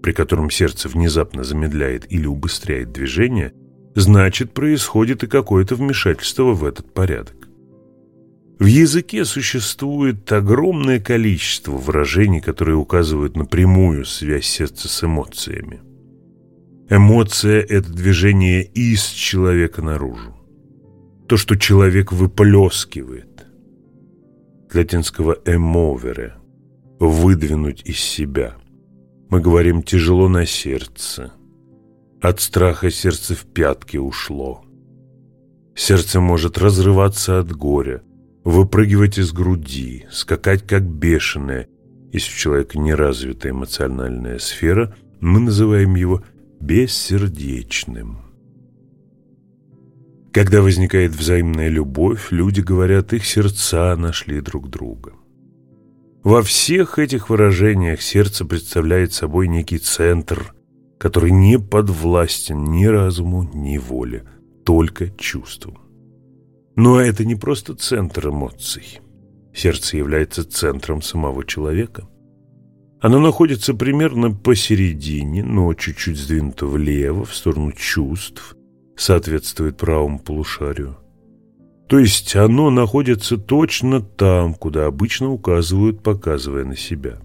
при котором сердце внезапно замедляет или убыстряет движение, значит происходит и какое-то вмешательство в этот порядок. В языке существует огромное количество выражений, которые указывают на прямую связь сердца с эмоциями. Эмоция – это движение из человека наружу. То, что человек выплескивает. Латинского «эмовере» – выдвинуть из себя. Мы говорим «тяжело на сердце». От страха сердце в пятки ушло. Сердце может разрываться от горя, выпрыгивать из груди, скакать как бешеное. Если у человека неразвитая эмоциональная сфера, мы называем его бессердечным. Когда возникает взаимная любовь, люди говорят, их сердца нашли друг друга. Во всех этих выражениях сердце представляет собой некий центр, который не подвластен ни разуму, ни воле, только чувствам. Но это не просто центр эмоций. Сердце является центром самого человека. Оно находится примерно посередине, но чуть-чуть сдвинуто влево, в сторону чувств, соответствует правому полушарию. То есть оно находится точно там, куда обычно указывают, показывая на себя.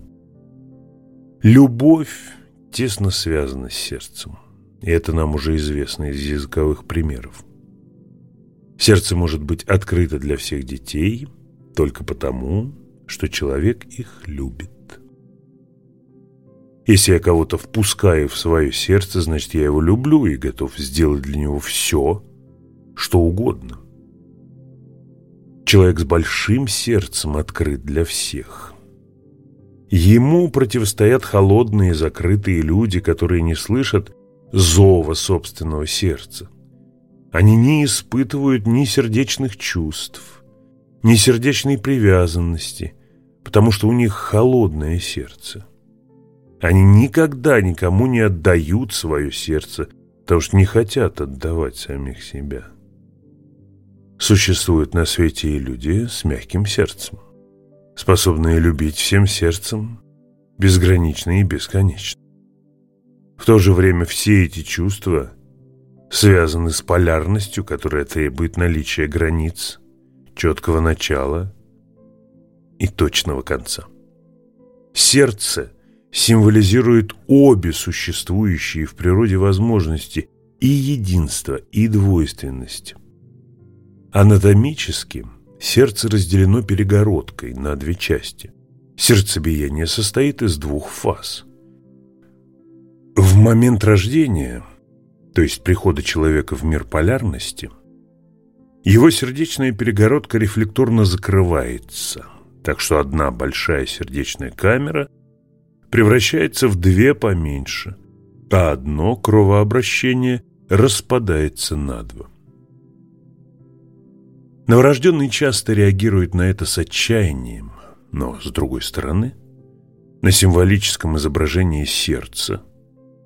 Любовь тесно связана с сердцем. И это нам уже известно из языковых примеров. Сердце может быть открыто для всех детей только потому, что человек их любит. Если я кого-то впускаю в свое сердце, значит, я его люблю и готов сделать для него все, что угодно. Человек с большим сердцем открыт для всех. Ему противостоят холодные закрытые люди, которые не слышат зова собственного сердца. Они не испытывают ни сердечных чувств, ни сердечной привязанности, потому что у них холодное сердце. Они никогда никому не отдают свое сердце, потому что не хотят отдавать самих себя. Существуют на свете и люди с мягким сердцем, способные любить всем сердцем, безгранично и бесконечно. В то же время все эти чувства связаны с полярностью, которая требует наличия границ, четкого начала и точного конца. Сердце символизирует обе существующие в природе возможности и единство, и двойственность. Анатомически сердце разделено перегородкой на две части. Сердцебиение состоит из двух фаз. В момент рождения, то есть прихода человека в мир полярности, его сердечная перегородка рефлекторно закрывается, так что одна большая сердечная камера превращается в две поменьше, а одно кровообращение распадается на два. Новорожденный часто реагирует на это с отчаянием, но, с другой стороны, на символическом изображении сердца,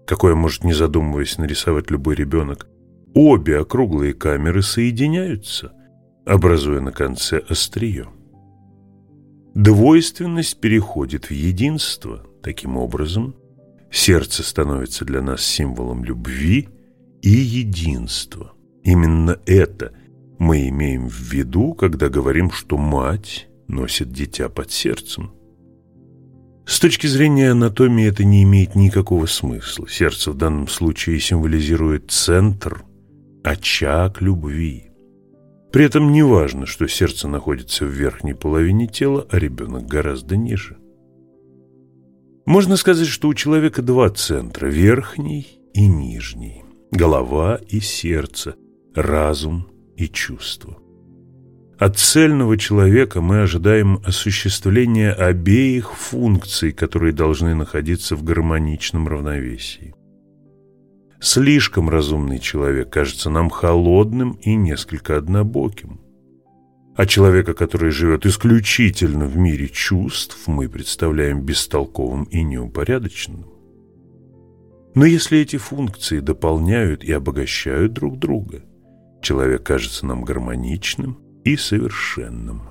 какое может, не задумываясь, нарисовать любой ребенок, обе округлые камеры соединяются, образуя на конце острие. Двойственность переходит в единство. Таким образом, сердце становится для нас символом любви и единства. Именно это – мы имеем в виду, когда говорим, что мать носит дитя под сердцем. С точки зрения анатомии это не имеет никакого смысла. Сердце в данном случае символизирует центр, очаг любви. При этом не важно, что сердце находится в верхней половине тела, а ребенок гораздо ниже. Можно сказать, что у человека два центра – верхний и нижний, голова и сердце, разум и чувства. От цельного человека мы ожидаем осуществления обеих функций, которые должны находиться в гармоничном равновесии. Слишком разумный человек кажется нам холодным и несколько однобоким. А человека, который живет исключительно в мире чувств, мы представляем бестолковым и неупорядоченным. Но если эти функции дополняют и обогащают друг друга, человек кажется нам гармоничным и совершенным.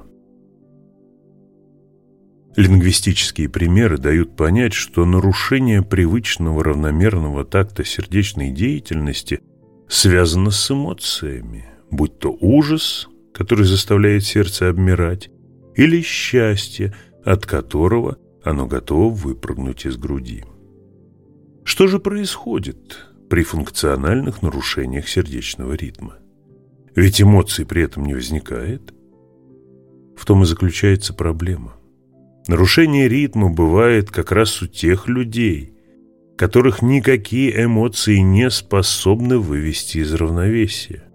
Лингвистические примеры дают понять, что нарушение привычного равномерного такта сердечной деятельности связано с эмоциями, будь то ужас, который заставляет сердце обмирать, или счастье, от которого оно готово выпрыгнуть из груди. Что же происходит при функциональных нарушениях сердечного ритма? Ведь эмоций при этом не возникает. В том и заключается проблема. Нарушение ритма бывает как раз у тех людей, которых никакие эмоции не способны вывести из равновесия.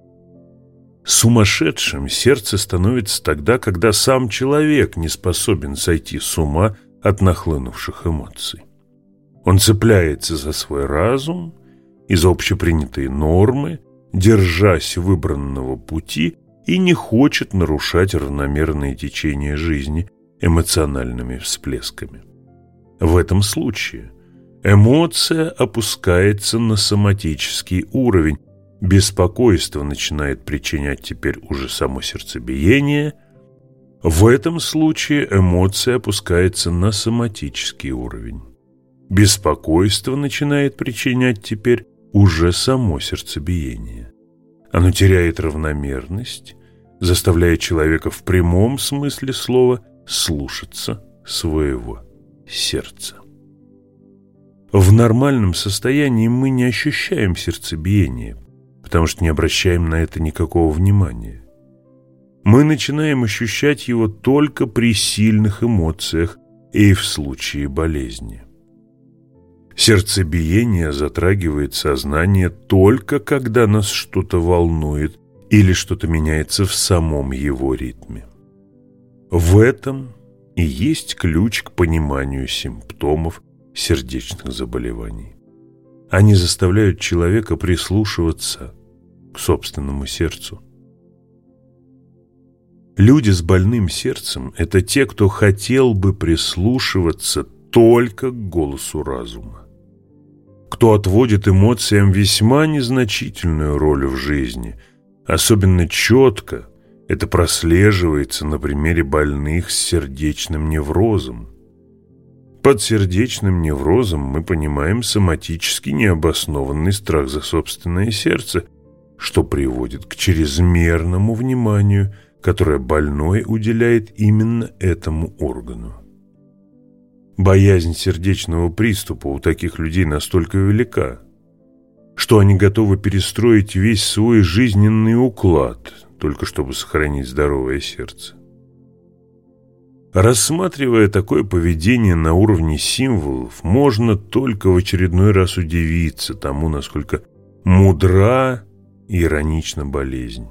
Сумасшедшим сердце становится тогда, когда сам человек не способен сойти с ума от нахлынувших эмоций. Он цепляется за свой разум и за общепринятые нормы, держась выбранного пути и не хочет нарушать равномерное течение жизни эмоциональными всплесками. В этом случае эмоция опускается на соматический уровень, беспокойство начинает причинять теперь уже само сердцебиение. В этом случае эмоция опускается на соматический уровень. Беспокойство начинает причинять теперь уже само сердцебиение. Оно теряет равномерность, заставляя человека в прямом смысле слова слушаться своего сердца. В нормальном состоянии мы не ощущаем сердцебиение, потому что не обращаем на это никакого внимания. Мы начинаем ощущать его только при сильных эмоциях и в случае болезни. Сердцебиение затрагивает сознание только когда нас что-то волнует или что-то меняется в самом его ритме. В этом и есть ключ к пониманию симптомов сердечных заболеваний. Они заставляют человека прислушиваться к собственному сердцу. Люди с больным сердцем – это те, кто хотел бы прислушиваться только к голосу разума. Кто отводит эмоциям весьма незначительную роль в жизни, особенно четко – это прослеживается на примере больных с сердечным неврозом. Под сердечным неврозом мы понимаем соматически необоснованный страх за собственное сердце, что приводит к чрезмерному вниманию, которое больной уделяет именно этому органу. Боязнь сердечного приступа у таких людей настолько велика, что они готовы перестроить весь свой жизненный уклад, только чтобы сохранить здоровое сердце. Рассматривая такое поведение на уровне символов, можно только в очередной раз удивиться тому, насколько мудра и иронична болезнь.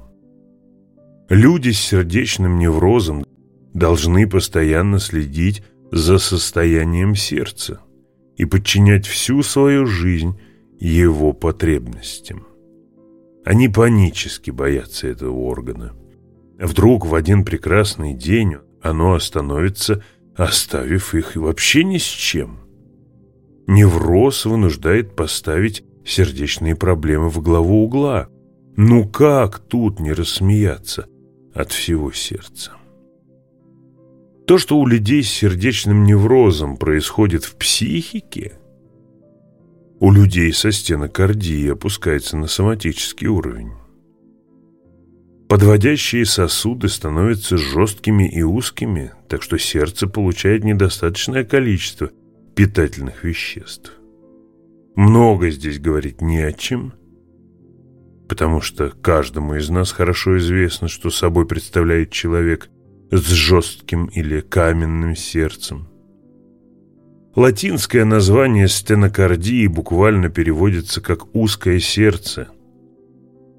Люди с сердечным неврозом должны постоянно следить за состоянием сердца и подчинять всю свою жизнь его потребностям. Они панически боятся этого органа. Вдруг в один прекрасный день оно остановится, оставив их вообще ни с чем. Невроз вынуждает поставить сердечные проблемы в главу угла. Ну как тут не рассмеяться от всего сердца? То, что у людей с сердечным неврозом происходит в психике – у людей со стенокардией опускается на соматический уровень. Подводящие сосуды становятся жесткими и узкими, так что сердце получает недостаточное количество питательных веществ. Много здесь говорить не о чем, потому что каждому из нас хорошо известно, что собой представляет человек с жестким или каменным сердцем. Латинское название стенокардии буквально переводится как «узкое сердце».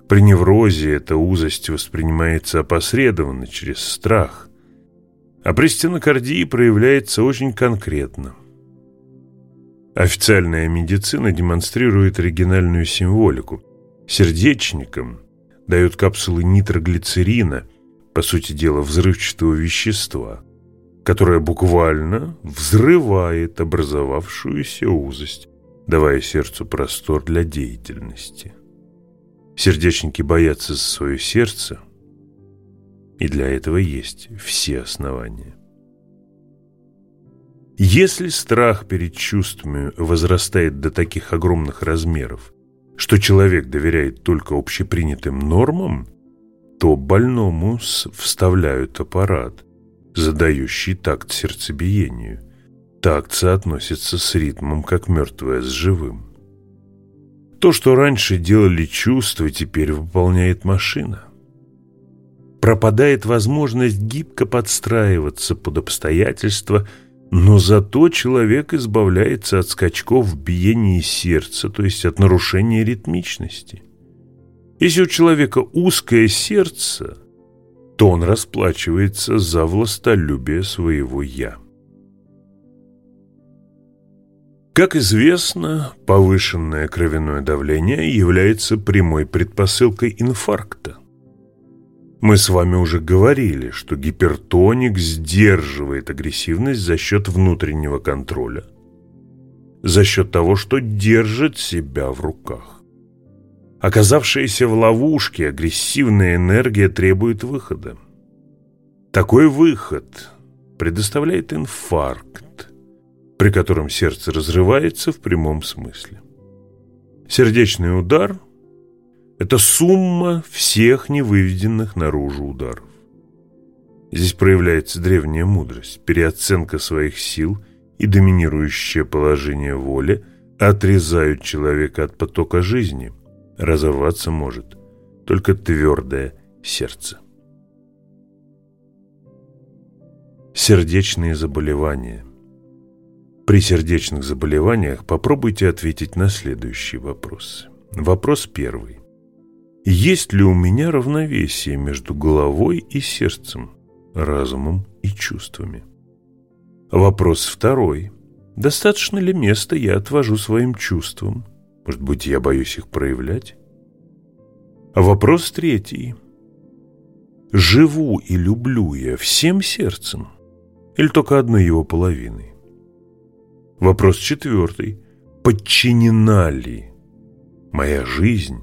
При неврозе эта узость воспринимается опосредованно, через страх, а при стенокардии проявляется очень конкретно. Официальная медицина демонстрирует оригинальную символику. Сердечникам дают капсулы нитроглицерина, по сути дела взрывчатого вещества – которая буквально взрывает образовавшуюся узость, давая сердцу простор для деятельности. Сердечники боятся за свое сердце, и для этого есть все основания. Если страх перед чувствами возрастает до таких огромных размеров, что человек доверяет только общепринятым нормам, то больному вставляют аппарат – задающий такт сердцебиению. Такт соотносится с ритмом, как мертвое с живым. То, что раньше делали чувства, теперь выполняет машина. Пропадает возможность гибко подстраиваться под обстоятельства, но зато человек избавляется от скачков в биении сердца, то есть от нарушения ритмичности. Если у человека узкое сердце – то он расплачивается за властолюбие своего «я». Как известно, повышенное кровяное давление является прямой предпосылкой инфаркта. Мы с вами уже говорили, что гипертоник сдерживает агрессивность за счет внутреннего контроля, за счет того, что держит себя в руках. Оказавшаяся в ловушке, агрессивная энергия требует выхода. Такой выход предоставляет инфаркт, при котором сердце разрывается в прямом смысле. Сердечный удар – это сумма всех невыведенных наружу ударов. Здесь проявляется древняя мудрость, переоценка своих сил и доминирующее положение воли отрезают человека от потока жизни. Разорваться может только твердое сердце. Сердечные заболевания. При сердечных заболеваниях попробуйте ответить на следующие вопросы. Вопрос первый. Есть ли у меня равновесие между головой и сердцем, разумом и чувствами? Вопрос второй. Достаточно ли места я отвожу своим чувствам? Может быть, я боюсь их проявлять? Вопрос третий. Живу и люблю я всем сердцем или только одной его половиной? Вопрос четвертый. Подчинена ли моя жизнь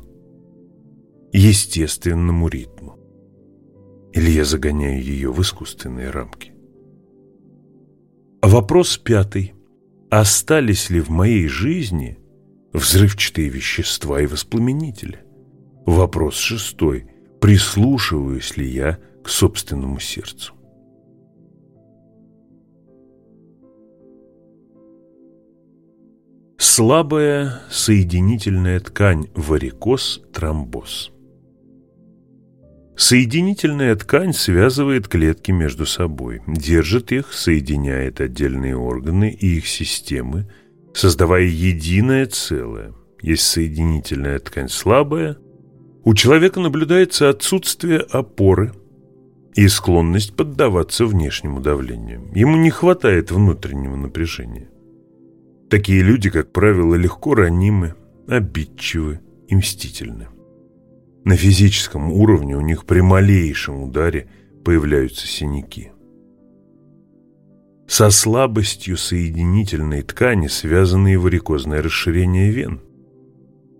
естественному ритму? Или я загоняю ее в искусственные рамки? Вопрос пятый. Остались ли в моей жизни взрывчатые вещества и воспламенители? Вопрос шестой. Прислушиваюсь ли я к собственному сердцу? Слабая соединительная ткань варикоз, тромбоз. Соединительная ткань связывает клетки между собой, держит их, соединяет отдельные органы и их системы, создавая единое целое. Есть соединительная ткань слабая, у человека наблюдается отсутствие опоры и склонность поддаваться внешнему давлению. Ему не хватает внутреннего напряжения. Такие люди, как правило, легко ранимы, обидчивы и мстительны. На физическом уровне у них при малейшем ударе появляются синяки. Со слабостью соединительной ткани связаны и варикозное расширение вен.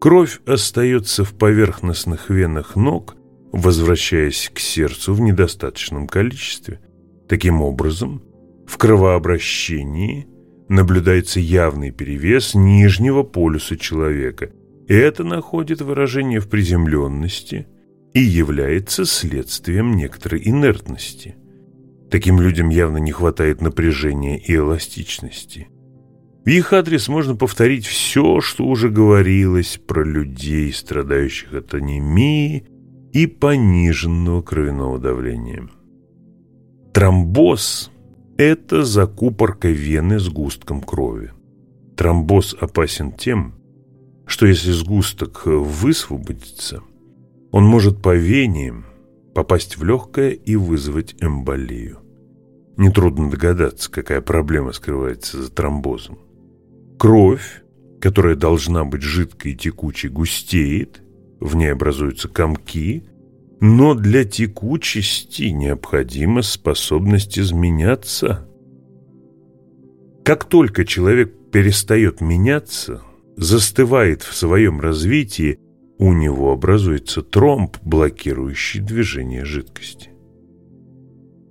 Кровь остается в поверхностных венах ног, возвращаясь к сердцу в недостаточном количестве. Таким образом, в кровообращении наблюдается явный перевес нижнего полюса человека, это находит выражение в приземленности и является следствием некоторой инертности. Таким людям явно не хватает напряжения и эластичности. В их адрес можно повторить все, что уже говорилось про людей, страдающих от анемии и пониженного кровяного давления. Тромбоз – это закупорка вены с густком крови. Тромбоз опасен тем, что если сгусток высвободится, он может по вене попасть в легкое и вызвать эмболию. Нетрудно догадаться, какая проблема скрывается за тромбозом. Кровь, которая должна быть жидкой и текучей, густеет, в ней образуются комки, но для текучести необходима способность изменяться. Как только человек перестает меняться – застывает в своем развитии, у него образуется тромб, блокирующий движение жидкости.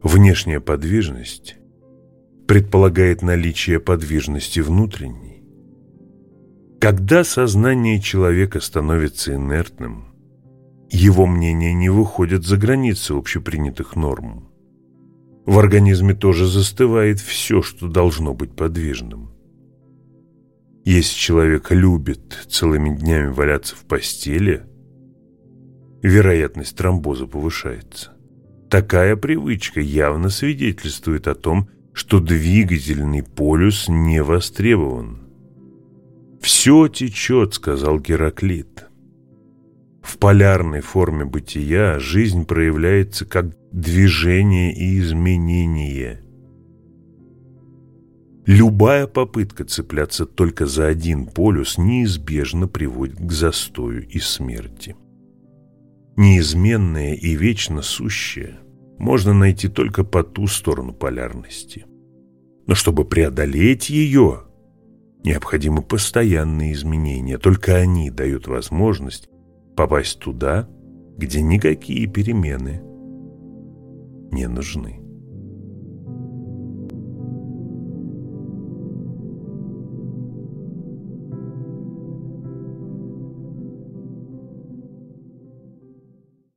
Внешняя подвижность предполагает наличие подвижности внутренней. Когда сознание человека становится инертным, его мнение не выходит за границы общепринятых норм. В организме тоже застывает все, что должно быть подвижным. Если человек любит целыми днями валяться в постели, вероятность тромбоза повышается. Такая привычка явно свидетельствует о том, что двигательный полюс не востребован. «Все течет», — сказал Гераклит. В полярной форме бытия жизнь проявляется как движение и изменение – Любая попытка цепляться только за один полюс неизбежно приводит к застою и смерти. Неизменное и вечно сущее можно найти только по ту сторону полярности. Но чтобы преодолеть ее, необходимы постоянные изменения. Только они дают возможность попасть туда, где никакие перемены не нужны.